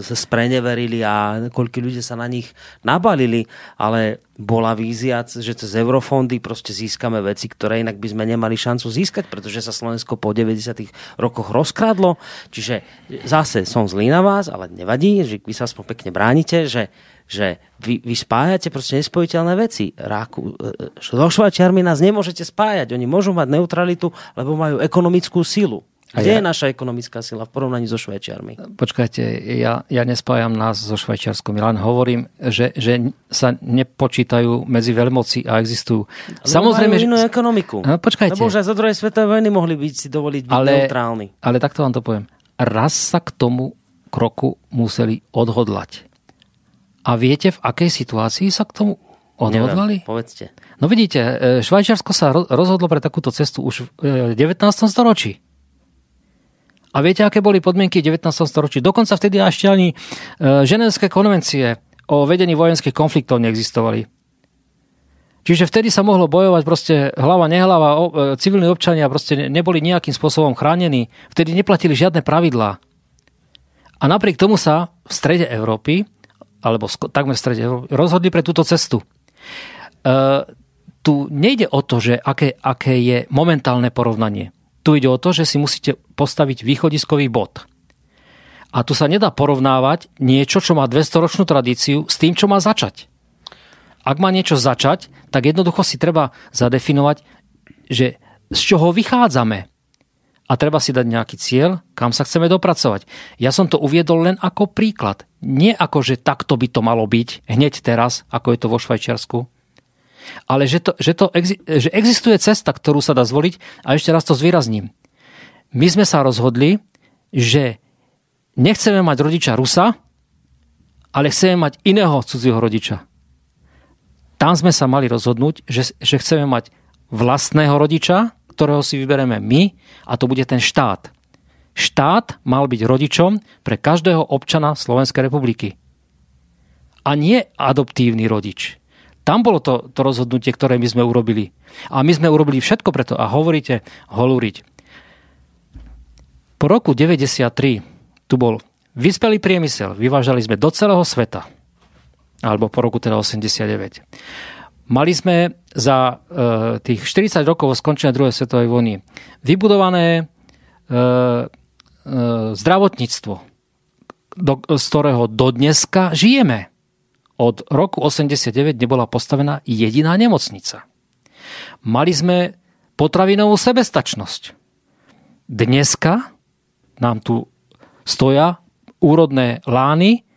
sa spreneverili a koľko ľudia sa na nich nabalili, ale bola vízia, že cez eurofondy proste získame veci, ktoré inak by sme nemali šancu získať, pretože sa Slovensko po 90. rokoch rozkradlo. Čiže zase som zlý na vás, ale nevadí, že vy sa aspoň pekne bránite, že že vy, vy spájate proste nespojiteľné veci. Ráku, e, e, so Švajčiarmi nás nemôžete spájať. Oni môžu mať neutralitu, lebo majú ekonomickú silu. Kde ja... je naša ekonomická sila v porovnaní so Švajčiarmi? Počkajte, ja, ja nespájam nás so Švajčiarskom. Ja len hovorím, že, že sa nepočítajú medzi veľmoci a existujú. Lebo Samozrejme, majú inú že... ekonomiku. No, počkajte. Lebo už aj zo druhej svetovej vojny mohli byť si dovoliť byť ale, neutrálni. Ale takto vám to poviem. Raz sa k tomu kroku museli odhodlať. A viete, v akej situácii sa k tomu odhodlali? Neviem, povedzte. No vidíte, e, Švajčiarsko sa rozhodlo pre takúto cestu už v 19. E, storočí. A viete, aké boli podmienky v 19. storočí? Dokonca vtedy ešte ani e, ženevské konvencie o vedení vojenských konfliktov neexistovali. Čiže vtedy sa mohlo bojovať proste hlava, nehlava, civilní občania proste neboli nejakým spôsobom chránení. Vtedy neplatili žiadne pravidlá. A napriek tomu sa v strede Európy alebo takmer v strede rozhodli pre túto cestu. E, tu nejde o to, že aké, aké je momentálne porovnanie. Tu ide o to, že si musíte postaviť východiskový bod. A tu sa nedá porovnávať niečo, čo má 200-ročnú tradíciu s tým, čo má začať. Ak má niečo začať, tak jednoducho si treba zadefinovať, že z čoho vychádzame a treba si dať nejaký cieľ, kam sa chceme dopracovať. Ja som to uviedol len ako príklad. Nie ako, že takto by to malo byť hneď teraz, ako je to vo Švajčiarsku, ale že, to, že, to, že existuje cesta, ktorú sa dá zvoliť a ešte raz to zvýrazním. My sme sa rozhodli, že nechceme mať rodiča Rusa, ale chceme mať iného cudzieho rodiča. Tam sme sa mali rozhodnúť, že, že chceme mať vlastného rodiča, ktorého si vybereme my a to bude ten štát. Štát mal byť rodičom pre každého občana Slovenskej republiky. A nie adoptívny rodič. Tam bolo to, to rozhodnutie, ktoré my sme urobili. A my sme urobili všetko preto. A hovoríte holúriť. Po roku 93 tu bol vyspelý priemysel. Vyvážali sme do celého sveta. Alebo po roku teda 89. Mali sme za e, tých 40 rokov skončenia druhej svetovej vojny vybudované e, zdravotníctvo, do, z ktorého dodneska žijeme. Od roku 89 nebola postavená jediná nemocnica. Mali sme potravinovú sebestačnosť. Dneska nám tu stoja úrodné lány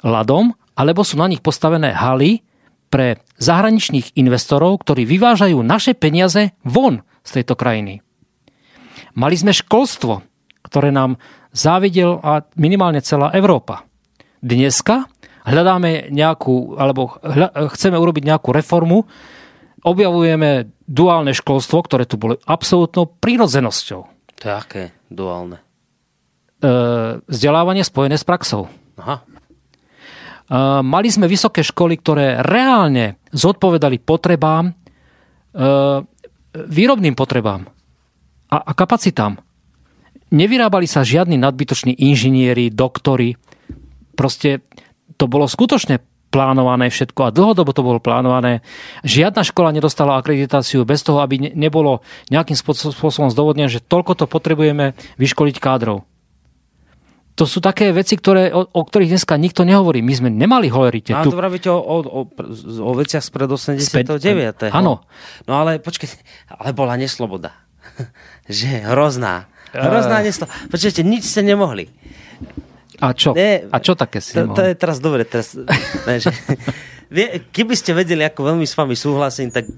ľadom, alebo sú na nich postavené haly, pre zahraničných investorov, ktorí vyvážajú naše peniaze von z tejto krajiny. Mali sme školstvo, ktoré nám závidel a minimálne celá Európa. Dneska hľadáme nejakú, alebo hľa, chceme urobiť nejakú reformu, objavujeme duálne školstvo, ktoré tu bolo absolútnou prírodzenosťou. To je aké duálne? E, vzdelávanie spojené s praxou. Aha. Mali sme vysoké školy, ktoré reálne zodpovedali potrebám, e, výrobným potrebám a, a kapacitám. Nevyrábali sa žiadni nadbytoční inžinieri, doktori. Proste to bolo skutočne plánované všetko a dlhodobo to bolo plánované. Žiadna škola nedostala akreditáciu bez toho, aby ne- nebolo nejakým spôsobom zdôvodnené, že toľko to potrebujeme vyškoliť kádrov. To sú také veci, ktoré, o, o ktorých dneska nikto nehovorí. My sme nemali holerite. No, Tu, to vravíte o, o, o, o veciach spred 89. Áno. No ale počkajte, ale bola nesloboda. že hrozná. Hrozná nesloboda. Počkajte, nič ste nemohli. a čo? Ne, a čo také si To, to je teraz dobre. Teraz, ne, že, keby ste vedeli, ako veľmi s vami súhlasím, tak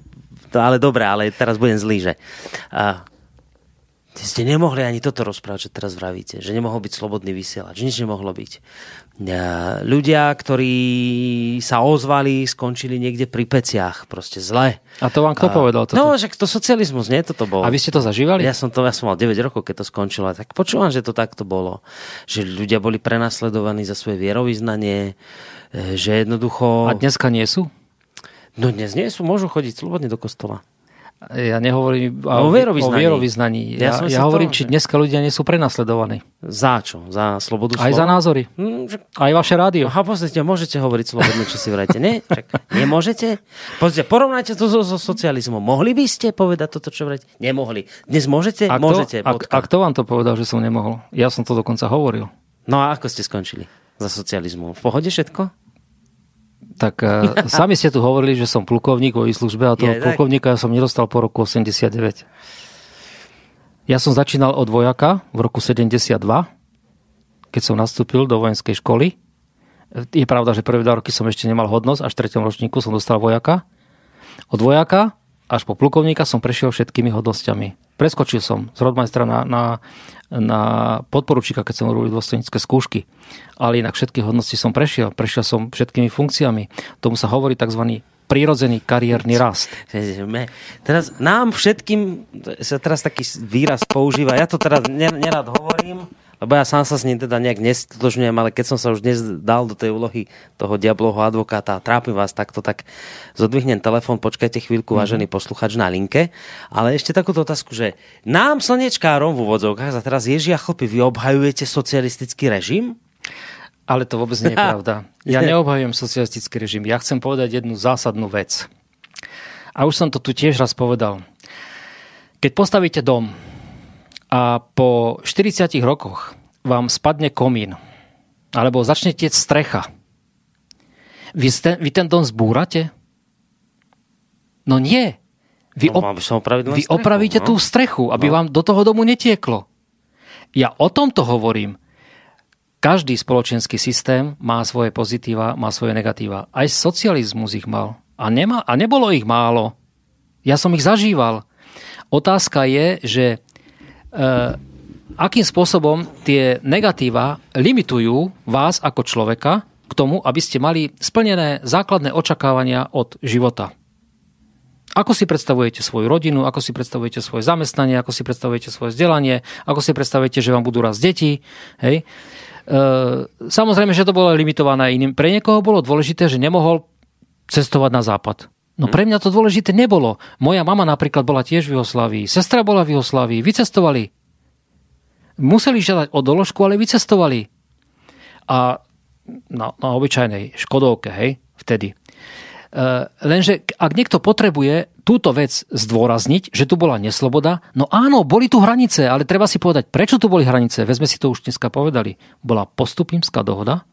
to, ale dobre, ale teraz budem zlý, že a, ste nemohli ani toto rozprávať, čo teraz vravíte, že nemohol byť slobodný vysielač, nič nemohlo byť. A, ľudia, ktorí sa ozvali, skončili niekde pri peciach, proste zle. A to vám kto povedal? Toto? No, že to socializmus, nie? Toto bolo. a vy ste to zažívali? Ja som to, ja som mal 9 rokov, keď to skončilo. Tak počúvam, že to takto bolo. Že ľudia boli prenasledovaní za svoje vierovýznanie, e, že jednoducho... A dneska nie sú? No dnes nie sú, môžu chodiť slobodne do kostola. Ja nehovorím O o, vierovyznaní. o vierovyznaní. Ja Ja, ja, hovorím, to- či dneska ľudia nie sú prenasledovaní. Za čo? Za slobodu Aj slova? za názory. Hm, že... Aj vaše rádio. Aha, pozrite, môžete hovoriť slobodne, čo si vrajte. Nie? Čak, nemôžete? Pozrite, porovnajte to so, so socializmom. Mohli by ste povedať toto, čo vrajte? Nemohli. Dnes môžete? A kto, môžete. a, a kto vám to povedal, že som nemohol? Ja som to dokonca hovoril. No a ako ste skončili za socializmu? V pohode všetko? Tak uh, sami ste tu hovorili, že som plukovník vo službe a toho Je, plukovníka som nedostal po roku 89. Ja som začínal od vojaka v roku 72, keď som nastúpil do vojenskej školy. Je pravda, že prvé dva roky som ešte nemal hodnosť, až v treťom ročníku som dostal vojaka. Od vojaka až po plukovníka som prešiel všetkými hodnosťami. Preskočil som z rodmajstra na, na, na podporučíka, keď som robil dôstojnícke skúšky. Ale inak všetky hodnosti som prešiel. Prešiel som všetkými funkciami. Tomu sa hovorí tzv. prírodzený kariérny rast. Teraz nám všetkým sa teraz taký výraz používa, ja to teraz ner- nerad hovorím, lebo ja sám sa s ním teda nejak nestotožňujem, ale keď som sa už dnes dal do tej úlohy toho diabloho advokáta a trápim vás takto, tak zodvihnem telefón, počkajte chvíľku, Mhm. vážený posluchač na linke. Ale ešte takúto otázku, že nám slnečkárom v úvodzovkách, a teraz Ježia chlpy, vy obhajujete socialistický režim? Ale to vôbec nie je pravda. Ja neobhajujem socialistický režim. Ja chcem povedať jednu zásadnú vec. A už som to tu tiež raz povedal. Keď postavíte dom a po 40 rokoch vám spadne komín, alebo začne tiec strecha, vy, ste, vy ten dom zbúrate? No nie. Vy, No, opraviť len vy strechu, opravíte no. tú strechu, aby No. vám do toho domu netieklo. Ja o tomto hovorím. Každý spoločenský systém má svoje pozitíva, má svoje negatíva. Aj socializmus ich mal. A, nema, a nebolo ich málo. Ja som ich zažíval. Otázka je, že akým spôsobom tie negatíva limitujú vás ako človeka k tomu, aby ste mali splnené základné očakávania od života. Ako si predstavujete svoju rodinu, ako si predstavujete svoje zamestnanie, ako si predstavujete svoje vzdelanie, ako si predstavujete, že vám budú raz deti. Hej. E, samozrejme, že to bolo limitované iným. Pre niekoho bolo dôležité, že nemohol cestovať na západ. No pre mňa to dôležité nebolo. Moja mama napríklad bola tiež v Juhoslávii, sestra bola v Juhoslávii, vycestovali. Museli žiadať o doložku, ale vycestovali. A na, na obyčajnej Škodovke, hej, vtedy. Uh, lenže ak niekto potrebuje túto vec zdôrazniť, že tu bola nesloboda, no áno, boli tu hranice, ale treba si povedať, prečo tu boli hranice. Vezme si to už dneska povedali. Bola postupímska dohoda,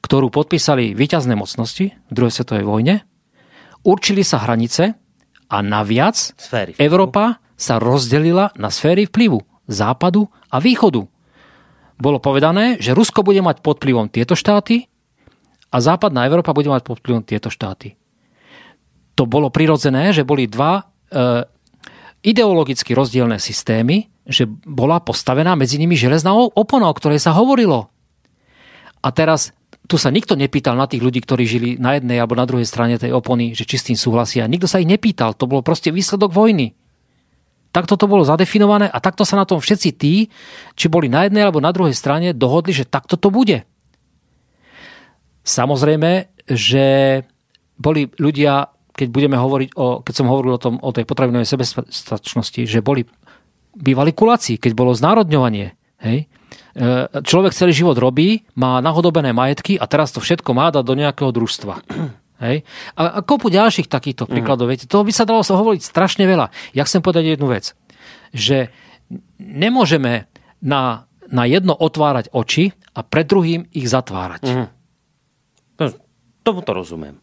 ktorú podpísali víťazné mocnosti v druhej svetovej vojne, určili sa hranice a naviac Sféry. Európa sa rozdelila na sféry vplyvu západu a východu. Bolo povedané, že Rusko bude mať pod vplyvom tieto štáty a západná Európa bude mať pod vplyvom tieto štáty. To bolo prirodzené, že boli dva e, ideologicky rozdielne systémy, že bola postavená medzi nimi železná opona, o ktorej sa hovorilo. A teraz tu sa nikto nepýtal na tých ľudí, ktorí žili na jednej alebo na druhej strane tej opony, že či s tým súhlasia. Nikto sa ich nepýtal. To bolo proste výsledok vojny. Takto to bolo zadefinované a takto sa na tom všetci tí, či boli na jednej alebo na druhej strane, dohodli, že takto to bude. Samozrejme, že boli ľudia, keď budeme hovoriť o, keď som hovoril o, tom, o tej potravinovej sebestačnosti, že boli bývali kuláci, keď bolo znárodňovanie. Hej? E, človek celý život robí, má nahodobené majetky a teraz to všetko má dať do nejakého družstva. Hej? A, a kopu ďalších takýchto príkladov. Viete, toho by sa dalo sa hovoriť strašne veľa. Ja chcem povedať jednu vec. Že nemôžeme na, na jedno otvárať oči a pred druhým ich zatvárať. Mm. Tomu to rozumiem.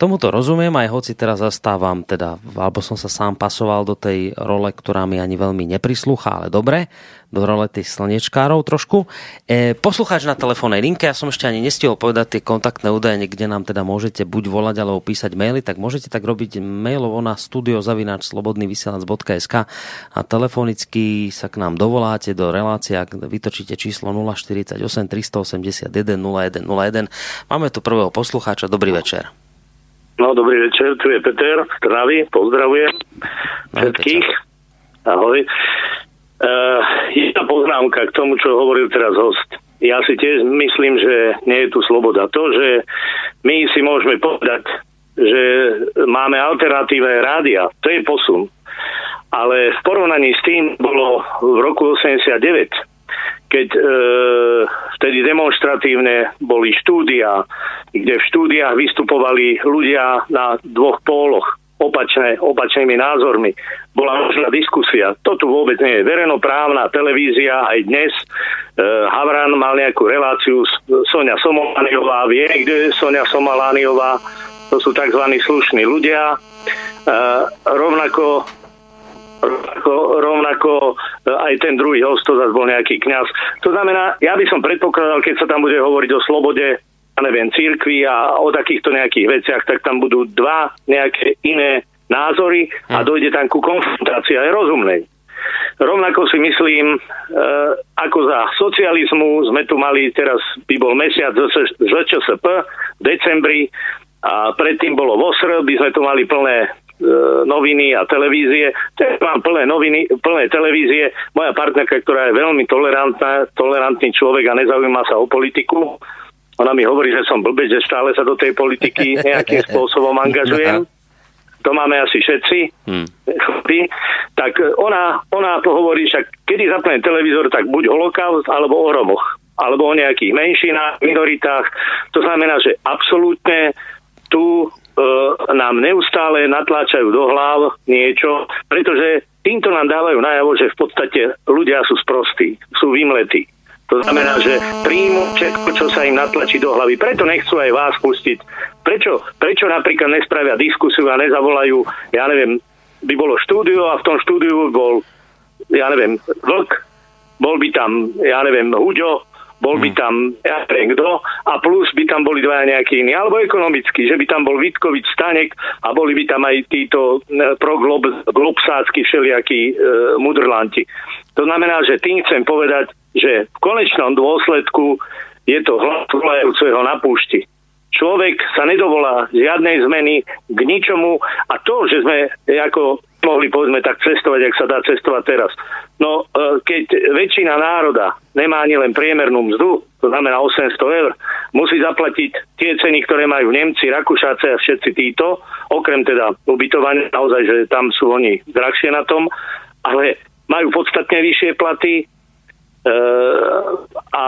Tomuto rozumiem, aj hoci teraz zastávam, teda, alebo som sa sám pasoval do tej role, ktorá mi ani veľmi neprislúcha, ale dobre, do role tých slnečkárov trošku. E, poslucháč na telefónnej linke, ja som ešte ani nestihol povedať tie kontaktné údaje, kde nám teda môžete buď volať alebo písať maily, tak môžete tak robiť mailovo na studiozavináčslobodnyvysielac.sk a telefonicky sa k nám dovoláte do relácie, ak vytočíte číslo 048 381 0101. Máme tu prvého poslucháča, dobrý večer. No, dobrý večer, tu je Peter z Trnavy, pozdravujem všetkých. Ahoj. Uh, jedna poznámka k tomu, čo hovoril teraz host. Ja si tiež myslím, že nie je tu sloboda. To, že my si môžeme povedať, že máme alternatíve rádia, to je posun. Ale v porovnaní s tým bolo v roku 89 keď e, vtedy demonstratívne boli štúdia, kde v štúdiách vystupovali ľudia na dvoch póloch opačné, opačnými názormi. Bola možná diskusia. To tu vôbec nie je. Verejnoprávna televízia aj dnes. E, Havran mal nejakú reláciu s Sonia Somalániová. Vie, kde je Sonia Somalániová. To sú tzv. slušní ľudia. E, rovnako rovnako, rovnako e, aj ten druhý host, to zase bol nejaký kňaz. To znamená, ja by som predpokladal, keď sa tam bude hovoriť o slobode, neviem, církvy a o takýchto nejakých veciach, tak tam budú dva nejaké iné názory a hm. dojde tam ku konfrontácii aj rozumnej. Rovnako si myslím, e, ako za socializmu sme tu mali, teraz by bol mesiac ZČSP v decembri a predtým bolo VOSR, by sme tu mali plné E, noviny a televízie. Teraz mám plné noviny, plné televízie. Moja partnerka, ktorá je veľmi tolerantná, tolerantný človek a nezaujíma sa o politiku, ona mi hovorí, že som blbec, že stále sa do tej politiky nejakým spôsobom angažujem. To máme asi všetci. Hmm. Tak ona, ona hovorí, že kedy zapne televízor, tak buď holokaust, alebo o Romoch alebo o nejakých menšinách, minoritách. To znamená, že absolútne tu E, nám neustále natláčajú do hlav niečo, pretože týmto nám dávajú najavo, že v podstate ľudia sú sprostí, sú vymletí. To znamená, že príjmu všetko, čo sa im natlačí do hlavy. Preto nechcú aj vás pustiť. Prečo, prečo napríklad nespravia diskusiu a nezavolajú, ja neviem, by bolo štúdio a v tom štúdiu bol, ja neviem, Vlk, bol by tam, ja neviem, Huďo, bol by hmm. tam, ja neviem kto, a plus by tam boli dvaja nejakí iní, alebo ekonomicky, že by tam bol Vitkovič Stanek a boli by tam aj títo e, proglobsácky všelijakí e, mudrlanti. To znamená, že tým chcem povedať, že v konečnom dôsledku je to hlas volajúceho na púšti. Človek sa nedovolá žiadnej zmeny k ničomu a to, že sme ako mohli povedzme tak cestovať, ak sa dá cestovať teraz. No e, keď väčšina národa nemá ani len priemernú mzdu, to znamená 800 eur, musí zaplatiť tie ceny, ktoré majú Nemci, Rakúšace a všetci títo, okrem teda ubytovania, naozaj, že tam sú oni drahšie na tom, ale majú podstatne vyššie platy a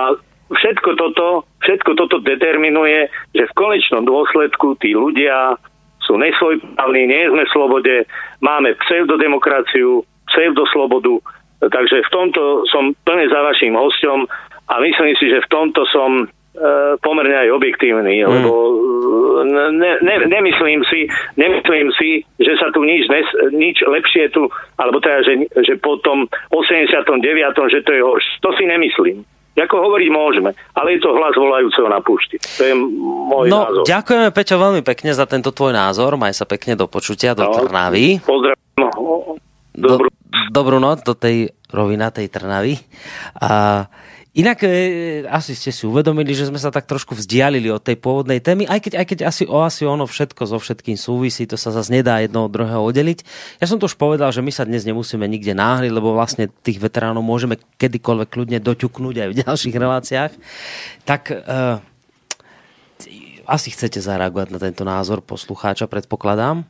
všetko toto, všetko toto determinuje, že v konečnom dôsledku tí ľudia sú nesvojprávni, nie sme v slobode, máme pseudodemokraciu, pseudoslobodu, takže v tomto som plne za vašim hostom a myslím si, že v tomto som e, pomerne aj objektívny, mm. lebo e, ne, ne, nemyslím, si, nemyslím si, že sa tu nič, nes, nič lepšie tu, alebo teda, že, že po tom 89. že to je horšie. To si nemyslím. Ako hovoriť môžeme, ale je to hlas volajúceho na púšti. To je môj no, názor. Ďakujeme, Peťo, veľmi pekne za tento tvoj názor. Maj sa pekne do počutia, do no, Trnavy. Pozdravím. Dobrú. Do, dobrú noc do tej rovinatej Trnavy. A Inak e, asi ste si uvedomili, že sme sa tak trošku vzdialili od tej pôvodnej témy, aj keď, aj keď asi o asi ono všetko so všetkým súvisí, to sa zase nedá jedno od druhého oddeliť. Ja som to už povedal, že my sa dnes nemusíme nikde náhliť, lebo vlastne tých veteránov môžeme kedykoľvek kľudne doťuknúť aj v ďalších reláciách. Tak e, asi chcete zareagovať na tento názor poslucháča, predpokladám.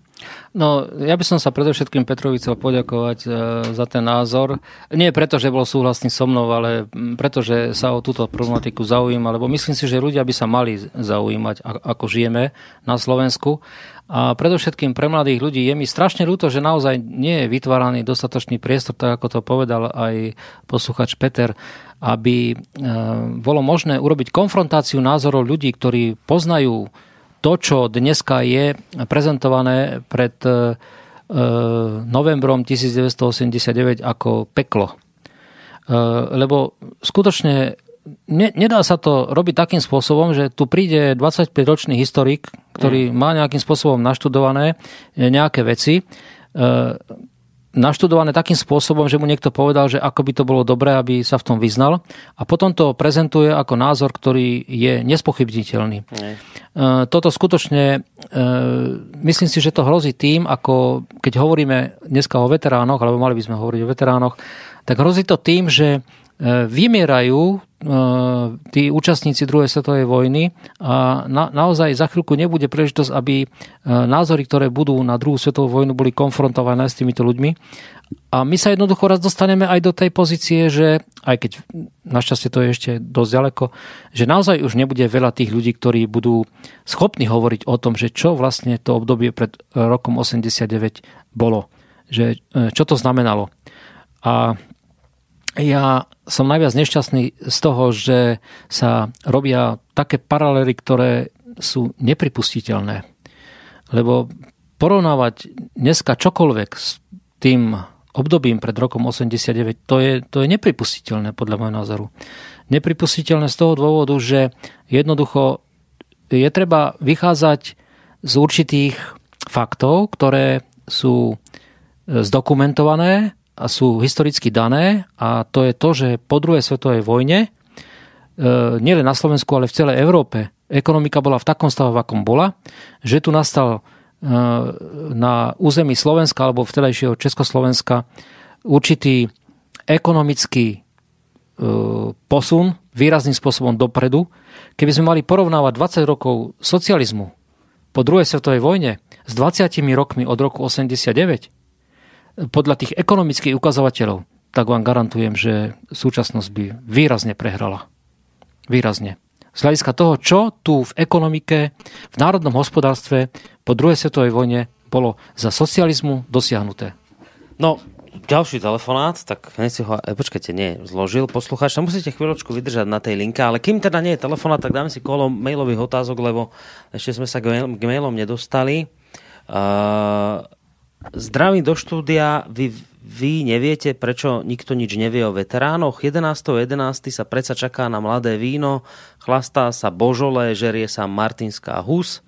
No, ja by som sa predovšetkým Petrovi chcel poďakovať e, za ten názor. Nie preto, že bol súhlasný so mnou, ale preto, že sa o túto problematiku zaujíma, lebo myslím si, že ľudia by sa mali zaujímať, ako žijeme na Slovensku. A predovšetkým pre mladých ľudí je mi strašne ľúto, že naozaj nie je vytváraný dostatočný priestor, tak ako to povedal aj posluchač Peter, aby e, bolo možné urobiť konfrontáciu názorov ľudí, ktorí poznajú to, čo dneska je prezentované pred e, novembrom 1989 ako peklo. Lebo skutočne ne, nedá sa to robiť takým spôsobom, že tu príde 25-ročný historik, ktorý mm. má nejakým spôsobom naštudované nejaké veci, naštudované takým spôsobom, že mu niekto povedal, že ako by to bolo dobré, aby sa v tom vyznal a potom to prezentuje ako názor, ktorý je nespochybniteľný. Nie. Toto skutočne, e, myslím si, že to hrozí tým, ako keď hovoríme dneska o veteránoch, alebo mali by sme hovoriť o veteránoch, tak hrozí to tým, že E, vymierajú e, tí účastníci druhej svetovej vojny a na, naozaj za chvíľku nebude príležitosť, aby e, názory, ktoré budú na druhú svetovú vojnu, boli konfrontované s týmito ľuďmi. A my sa jednoducho raz dostaneme aj do tej pozície, že aj keď našťastie to je ešte dosť ďaleko, že naozaj už nebude veľa tých ľudí, ktorí budú schopní hovoriť o tom, že čo vlastne to obdobie pred rokom 89 bolo. Že, čo to znamenalo. A ja som najviac nešťastný z toho, že sa robia také paralely, ktoré sú nepripustiteľné. Lebo porovnávať dneska čokoľvek s tým obdobím pred rokom 89, to je, to je nepripustiteľné podľa môjho názoru. Nepripustiteľné z toho dôvodu, že jednoducho je treba vychádzať z určitých faktov, ktoré sú zdokumentované a sú historicky dané a to je to, že po druhej svetovej vojne e, nielen na Slovensku, ale v celej Európe ekonomika bola v takom stave, akom bola, že tu nastal e, na území Slovenska alebo vtedajšieho Československa určitý ekonomický e, posun výrazným spôsobom dopredu. Keby sme mali porovnávať 20 rokov socializmu po druhej svetovej vojne s 20 rokmi od roku 89, podľa tých ekonomických ukazovateľov, tak vám garantujem, že súčasnosť by výrazne prehrala. Výrazne. Z hľadiska toho, čo tu v ekonomike, v národnom hospodárstve po druhej svetovej vojne bolo za socializmu dosiahnuté. No, ďalší telefonát, tak hneď si ho, e, počkajte, nie, zložil poslucháč, musíte chvíľočku vydržať na tej linke, ale kým teda nie je telefonát, tak dáme si kolo mailových otázok, lebo ešte sme sa k mailom nedostali. Uh, Zdravím do štúdia. Vy, vy neviete, prečo nikto nič nevie o veteránoch? 11.11. 11. sa predsa čaká na mladé víno, chlastá sa božole, žerie sa martinská hus.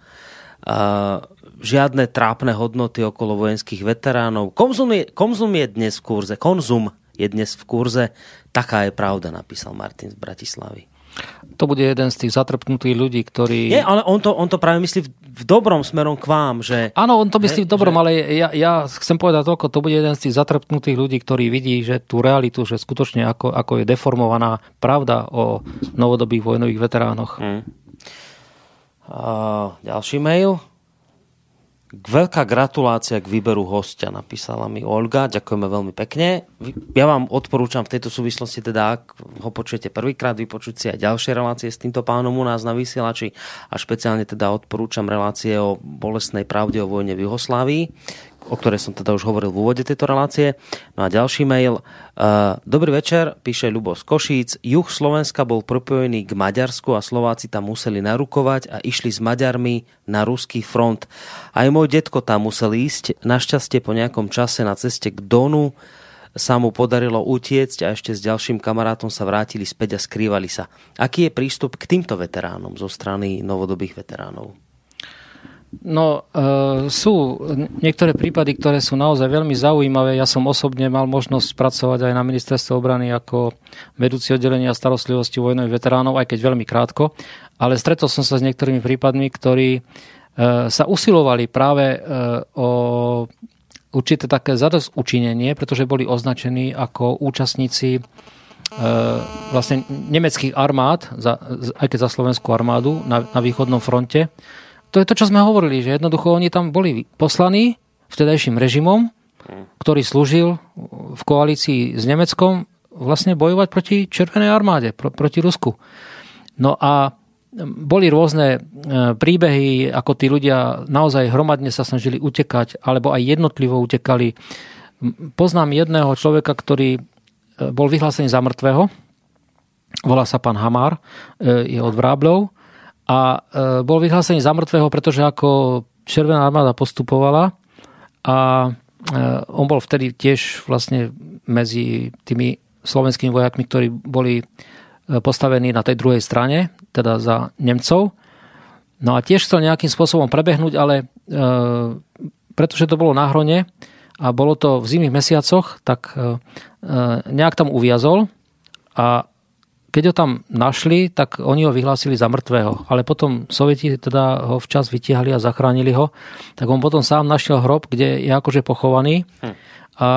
Uh, žiadne trápne hodnoty okolo vojenských veteránov. Konzum je, konzum je dnes v kurze. Konzum je dnes v kurze. Taká je pravda, napísal Martin z Bratislavy to bude jeden z tých zatrpnutých ľudí, ktorí... Nie, ale on to, on to práve myslí v, dobrom smerom k vám, že... Áno, on to myslí v dobrom, že... ale ja, ja chcem povedať toľko, to bude jeden z tých zatrpnutých ľudí, ktorí vidí, že tú realitu, že skutočne ako, ako je deformovaná pravda o novodobých vojnových veteránoch. Hmm. Uh, ďalší mail. Veľká gratulácia k výberu hostia, napísala mi Olga. Ďakujeme veľmi pekne. Ja vám odporúčam v tejto súvislosti, teda ak ho počujete prvýkrát, vypočuť si aj ďalšie relácie s týmto pánom u nás na vysielači a špeciálne teda odporúčam relácie o bolestnej pravde o vojne v Juhoslávii o ktorej som teda už hovoril v úvode tejto relácie. No a ďalší mail. Dobrý večer, píše Ľubo z Košíc. Juh Slovenska bol propojený k Maďarsku a Slováci tam museli narukovať a išli s Maďarmi na ruský front. Aj môj detko tam musel ísť. Našťastie po nejakom čase na ceste k Donu sa mu podarilo utiecť a ešte s ďalším kamarátom sa vrátili späť a skrývali sa. Aký je prístup k týmto veteránom zo strany novodobých veteránov? No, e, sú niektoré prípady, ktoré sú naozaj veľmi zaujímavé. Ja som osobne mal možnosť pracovať aj na ministerstve obrany ako vedúci oddelenia starostlivosti vojnových veteránov, aj keď veľmi krátko. Ale stretol som sa s niektorými prípadmi, ktorí e, sa usilovali práve e, o určité také zadosť učinenie, pretože boli označení ako účastníci e, vlastne nemeckých armád, za, aj keď za slovenskú armádu na, na východnom fronte to je to, čo sme hovorili, že jednoducho oni tam boli poslaní vtedajším režimom, ktorý slúžil v koalícii s Nemeckom vlastne bojovať proti Červenej armáde, pro, proti Rusku. No a boli rôzne e, príbehy, ako tí ľudia naozaj hromadne sa snažili utekať, alebo aj jednotlivo utekali. Poznám jedného človeka, ktorý e, bol vyhlásený za mŕtvého. Volá sa pán Hamár, e, je od Vráblov. A bol vyhlásený za mŕtvého, pretože ako Červená armáda postupovala a on bol vtedy tiež vlastne medzi tými slovenskými vojakmi, ktorí boli postavení na tej druhej strane, teda za Nemcov. No a tiež chcel nejakým spôsobom prebehnúť, ale e, pretože to bolo na hrone a bolo to v zimných mesiacoch, tak e, e nejak tam uviazol a keď ho tam našli, tak oni ho vyhlásili za mŕtvého. Ale potom Sovieti teda ho včas vytiahli a zachránili ho. Tak on potom sám našiel hrob, kde je akože pochovaný. Hm. A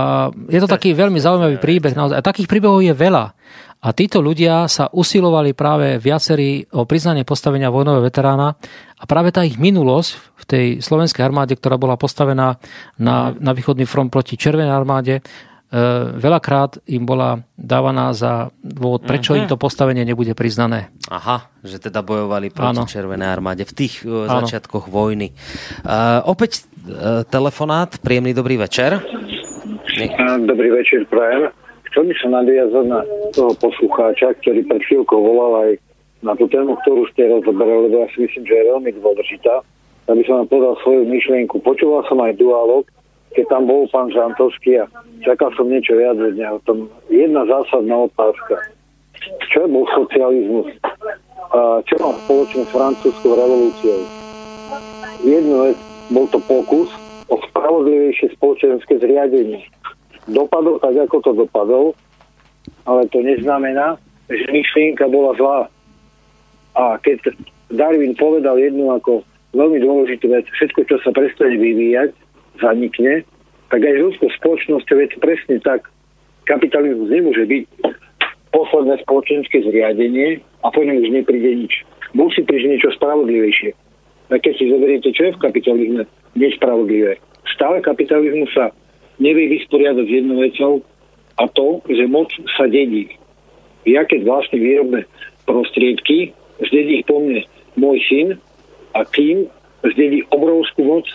je to taký veľmi zaujímavý príbeh. Naozaj. A takých príbehov je veľa. A títo ľudia sa usilovali práve viacerí o priznanie postavenia vojnového veterána a práve tá ich minulosť v tej slovenskej armáde, ktorá bola postavená na, na východný front proti Červenej armáde, veľakrát im bola dávaná za dôvod, prečo uh-huh. im to postavenie nebude priznané. Aha, že teda bojovali proti ano. Červenej armáde v tých uh, začiatkoch vojny. Uh, opäť uh, telefonát, príjemný dobrý večer. Dobrý večer, prajem. Chcel by som nadviazať na toho poslucháča, ktorý pred chvíľkou volal aj na tú tému, ktorú ste rozoberali, lebo ja si myslím, že je veľmi dôležitá. Aby som vám povedal svoju myšlienku. Počúval som aj duálog, keď tam bol pán Žantovský a čakal som niečo viac od neho. Tom jedna zásadná otázka. Čo bol socializmus? A čo mám spoločné s francúzskou revolúciou? Jedno vec, bol to pokus o spravodlivejšie spoločenské zriadenie dopadol tak, ako to dopadol, ale to neznamená, že myšlienka bola zlá. A keď Darwin povedal jednu ako veľmi dôležitú vec, všetko, čo sa prestane vyvíjať, zanikne, tak aj ľudskou spoločnosťou je to presne tak. Kapitalizmus nemôže byť posledné spoločenské zriadenie a po ňom už nepríde nič. Musí prísť niečo spravodlivejšie. A keď si zoberiete, čo je v kapitalizme nespravodlivé. Stále kapitalizmus sa nevie vysporiadať s jednou vecou a to, že moc sa dedí. Ja keď vlastne výrobné prostriedky, zdedí ich po mne môj syn a tým zdedí obrovskú moc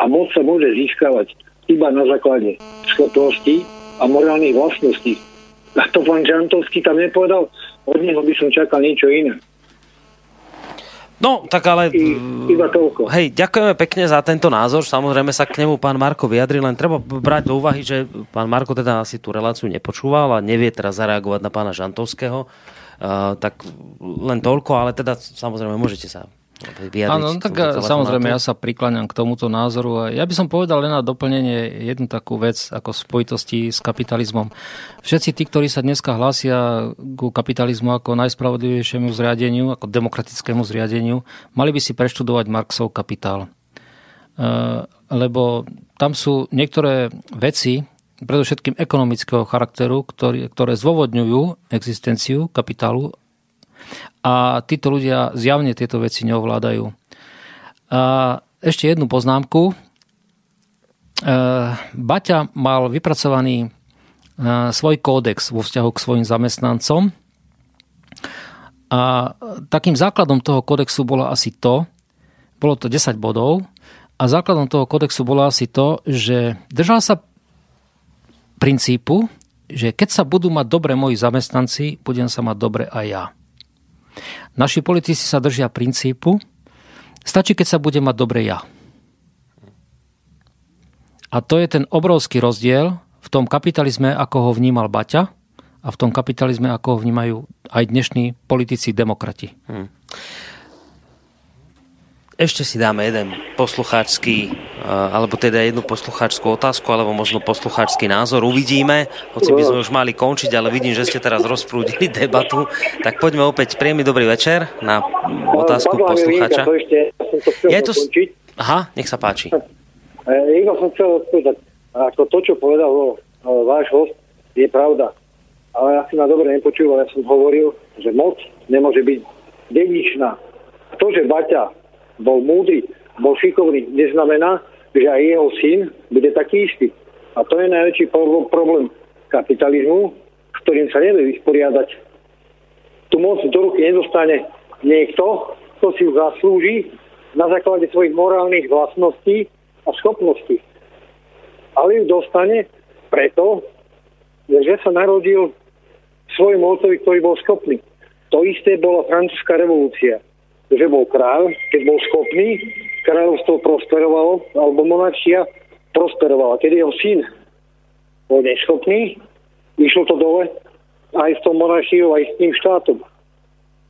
a moc sa môže získavať iba na základe schopností a morálnych vlastností. A to pán Žantovský tam nepovedal, od neho by som čakal niečo iné. No, tak ale... I, iba toľko. Hej, ďakujeme pekne za tento názor. Samozrejme sa k nemu pán Marko vyjadri, len treba brať do úvahy, že pán Marko teda asi tú reláciu nepočúval a nevie teraz zareagovať na pána Žantovského. Uh, tak len toľko, ale teda samozrejme môžete sa Áno, no tak samozrejme ja sa prikláňam k tomuto názoru. Ja by som povedal len na doplnenie jednu takú vec ako v spojitosti s kapitalizmom. Všetci tí, ktorí sa dneska hlásia ku kapitalizmu ako najspravodlivejšiemu zriadeniu, ako demokratickému zriadeniu, mali by si preštudovať Marxov kapitál. E, lebo tam sú niektoré veci, predovšetkým ekonomického charakteru, ktoré, ktoré zdôvodňujú existenciu kapitálu a títo ľudia zjavne tieto veci neovládajú. A ešte jednu poznámku. E, Baťa mal vypracovaný e, svoj kódex vo vzťahu k svojim zamestnancom a takým základom toho kódexu bolo asi to, bolo to 10 bodov a základom toho kódexu bolo asi to, že držal sa princípu, že keď sa budú mať dobre moji zamestnanci, budem sa mať dobre aj ja. Naši politici sa držia princípu, stačí, keď sa bude mať dobre ja. A to je ten obrovský rozdiel v tom kapitalizme, ako ho vnímal Baťa a v tom kapitalizme, ako ho vnímajú aj dnešní politici demokrati. Hmm. Ešte si dáme jeden poslucháčský, eh, alebo teda jednu poslucháčskú otázku, alebo možno poslucháčský názor. Uvidíme, hoci by sme už mali končiť, ale vidím, že ste teraz rozprúdili debatu. Tak poďme opäť. Príjemný dobrý večer na otázku poslucháča. Je to... Aha, nech sa páči. Eh, iba som chcel odpovedať, ako to, čo povedal eh, váš host, je pravda. Ale ja si ma dobre nepočúval, ja som hovoril, že moc nemôže byť dedičná. To, že Baťa bol múdry, bol šikovný, neznamená, že aj jeho syn bude taký istý. A to je najväčší problém kapitalizmu, s ktorým sa nevie vysporiadať. Tu moc do ruky nedostane niekto, kto si ju zaslúži na základe svojich morálnych vlastností a schopností. Ale ju dostane preto, že sa narodil svojim otcovi, ktorý bol schopný. To isté bola francúzska revolúcia. Že bol kráľ, keď bol schopný, kráľovstvo prosperovalo, alebo monarchia prosperovala. Keď jeho syn bol neschopný, išlo to dole aj s tou monarchiou, aj s tým štátom.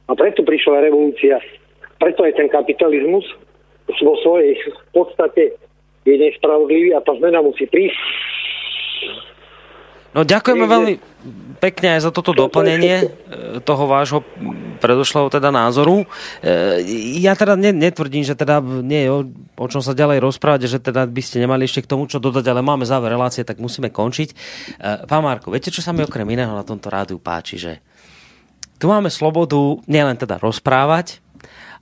A preto prišla revolúcia. Preto aj ten kapitalizmus vo svojej podstate je nespravodlivý a tá zmena musí prísť. No ďakujeme veľmi pekne aj za toto doplnenie e, toho vášho predošlého teda názoru. E, ja teda netvrdím, že teda nie je o, o čom sa ďalej rozprávať, že teda by ste nemali ešte k tomu čo dodať, ale máme záver relácie, tak musíme končiť. E, pán Marko, viete, čo sa mi okrem iného na tomto rádiu páči, že tu máme slobodu nielen teda rozprávať,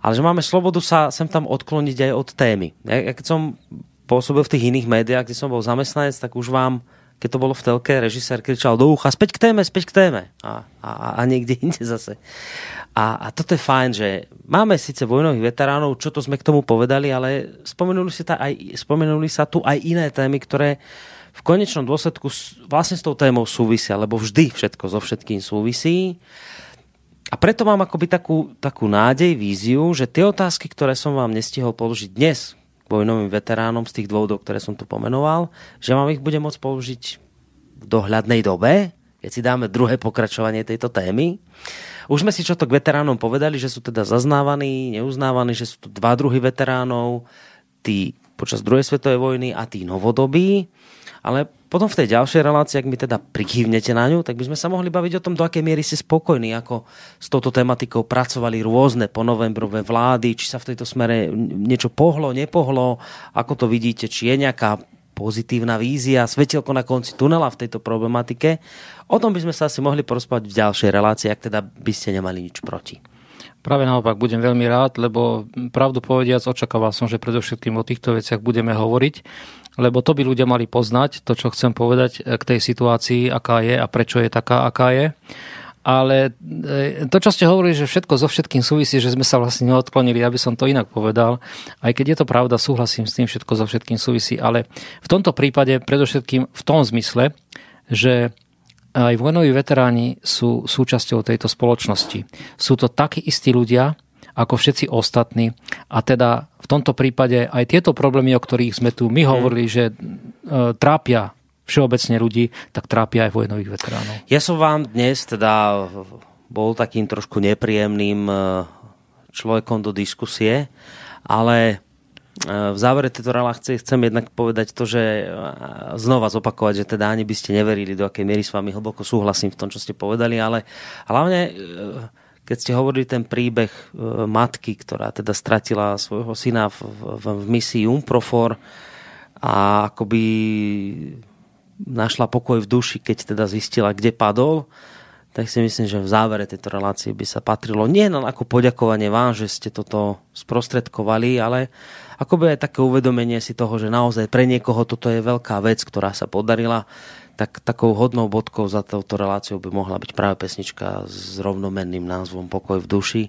ale že máme slobodu sa sem tam odkloniť aj od témy. Ja, keď som pôsobil v tých iných médiách, kde som bol zamestnanec, tak už vám keď to bolo v telke, režisér kričal do ucha, späť k téme, späť k téme. A, a, a niekde inde zase. A, a toto je fajn, že máme síce vojnových veteránov, čo to sme k tomu povedali, ale spomenuli, si aj, spomenuli sa tu aj iné témy, ktoré v konečnom dôsledku vlastne s tou témou súvisia, lebo vždy všetko so všetkým súvisí. A preto mám akoby takú, takú nádej, víziu, že tie otázky, ktoré som vám nestihol položiť dnes vojnovým veteránom z tých dôvodov, ktoré som tu pomenoval, že vám ich budem môcť použiť v dohľadnej dobe, keď si dáme druhé pokračovanie tejto témy. Už sme si čo to k veteránom povedali, že sú teda zaznávaní, neuznávaní, že sú tu dva druhy veteránov, tí počas druhej svetovej vojny a tí novodobí. Ale potom v tej ďalšej relácii, ak mi teda prikývnete na ňu, tak by sme sa mohli baviť o tom, do akej miery ste spokojní, ako s touto tematikou pracovali rôzne ponovembrové vlády, či sa v tejto smere niečo pohlo, nepohlo, ako to vidíte, či je nejaká pozitívna vízia, svetelko na konci tunela v tejto problematike. O tom by sme sa asi mohli porozprávať v ďalšej relácii, ak teda by ste nemali nič proti. Práve naopak, budem veľmi rád, lebo pravdu povediac, očakával som, že predovšetkým o týchto veciach budeme hovoriť lebo to by ľudia mali poznať, to, čo chcem povedať eh, k tej situácii, aká je a prečo je taká, aká je. Ale eh, to, čo ste hovorili, že všetko so všetkým súvisí, že sme sa vlastne neodklonili, aby som to inak povedal. Aj keď je to pravda, súhlasím s tým, všetko so všetkým súvisí. Ale v tomto prípade predovšetkým v tom zmysle, že aj vojnoví veteráni sú súčasťou tejto spoločnosti. Sú to takí istí ľudia, ako všetci ostatní. A teda v tomto prípade aj tieto problémy, o ktorých sme tu my mhm. hovorili, že e, trápia všeobecne ľudí, tak trápia aj vojnových veteránov. Ja som vám dnes teda bol takým trošku nepríjemným e, človekom do diskusie, ale e, v závere tejto relácie chcem jednak povedať to, že znova zopakovať, že teda ani by ste neverili, do akej miery s vami hlboko súhlasím v tom, čo ste povedali, ale hlavne keď ste hovorili ten príbeh e, matky, ktorá teda stratila svojho syna v, v, v misii Umprofor a akoby našla pokoj v duši, keď teda zistila, kde padol, tak si myslím, že v závere tejto relácie by sa patrilo nie len ako poďakovanie vám, že ste toto sprostredkovali, ale ako by aj také uvedomenie si toho, že naozaj pre niekoho toto je veľká vec, ktorá sa podarila tak takou hodnou bodkou za touto reláciou by mohla byť práve pesnička s rovnomenným názvom Pokoj v duši.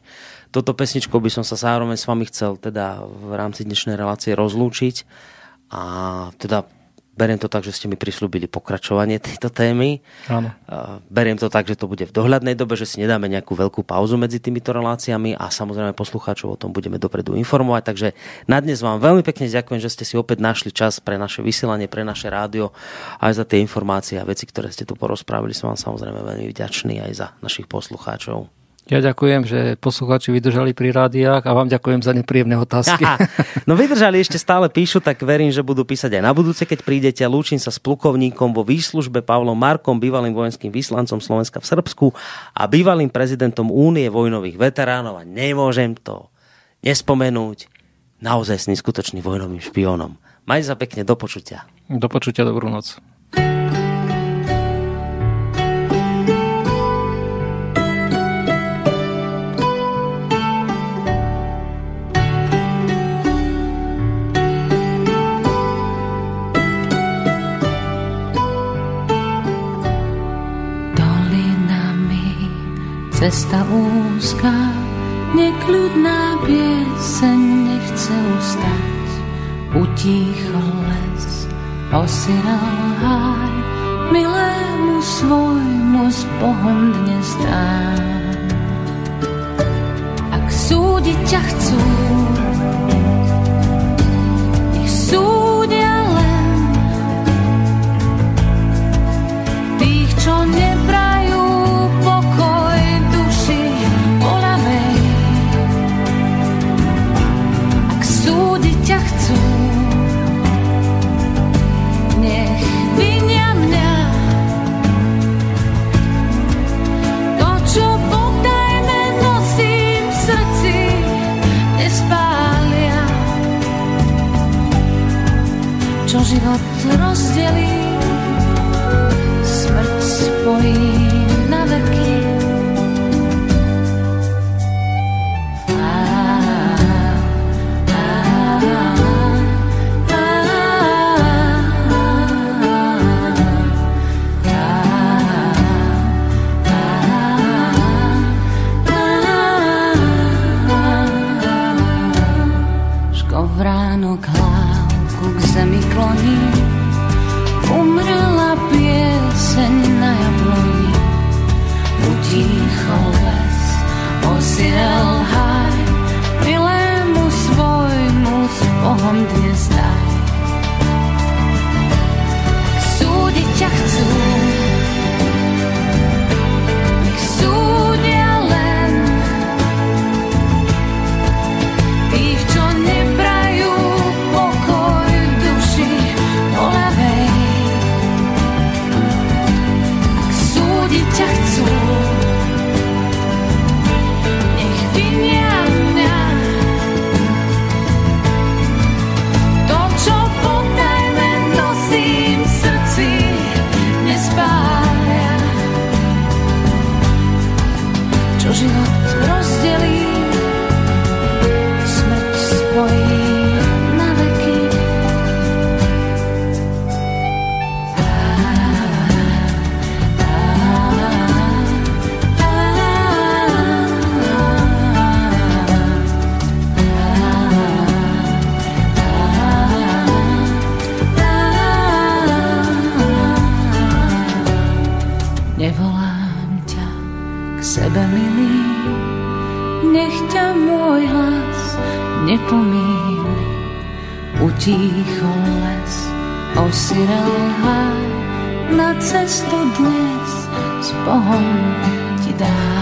Toto pesničkou by som sa zároveň s vami chcel teda v rámci dnešnej relácie rozlúčiť a teda beriem to tak, že ste mi prislúbili pokračovanie tejto témy. Áno. Beriem to tak, že to bude v dohľadnej dobe, že si nedáme nejakú veľkú pauzu medzi týmito reláciami a samozrejme poslucháčov o tom budeme dopredu informovať. Takže na dnes vám veľmi pekne ďakujem, že ste si opäť našli čas pre naše vysielanie, pre naše rádio aj za tie informácie a veci, ktoré ste tu porozprávili. Som vám samozrejme veľmi vďačný aj za našich poslucháčov. Ja ďakujem, že poslucháči vydržali pri rádiách a vám ďakujem za nepríjemné otázky. Aha, no vydržali, ešte stále píšu, tak verím, že budú písať aj na budúce, keď prídete. Lúčim sa s plukovníkom vo výslužbe Pavlom Markom, bývalým vojenským vyslancom Slovenska v Srbsku a bývalým prezidentom Únie vojnových veteránov a nemôžem to nespomenúť naozaj skutočný vojnovým špiónom. Majte sa pekne, do počutia. Do počutia, dobrú noc. Cesta úzká, nekľudná pieseň nechce ustať. Utíchol les, osiral háj, milému svojmu s Bohom dnes dám. Ak súdiť ťa chcú, život rozdelí, smrť spojí zemi kloní, umrela pieseň na jabloni. Utíchol les, osirel háj, milému svojmu s Bohom dnes daj. Súdiť ťa chcú, Utíchol les, osirel háj, na cestu dnes s Bohom ti dám.